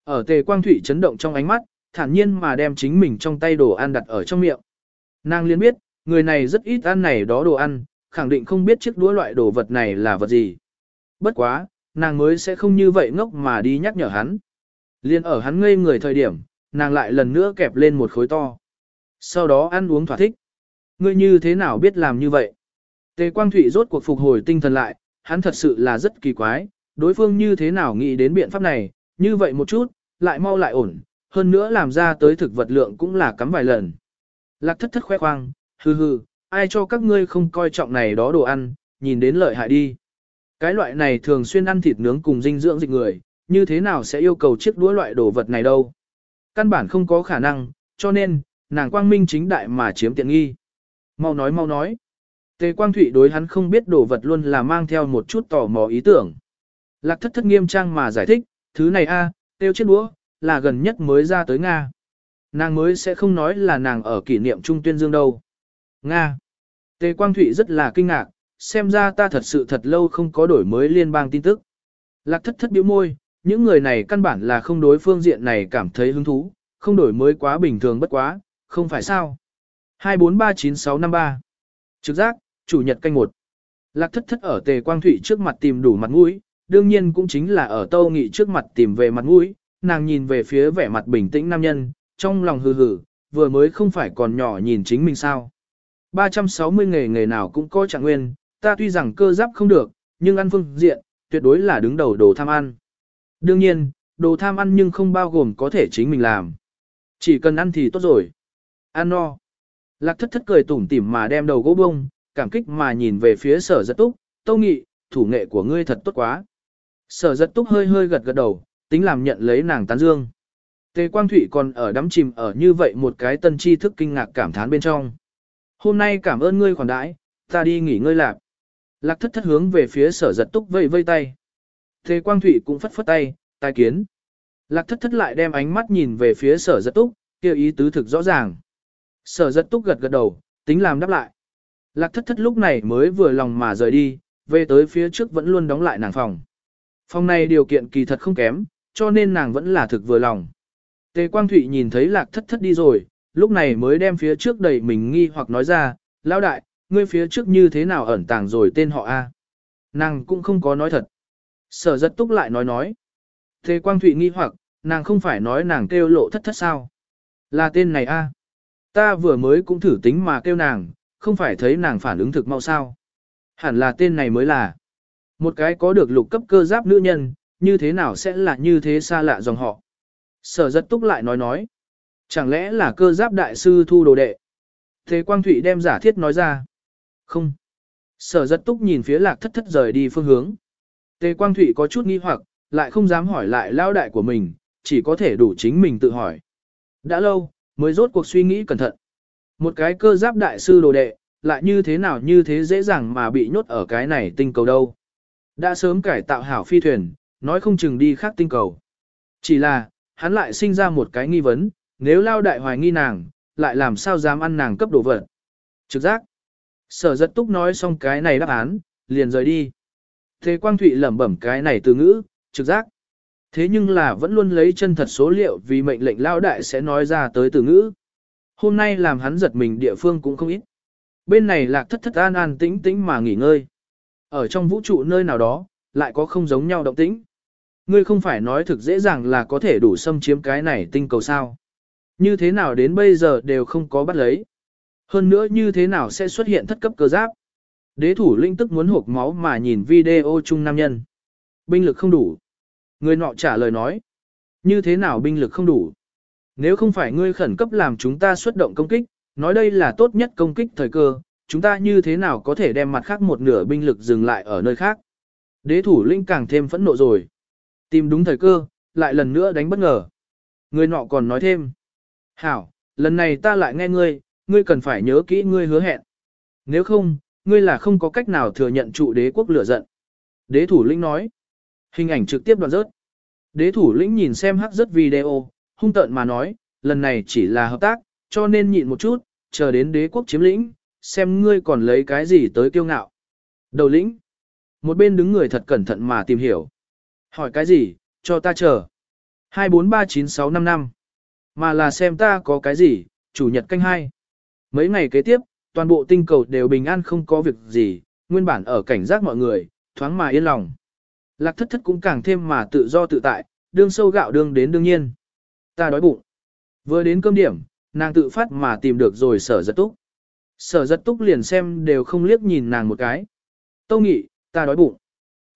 Ở tề quang thủy chấn động trong ánh mắt, thản nhiên mà đem chính mình trong tay đồ ăn đặt ở trong miệng. Nàng liên biết, người này rất ít ăn này đó đồ ăn, khẳng định không biết chiếc đũa loại đồ vật này là vật gì. Bất quá, nàng mới sẽ không như vậy ngốc mà đi nhắc nhở hắn. Liên ở hắn ngây người thời điểm, nàng lại lần nữa kẹp lên một khối to. Sau đó ăn uống thỏa thích. Ngươi như thế nào biết làm như vậy? Tề Quang Thụy rốt cuộc phục hồi tinh thần lại, hắn thật sự là rất kỳ quái, đối phương như thế nào nghĩ đến biện pháp này, như vậy một chút, lại mau lại ổn, hơn nữa làm ra tới thực vật lượng cũng là cắm vài lần. Lạc thất thất khoe khoang, hừ hừ, ai cho các ngươi không coi trọng này đó đồ ăn, nhìn đến lợi hại đi. Cái loại này thường xuyên ăn thịt nướng cùng dinh dưỡng dịch người, như thế nào sẽ yêu cầu chiếc đũa loại đồ vật này đâu. Căn bản không có khả năng, cho nên, nàng quang minh chính đại mà chiếm tiện nghi. Mau nói mau nói. Tề Quang Thụy đối hắn không biết đồ vật luôn là mang theo một chút tò mò ý tưởng. Lạc thất thất nghiêm trang mà giải thích, thứ này a, tiêu chết đũa, là gần nhất mới ra tới Nga. Nàng mới sẽ không nói là nàng ở kỷ niệm trung tuyên dương đâu. Nga. Tề Quang Thụy rất là kinh ngạc, xem ra ta thật sự thật lâu không có đổi mới liên bang tin tức. Lạc thất thất biểu môi, những người này căn bản là không đối phương diện này cảm thấy hứng thú, không đổi mới quá bình thường bất quá, không phải sao. 2439653 Trực giác, chủ nhật canh một. Lạc thất thất ở tề quang thủy trước mặt tìm đủ mặt mũi, đương nhiên cũng chính là ở tâu nghị trước mặt tìm về mặt mũi, nàng nhìn về phía vẻ mặt bình tĩnh nam nhân, trong lòng hừ hừ, vừa mới không phải còn nhỏ nhìn chính mình sao. 360 nghề nghề nào cũng có trạng nguyên, ta tuy rằng cơ giáp không được, nhưng ăn phương diện, tuyệt đối là đứng đầu đồ tham ăn. Đương nhiên, đồ tham ăn nhưng không bao gồm có thể chính mình làm. Chỉ cần ăn thì tốt rồi. Ăn no. Lạc thất thất cười tủm tỉm mà đem đầu gỗ bông, cảm kích mà nhìn về phía sở giật túc, tâu nghị, thủ nghệ của ngươi thật tốt quá. Sở giật túc hơi hơi gật gật đầu, tính làm nhận lấy nàng tán dương. Tề Quang Thụy còn ở đắm chìm ở như vậy một cái tân tri thức kinh ngạc cảm thán bên trong. Hôm nay cảm ơn ngươi khoản đãi, ta đi nghỉ ngơi lạc. Lạc thất thất hướng về phía sở giật túc vây vây tay. Tề Quang Thụy cũng phất phất tay, tai kiến. Lạc thất thất lại đem ánh mắt nhìn về phía sở giật túc, kêu ý tứ thực rõ ràng. Sở giật túc gật gật đầu, tính làm đáp lại. Lạc thất thất lúc này mới vừa lòng mà rời đi, về tới phía trước vẫn luôn đóng lại nàng phòng. Phòng này điều kiện kỳ thật không kém, cho nên nàng vẫn là thực vừa lòng. Tề Quang Thụy nhìn thấy lạc thất thất đi rồi, lúc này mới đem phía trước đầy mình nghi hoặc nói ra, lão đại, ngươi phía trước như thế nào ẩn tàng rồi tên họ A. Nàng cũng không có nói thật. Sở giật túc lại nói nói. Tề Quang Thụy nghi hoặc, nàng không phải nói nàng kêu lộ thất thất sao. Là tên này A. Ta vừa mới cũng thử tính mà kêu nàng, không phải thấy nàng phản ứng thực mau sao. Hẳn là tên này mới là. Một cái có được lục cấp cơ giáp nữ nhân, như thế nào sẽ là như thế xa lạ dòng họ. Sở giật túc lại nói nói. Chẳng lẽ là cơ giáp đại sư thu đồ đệ? Thế Quang Thụy đem giả thiết nói ra. Không. Sở giật túc nhìn phía lạc thất thất rời đi phương hướng. Tề Quang Thụy có chút nghi hoặc, lại không dám hỏi lại lao đại của mình, chỉ có thể đủ chính mình tự hỏi. Đã lâu, mới rốt cuộc suy nghĩ cẩn thận. Một cái cơ giáp đại sư đồ đệ, lại như thế nào như thế dễ dàng mà bị nhốt ở cái này tinh cầu đâu. Đã sớm cải tạo hảo phi thuyền, nói không chừng đi khác tinh cầu. Chỉ là, hắn lại sinh ra một cái nghi vấn, nếu lao đại hoài nghi nàng, lại làm sao dám ăn nàng cấp đồ vật. Trực giác. Sở giật túc nói xong cái này đáp án, liền rời đi. Thế Quang Thụy lẩm bẩm cái này từ ngữ, trực giác. Thế nhưng là vẫn luôn lấy chân thật số liệu vì mệnh lệnh lao đại sẽ nói ra tới từ ngữ. Hôm nay làm hắn giật mình địa phương cũng không ít. Bên này lạc thất thất an an tĩnh tĩnh mà nghỉ ngơi. Ở trong vũ trụ nơi nào đó, lại có không giống nhau động tĩnh. ngươi không phải nói thực dễ dàng là có thể đủ xâm chiếm cái này tinh cầu sao. Như thế nào đến bây giờ đều không có bắt lấy. Hơn nữa như thế nào sẽ xuất hiện thất cấp cơ giáp. Đế thủ linh tức muốn hộp máu mà nhìn video chung nam nhân. Binh lực không đủ. Người nọ trả lời nói. Như thế nào binh lực không đủ? Nếu không phải ngươi khẩn cấp làm chúng ta xuất động công kích, nói đây là tốt nhất công kích thời cơ, chúng ta như thế nào có thể đem mặt khác một nửa binh lực dừng lại ở nơi khác. Đế thủ linh càng thêm phẫn nộ rồi. Tìm đúng thời cơ, lại lần nữa đánh bất ngờ. Người nọ còn nói thêm. Hảo, lần này ta lại nghe ngươi, ngươi cần phải nhớ kỹ ngươi hứa hẹn. Nếu không, ngươi là không có cách nào thừa nhận trụ đế quốc lửa giận. Đế thủ linh nói. Hình ảnh trực tiếp đoạn rớt. Đế thủ lĩnh nhìn xem hắc rớt video, hung tợn mà nói, lần này chỉ là hợp tác, cho nên nhịn một chút, chờ đến đế quốc chiếm lĩnh, xem ngươi còn lấy cái gì tới kiêu ngạo. Đầu lĩnh. Một bên đứng người thật cẩn thận mà tìm hiểu. Hỏi cái gì, cho ta chờ. 2439655. Mà là xem ta có cái gì, chủ nhật canh hai. Mấy ngày kế tiếp, toàn bộ tinh cầu đều bình an không có việc gì, nguyên bản ở cảnh giác mọi người, thoáng mà yên lòng. Lạc thất thất cũng càng thêm mà tự do tự tại, đương sâu gạo đương đến đương nhiên. Ta đói bụng. Vừa đến cơm điểm, nàng tự phát mà tìm được rồi sở giật túc. Sở giật túc liền xem đều không liếc nhìn nàng một cái. Tâu nghị, ta đói bụng.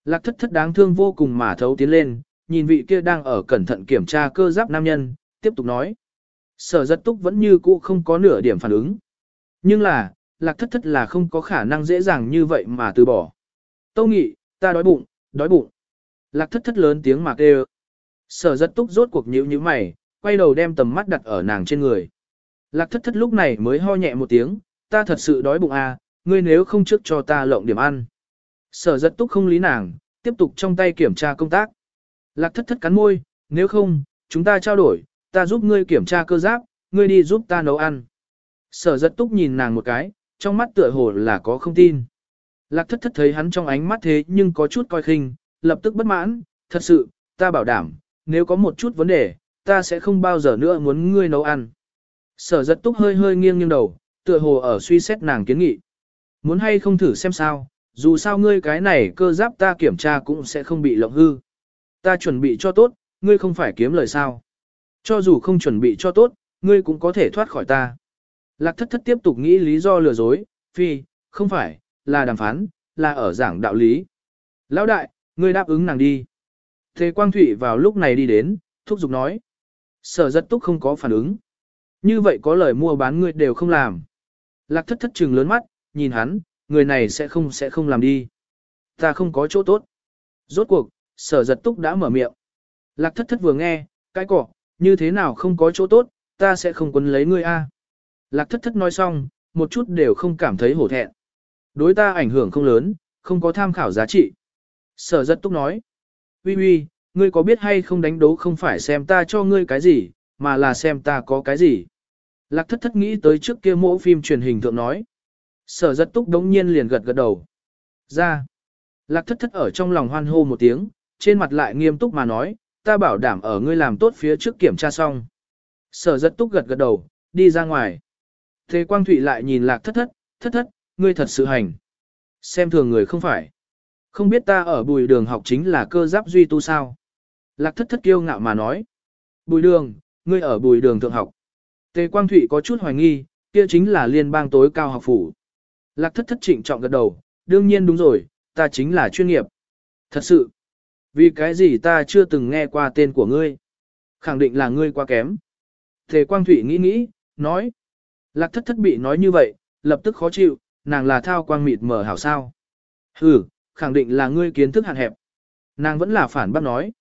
Lạc thất thất đáng thương vô cùng mà thấu tiến lên, nhìn vị kia đang ở cẩn thận kiểm tra cơ giáp nam nhân, tiếp tục nói. Sở giật túc vẫn như cũ không có nửa điểm phản ứng. Nhưng là, lạc thất thất là không có khả năng dễ dàng như vậy mà từ bỏ. Tâu nghị, ta đói bụng, đói bụng. Lạc thất thất lớn tiếng mà kêu. Sở giật túc rốt cuộc nhíu như mày, quay đầu đem tầm mắt đặt ở nàng trên người. Lạc thất thất lúc này mới ho nhẹ một tiếng, ta thật sự đói bụng à, ngươi nếu không trước cho ta lộng điểm ăn. Sở giật túc không lý nàng, tiếp tục trong tay kiểm tra công tác. Lạc thất thất cắn môi, nếu không, chúng ta trao đổi, ta giúp ngươi kiểm tra cơ giáp, ngươi đi giúp ta nấu ăn. Sở giật túc nhìn nàng một cái, trong mắt tựa hồ là có không tin. Lạc thất thất thấy hắn trong ánh mắt thế nhưng có chút coi khinh, lập tức bất mãn, thật sự, ta bảo đảm, nếu có một chút vấn đề, ta sẽ không bao giờ nữa muốn ngươi nấu ăn. Sở giật túc hơi hơi nghiêng nghiêng đầu, tựa hồ ở suy xét nàng kiến nghị. Muốn hay không thử xem sao, dù sao ngươi cái này cơ giáp ta kiểm tra cũng sẽ không bị lộng hư. Ta chuẩn bị cho tốt, ngươi không phải kiếm lời sao. Cho dù không chuẩn bị cho tốt, ngươi cũng có thể thoát khỏi ta. Lạc thất thất tiếp tục nghĩ lý do lừa dối, phi, không phải, là đàm phán, là ở giảng đạo lý. Lão đại, ngươi đáp ứng nàng đi. Thế Quang Thụy vào lúc này đi đến, thúc giục nói. Sở rất túc không có phản ứng. Như vậy có lời mua bán ngươi đều không làm. Lạc thất thất trừng lớn mắt, nhìn hắn, người này sẽ không sẽ không làm đi. Ta không có chỗ tốt. Rốt cuộc, sở giật túc đã mở miệng. Lạc thất thất vừa nghe, cái cỏ, như thế nào không có chỗ tốt, ta sẽ không quấn lấy ngươi a. Lạc thất thất nói xong, một chút đều không cảm thấy hổ thẹn. Đối ta ảnh hưởng không lớn, không có tham khảo giá trị. Sở giật túc nói. Uy uy, ngươi có biết hay không đánh đố không phải xem ta cho ngươi cái gì, mà là xem ta có cái gì. Lạc thất thất nghĩ tới trước kia mẫu phim truyền hình thượng nói. Sở giật túc đống nhiên liền gật gật đầu. Ra. Lạc thất thất ở trong lòng hoan hô một tiếng, trên mặt lại nghiêm túc mà nói, ta bảo đảm ở ngươi làm tốt phía trước kiểm tra xong. Sở giật túc gật gật đầu, đi ra ngoài. Thế Quang Thụy lại nhìn lạc thất thất, thất thất, ngươi thật sự hành. Xem thường người không phải. Không biết ta ở bùi đường học chính là cơ giáp duy tu sao. Lạc thất thất kiêu ngạo mà nói. Bùi đường, ngươi ở bùi đường thượng học. Tề Quang Thụy có chút hoài nghi, kia chính là liên bang tối cao học phủ. Lạc thất thất trịnh trọng gật đầu, đương nhiên đúng rồi, ta chính là chuyên nghiệp. Thật sự, vì cái gì ta chưa từng nghe qua tên của ngươi? Khẳng định là ngươi quá kém. Tề Quang Thụy nghĩ nghĩ, nói. Lạc thất thất bị nói như vậy, lập tức khó chịu, nàng là thao quang mịt mở hảo sao. Hừ khẳng định là ngươi kiến thức hạn hẹp. Nàng vẫn là phản bác nói.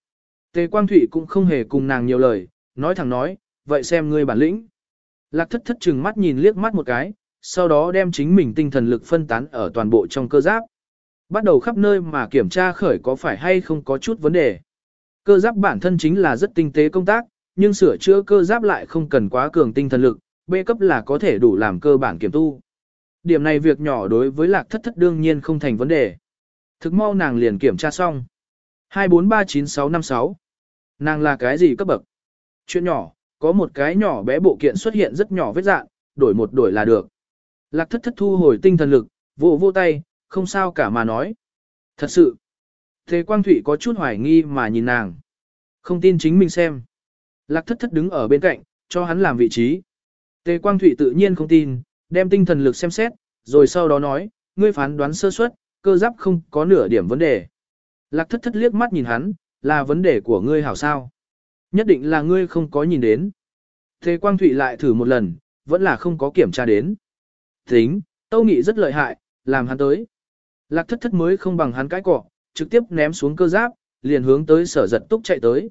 Tề Quang Thụy cũng không hề cùng nàng nhiều lời, nói thẳng nói, vậy xem ngươi bản lĩnh. Lạc thất thất chừng mắt nhìn liếc mắt một cái, sau đó đem chính mình tinh thần lực phân tán ở toàn bộ trong cơ giáp. Bắt đầu khắp nơi mà kiểm tra khởi có phải hay không có chút vấn đề. Cơ giáp bản thân chính là rất tinh tế công tác, nhưng sửa chữa cơ giáp lại không cần quá cường tinh thần lực, B cấp là có thể đủ làm cơ bản kiểm tu. Điểm này việc nhỏ đối với lạc thất thất đương nhiên không thành vấn đề. Thực mau nàng liền kiểm tra xong. 2439656. Nàng là cái gì cấp bậc? Chuyện nhỏ, có một cái nhỏ bé bộ kiện xuất hiện rất nhỏ vết dạng, đổi một đổi là được. Lạc thất thất thu hồi tinh thần lực, vô vô tay, không sao cả mà nói. Thật sự, Thế Quang Thụy có chút hoài nghi mà nhìn nàng. Không tin chính mình xem. Lạc thất thất đứng ở bên cạnh, cho hắn làm vị trí. Tề Quang Thụy tự nhiên không tin, đem tinh thần lực xem xét, rồi sau đó nói, ngươi phán đoán sơ suất, cơ giáp không có nửa điểm vấn đề. Lạc thất thất liếc mắt nhìn hắn, là vấn đề của ngươi hảo sao. Nhất định là ngươi không có nhìn đến. thế Quang Thụy lại thử một lần, vẫn là không có kiểm tra đến. Tính, Tâu Nghị rất lợi hại, làm hắn tới. Lạc thất thất mới không bằng hắn cái cỏ, trực tiếp ném xuống cơ giáp, liền hướng tới sở giật túc chạy tới.